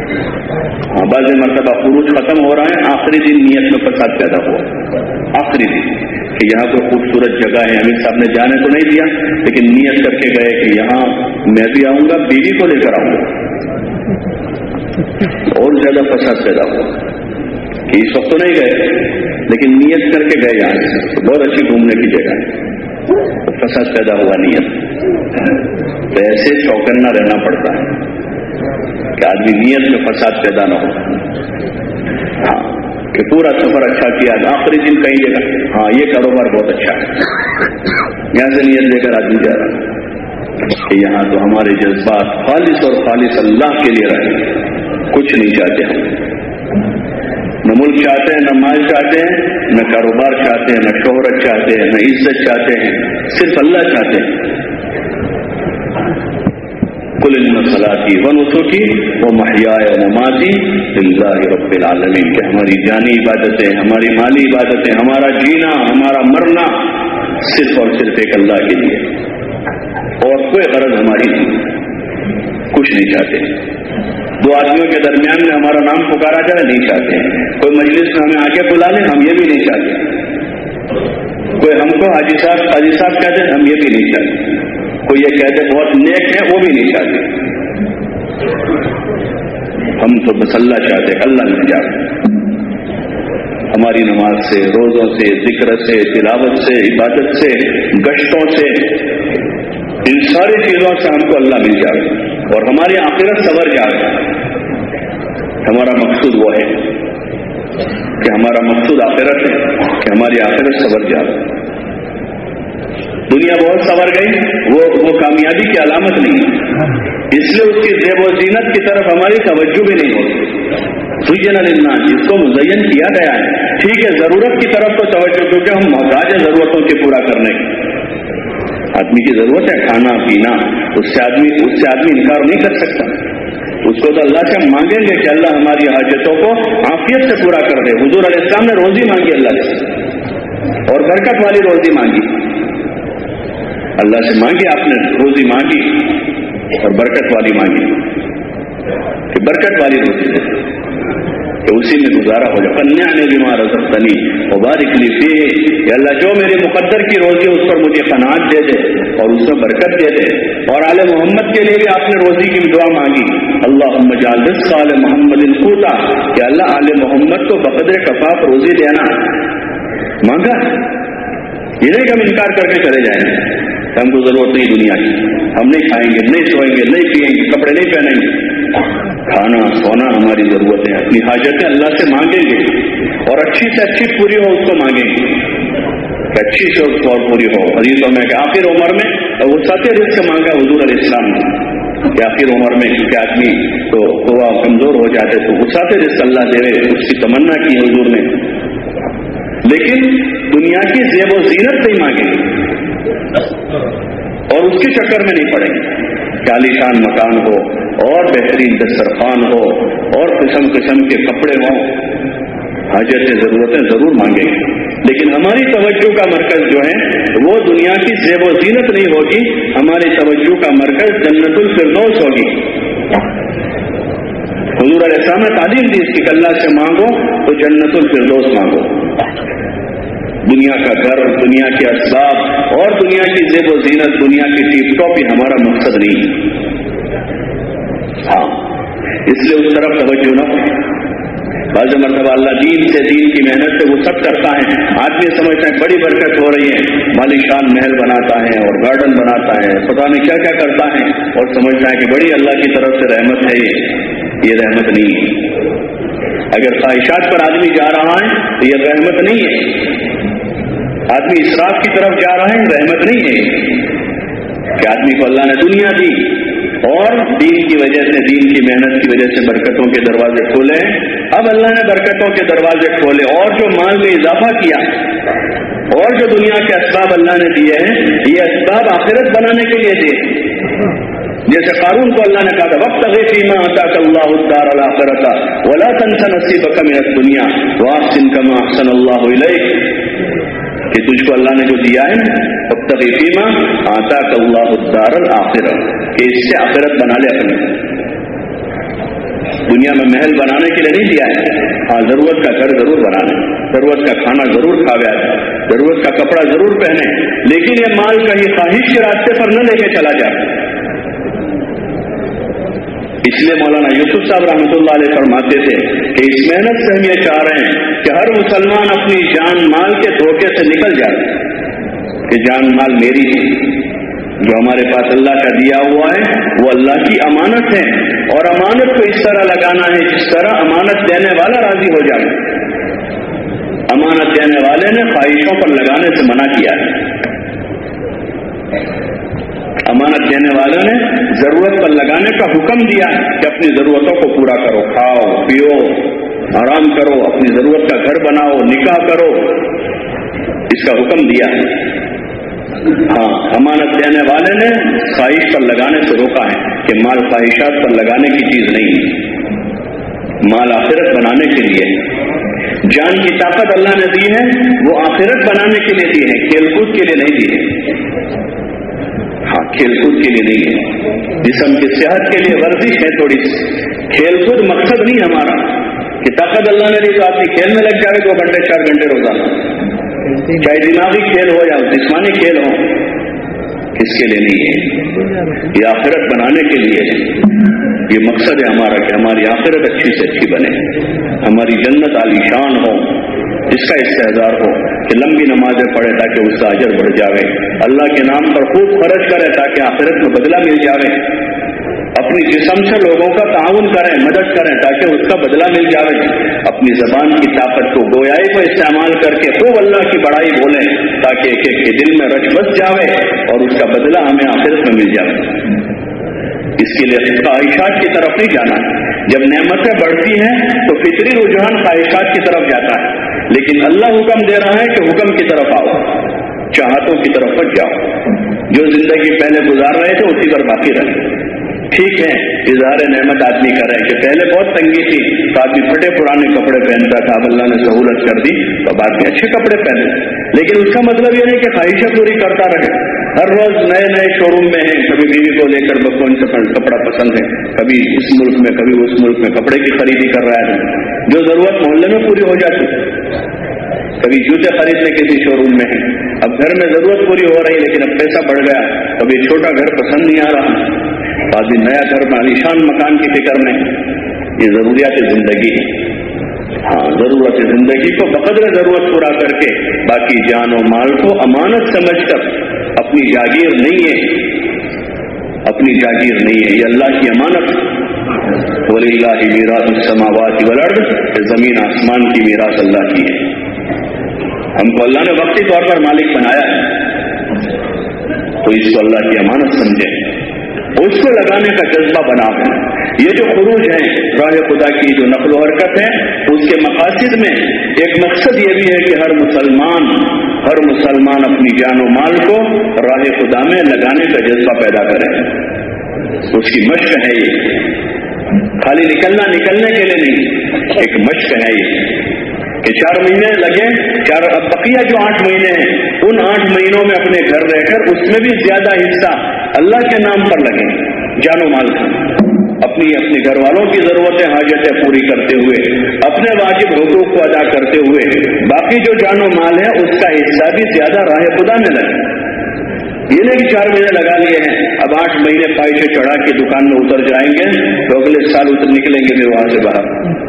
ہاں بعض مرتبہ عروج ختم ہو رہا ہے، آخری دن نیت میں فساد پیدا ہوا۔ آخری دن۔ کہ یہاں کوئی خوبصورت جگہ ہے۔ امیر صاحب نے جانے تو نہیں دیا، لیکن نیت کر کے گئے کہ یہاں میں بھی آؤں گا، بیوی کو لے کر آؤں گا۔ اور زیادہ فساد پیدا ہوا۔ کہ اس وقت تو نہیں گئے، لیکن نیت کر کے گئے یہاں بہت اچھی گھومنے کی جگہ ہے۔ فساد پیدا ہوا نیت۔ تو ایسے چوکنا رہنا پڑتا ہے کہ آدمی نیت میں فساد پیدا نہ ہو۔ ہاں۔ کہ پورا سفر اچھا کیا آخری دن کہیں جگہ ہاں یہ کاروبار بہت اچھا ہے۔ یہاں سے نیت لے کر آدمی جا رہا کہ یہاں تو ہمارے جذبات خالص اور خالص اللہ کے لیے رہے۔ کچھ نہیں چاہتے ہم۔ نہ ملک چاہتے ہیں، نہ مال چاہتے ہیں، نہ کاروبار چاہتے ہیں، نہ شہرت چاہتے ہیں، نہ عزت چاہتے ہیں، صرف اللہ چاہتے ہیں۔ کل سلاتی ون اسو کی وہ محیا مماتی اللہ رب العالمین کہ ہماری جانی عبادتیں، ہماری مالی عبادتیں، ہمارا جینا، ہمارا مرنا صرف اور صرف ایک اللہ کے لیے۔ اور کوئی غرض ہماری کچھ نہیں چاہتے۔ دو آدمیوں کے درمیان میں ہمارا نام پکارا جائے نہیں چاہتے۔ کوئی مجلس میں ہمیں آگے بلا لیں ہم یہ بھی نہیں چاہتے۔ کوئی ہم کو حاجی صاحب حاجی صاحب کہتے ہیں ہم یہ بھی نہیں چاہتے۔ کوئی یہ کہتے بہت نیک ہے وہ بھی نہیں چاہتے۔ ہم تو بس اللہ چاہتے، اللہ مل جاتے ہماری نماز سے، روزوں سے، ذکر سے، تلاوت سے، عبادت سے، گشتوں سے، ان ساری چیزوں سے ہم کو اللہ مل جائے اور ہماری آخرت صبر جائے ہمارا مقصود وہ ہے کہ ہمارا مقصود آخرت ہے، کہ ہماری آخرت صبر جائے دنیا بہت سور گئی، وہ وہ کامیابی کی علامت نہیں۔ ہے اس لیے اس کی زیب و زینت کی طرف ہماری توجہ بھی نہیں ہوتی۔ سوجن نہ جس کو مزین کیا گیا ہے۔ ٹھیک ہے، ضرورت کی طرف تو توجہ، کیونکہ ہم محتاج ہیں ضرورتوں کے پورا کرنے کی۔ آدمی کی ضرورت ہے کھانا، پینا، اس سے آدمی، اس سے آدمی انکار نہیں کر سکتا۔ اس کو تو اللہ سے ہم مانگیں گے کہ اللہ ہماری حاجتوں کو عافیت سے پورا کر دے۔ حضور علیہ السلام نے روزی مانگی، اللہ سے اور برکت والی روزی مانگی۔ اللہ سے مانگی، آپ نے روزی مانگی اور برکت والی مانگی۔ کہ برکت والی روزی دے۔ کہ اسی میں گزارا ہو جائے۔ کنیا نے بیمار رزق بنی مبارک لی پی اللہ، جو میرے مقدر کی روزی اس پر مجھے قناعت دے دے اور اس میں برکت دے دے۔ اور آل محمد کے لیے بھی آپ نے روزی کی دعا مانگی۔ اللہ محمد عال محمد القوتا کہ اللہ عال محمد کو بقدر کفاف روزی دینا۔ مانگا؟ یہ نہیں کہ ہم انکار کر کے چلے جائیں۔ ہم کو ضرورت نہیں دنیا کی۔ ہم نہیں کھائیں گے، نہیں سوئیں گے، نہیں پیئیں گے، کپڑے نہیں پہنیں گے۔ کھانا، سونا ہماری ضرورت ہے۔ اپنی حاجتیں اللہ سے مانگیں گے۔ اور اچھی سے اچھی پوری ہو اس کو مانگیں گے۔ کہ اچھی سے اس کو اور پوری ہو۔ حدیثوں میں کہ آخر عمر میں وہ ساتھ رزق سے مانگا حضور علیہ السلام نے۔ کہ آخر عمر میں کیونکہ آدمی تو ہوا کمزور ہو جاتے تو غصہ رزق اللہ دے رہے، اس کی تمنا کی حضور نے۔ لیکن دنیا کی زیب و زینت نہیں مانگے۔ اور اس کے چکر میں نہیں پڑیں گے عالیشان مکان ہو، اور بہترین دسترخوان ہو، اور قسم قسم کے کپڑے ہوں۔ حاجتیں ضرورتیں ضرور مانگیں۔ گے لیکن ہماری توجہ کا مرکز جو ہے، وہ دنیا کی زیب و زینت نہیں ہوگی، ہماری توجہ کا مرکز جنت الفردوس ہوگی۔ حضور علیہ السلام نے تعلیم دی اس کی اللہ سے مانگو تو جنت الفردوس مانگو۔ دنیا کا گھر، دنیا کے اسباب اور دنیا کی زیب و زینت، دنیا کی ٹیپ ٹاپ ہی ہمارا مقصد نہیں ہاں اس لیے اس طرف توجہ نہ بعض مرتبہ اللہ دین سے دین کی محنت سے وہ سب کرتا ہے۔ آدمی سمجھتا ہے بڑی برکت ہو رہی ہے۔ مالشان محل بناتا ہے اور گارڈن بناتا ہے۔ پتا نہیں کیا کیا کرتا ہے؟ اور سمجھتا ہے کہ بڑی اللہ کی طرف سے رحمت ہے۔ یہ یہ رحمت نہیں ہے۔ اگر خواہشات پر آدمی جا رہا ہے تو یہ رحمت نہیں ہے۔ آدمی اسراف کی طرف جا رہا ہے رحمت نہیں ہے۔ کہ آدمی کو اللہ نے دنیا دی اور دین کی وجہ سے، دین کی محنت کی وجہ سے برکتوں کے دروازے کھولے۔ اب اللہ نے برکتوں کے دروازے کھولے اور جو مال میں اضافہ کیا اور جو دنیا کے اسباب اللہ نے دیے ہیں، یہ اسباب آخرت بنانے کے لیے دیے۔ جیسے قارون کو اللہ نے کہا تھا، وقت فیما آتا اللہ الدار اللہ کرتا ولا تنسا نصیب کم دنیا واپسن کما احسن اللہ علیہ کہ تجھ کو اللہ نے جو دیا ہے اب تک یقینا آتا کا اللہ الدار آخر کہ اس سے آخرت بنا لے اپنے۔ دنیا میں محل بنانے کے لیے نہیں دیا ہے۔ ہاں ضرورت کا گھر ضرور بنانا ضرورت کا کھانا ضرور کھاوے۔ ضرورت کا کپڑا ضرور پہنے۔ لیکن یہ مال کہیں خواہش کے راستے پر نہ لے کے چلا جائے اس لیے مولانا یوسف صاحب رحمۃ اللہ علیہ فرماتے تھے کہ اس محنت سے ہم یہ چاہ رہے ہیں کہ ہر مسلمان اپنی جان مال کے دھوکے سے نکل جائے، کہ جان مال میری ہے، جو ہمارے پاس اللہ کا دیا ہوا ہے، وہ اللہ کی امانت ہے، اور امانت کو اس طرح لگانا ہے جس طرح امانت دینے والا راضی ہو جائے۔ امانت دینے والے نے خواہشوں پر لگانے سے منع کیا ہے۔ امانت دینے والوں نے ضرورت پر لگانے کا حکم دیا ہے کہ اپنی ضرورتوں کو پورا کرو، کھاؤ، پیو آرام کرو، اپنی ضرورت کا گھر بناؤ، نکاح کرو۔ اس کا حکم دیا ہے۔ ہاں امانت دینے والے نے خواہش پر لگانے سے روکا ہے کہ مال خواہشات پر لگانے کی چیز نہیں، مال آخرت بنانے کے لیے۔ جان کی طاقت اللہ نے دی ہے، وہ آخرت بنانے کے لیے دی ہے، کھیل کود کے لیے نہیں دی ہے۔ کھیل کود کے لیے نہیں ہے۔ جسم کی صحت کے لیے ورزش ہے تھوڑی سی۔ کھیل کود مقصد نہیں ہمارا۔ کہ طاقت اللہ نے دی تو آپ کی کھیل میں لگ جائے، دو گھنٹے، چار گھنٹے روزانہ۔ چاہے دماغی کھیل ہو یا جسمانی کھیل ہو کس کے لیے نہیں ہے۔ یہ آخرت بنانے کے لیے یہ مقصد ہے ہمارا کہ ہماری آخرت اچھی سے اچھی بنے۔ ہماری جنت عالی شان ہو۔ جس کا استحظار ہو کہ لمبی نمازیں پڑھے تاکہ اس کا اجر بڑھ جاوے۔ اللہ کے نام پر خوب خرچ کرے تاکہ آخرت میں بدلہ مل جاوے۔ اپنی جسم سے لوگوں کا تعاون کریں، مدد کریں تاکہ اس کا بدلہ مل جاوے۔ اپنی زبان کی طاقت کو گویائی کو استعمال کر کے خوب اللہ کی بڑائی بولیں تاکہ ایک ایک کے دل میں رچ بس جاوے اور اس کا بدلہ ہمیں آخرت میں مل جائے اس کے لیے خواہشات کی طرف نہیں جانا۔ جب نعمتیں بڑھتی ہیں تو فطری رجحان خواہشات کی طرف جاتا ہے۔ لیکن اللہ حکم دے رہا ہے کہ حکم کی طرف آؤ، چاہتوں کی طرف بچ جاؤ۔ جو زندگی پہلے گزار رہے تھے، اسی پر باقی رہے۔ ٹھیک ہے اظہار نعمت آدمی کر رہے ہیں کہ پہلے بہت تنگی تھی۔ تو آدمی پھٹے پرانے کپڑے پہنتا تھا، اب اللہ نے سہولت کر دی تو اب آدمی اچھے کپڑے پہنے۔ لیکن اس کا مطلب یہ نہیں کہ خواہشیں پوری کرتا رہے۔ ہر روز نئے نئے شو روم میں ہیں۔ کبھی بیوی کو لے کر کون سے کپڑا پسند ہے۔ کبھی اس ملک میں، کبھی اس ملک میں کپڑے کی خریدی کر رہا ہے۔ جو ضرورت محلے میں پوری ہو جاتی۔ کبھی جوتے خریدنے کسی شو روم میں ہیں۔ اب گھر میں ضرورت پوری ہو رہی لیکن اب پیسہ بڑھ گیا۔ کبھی چھوٹا گھر پسند نہیں آ رہا۔ بعض نیا گھر میں علیشان مکان کی فکر میں۔ یہ ضروریات زندگی ہے ہاں ضرورت زندگی کو بقدر ضرورت پورا کر کے باقی جان و مال کو امانت سمجھ کر اپنی جاگیر نہیں ہے۔ اپنی جاگیر نہیں ہے۔ یہ اللہ کی امانت ولی اللہ میراث السماوات والارض زمین آسمان کی میراث اللہ کی ہے۔ ہم کو اللہ نے وقتی طور پر مالک بنایا ہے۔ تو اس کو اللہ کی امانت سمجھے۔ اس کو لگانے کا جذبہ بنا یہ جو خروج ہے راہ خدا کی جو نقل و حرکت ہے اس کے مقاصد میں ایک مقصد یہ بھی ہے کہ ہر مسلمان ہر مسلمان اپنی جان و مال کو راہ خدا میں لگانے کا جذبہ پیدا کرے۔ اس کی مشق ہے یہ۔ خالی نکلنا، نکلنے کے لیے نہیں، ایک مشق ہے یہ۔ کہ چار مہینے لگے، چار اب بقیہ جو آٹھ مہینے ہیں، ان آٹھ مہینوں میں اپنے گھر رہ کر اس میں بھی زیادہ حصہ اللہ کے نام پر لگے جانو مال کا۔ اپنی اپنے گھر والوں کی ضرورتیں، حاجتیں پوری کرتے ہوئے، اپنے واجب حقوق کو ادا کرتے ہوئے، باقی جو جان و مال ہے، اس کا حصہ بھی زیادہ راہ خدا میں لگے یہ نہیں کہ چار مہینے لگا لیے ہیں، اب آٹھ مہینے پائشے چڑھا کے دکان میں اتر جائیں گے، تو اگلے سال اتر نکلیں گے پھر وہاں سے باہر۔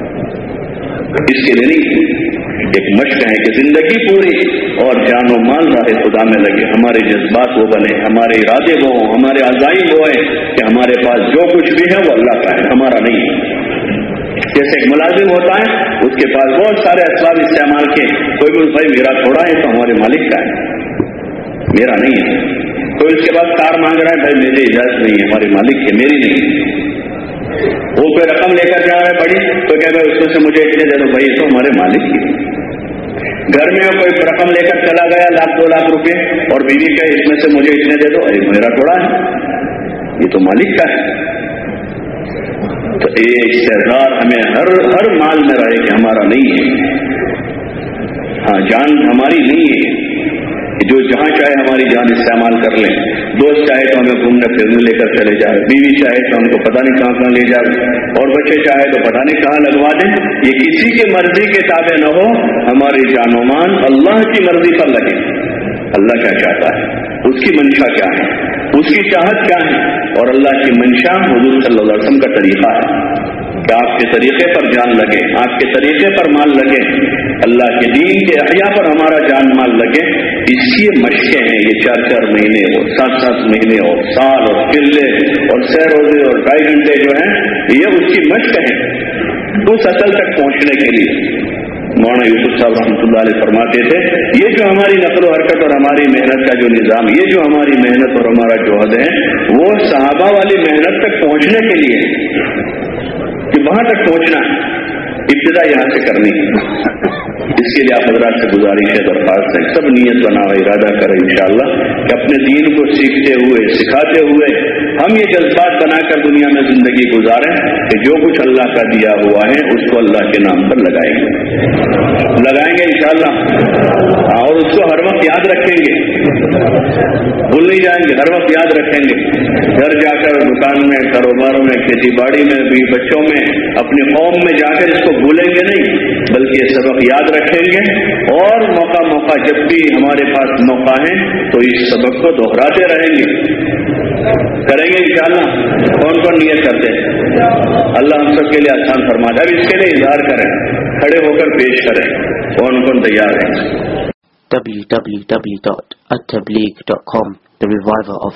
اس کے لیے نہیں. ایک مشق ہے کہ زندگی پوری اور جان و مال راہ خدا میں لگے ہمارے جذبات وہ بنے، ہمارے ارادے وہ ہوں، ہمارے آزائی وہ ہیں کہ ہمارے پاس جو کچھ بھی ہے وہ اللہ کا ہے، ہمارا نہیں. جیسے ایک ملازم ہوتا ہے، اس کے پاس بہت سارے اسباب استعمال کے کوئی بھی بھائی میرا تھوڑا ہے تو ہمارے مالک کا ہے. میرا نہیں ہے. کوئی اس کے بعد کار مانگ رہا ہے، بھائی میری اجازت نہیں ہے، ہمارے مالک کی میری نہیں. وہ کوئی رقم لے کر جا رہا ہے بڑی، تو کہ اس میں سے مجھے اتنے دے دو بھائی تو ہمارے مالک کی گھر میں کوئی رقم لے کر چلا گیا، لاکھ، دو لاکھ روپے، اور بیوی کہ اس میں سے مجھے اتنے دے دو۔ ارے، میرا تھوڑا ہے۔ یہ تو مالک کا ہے۔ تو ایک سردار ہمیں ہر ہر مال میں رہے کہ ہمارا نہیں ہے۔ ہاں جان ہماری نہیں ہے۔ جو جہاں چاہے ہماری جان استعمال کر لیں۔ دوست چاہے تو ہمیں گھومنے، پھرنے لے کر چلے جائے۔ بیوی چاہے تو ہم کو پتہ نہیں کہاں کہاں لے جائے۔ اور بچے چاہے تو پتہ نہیں کہاں لگوا دیں۔ یہ کسی کی مرضی کے تابع نہ ہو، ہماری جان و مان اللہ کی مرضی پر لگے۔ اللہ کیا چاہتا ہے؟ اس کی منشا کیا ہے؟ اس کی چاہت کیا ہے؟ اور اللہ کی منشا حضور صلی اللہ علیہ وسلم کا طریقہ ہے۔ کہ آپ کے طریقے پر جان لگے آپ کے طریقے پر مال لگے، اللہ کے دین کے احیاء پر ہمارا جان مال لگے۔ اس کی مشقیں ہیں یہ چار چار مہینے اور سات سات مہینے اور سال اور قلعے اور سہ روزے اور ڈھائی گھنٹے جو ہیں، یہ اس کی مشق ہے اس اصل تک پہنچنے کے لیے۔ مولانا یوسف صاحب رحمۃ اللہ علیہ فرماتے تھے، یہ جو ہماری نقل و حرکت اور ہماری محنت کا جو نظام، یہ جو ہماری محنت اور ہمارا جوہد ہے، وہ صحابہ والی محنت تک پہنچنے کے لیے۔ کہ وہاں تک پہنچنا ابتدا یہاں سے کرنی۔ اس کے لیے آپ حضرات سے گزارش ہے، درخواست ہے، سب نیت بنا ہوا ارادہ کریں انشاءاللہ کہ اپنے دین کو سیکھتے ہوئے، سکھاتے ہوئے ہم یہ جذبات بنا کر دنیا میں زندگی گزاریں کہ جو کچھ اللہ کا دیا ہوا ہے، اس کو اللہ کے نام پر لگائیں گے۔ لگائیں گے انشاءاللہ۔ ہاں، اور اس کو ہر وقت یاد رکھیں گے۔ بھول نہیں جائیں گے، ہر وقت یاد رکھیں گے۔ گھر جا کر دکان میں، کاروباروں میں، کھیتی باڑی میں بھی بچوں میں اپنی قوم میں جا کر اس کو بھولیں گے نہیں، بلکہ یہ سبق یاد رکھیں گے۔ اور موقع موقع جب بھی ہمارے پاس موقع ہے، تو اس سبق کو دوہراتے رہیں گے۔ کریں گے انشاءاللہ۔ کون کون نیت کرتے ہیں؟ اللہ ہم سب کے لیے آسان فرما اب اس کے لیے اظہار کریں۔ کھڑے ہو کر پیش کریں۔ کون کون تیار ہے www.attableague.com, The Reviver of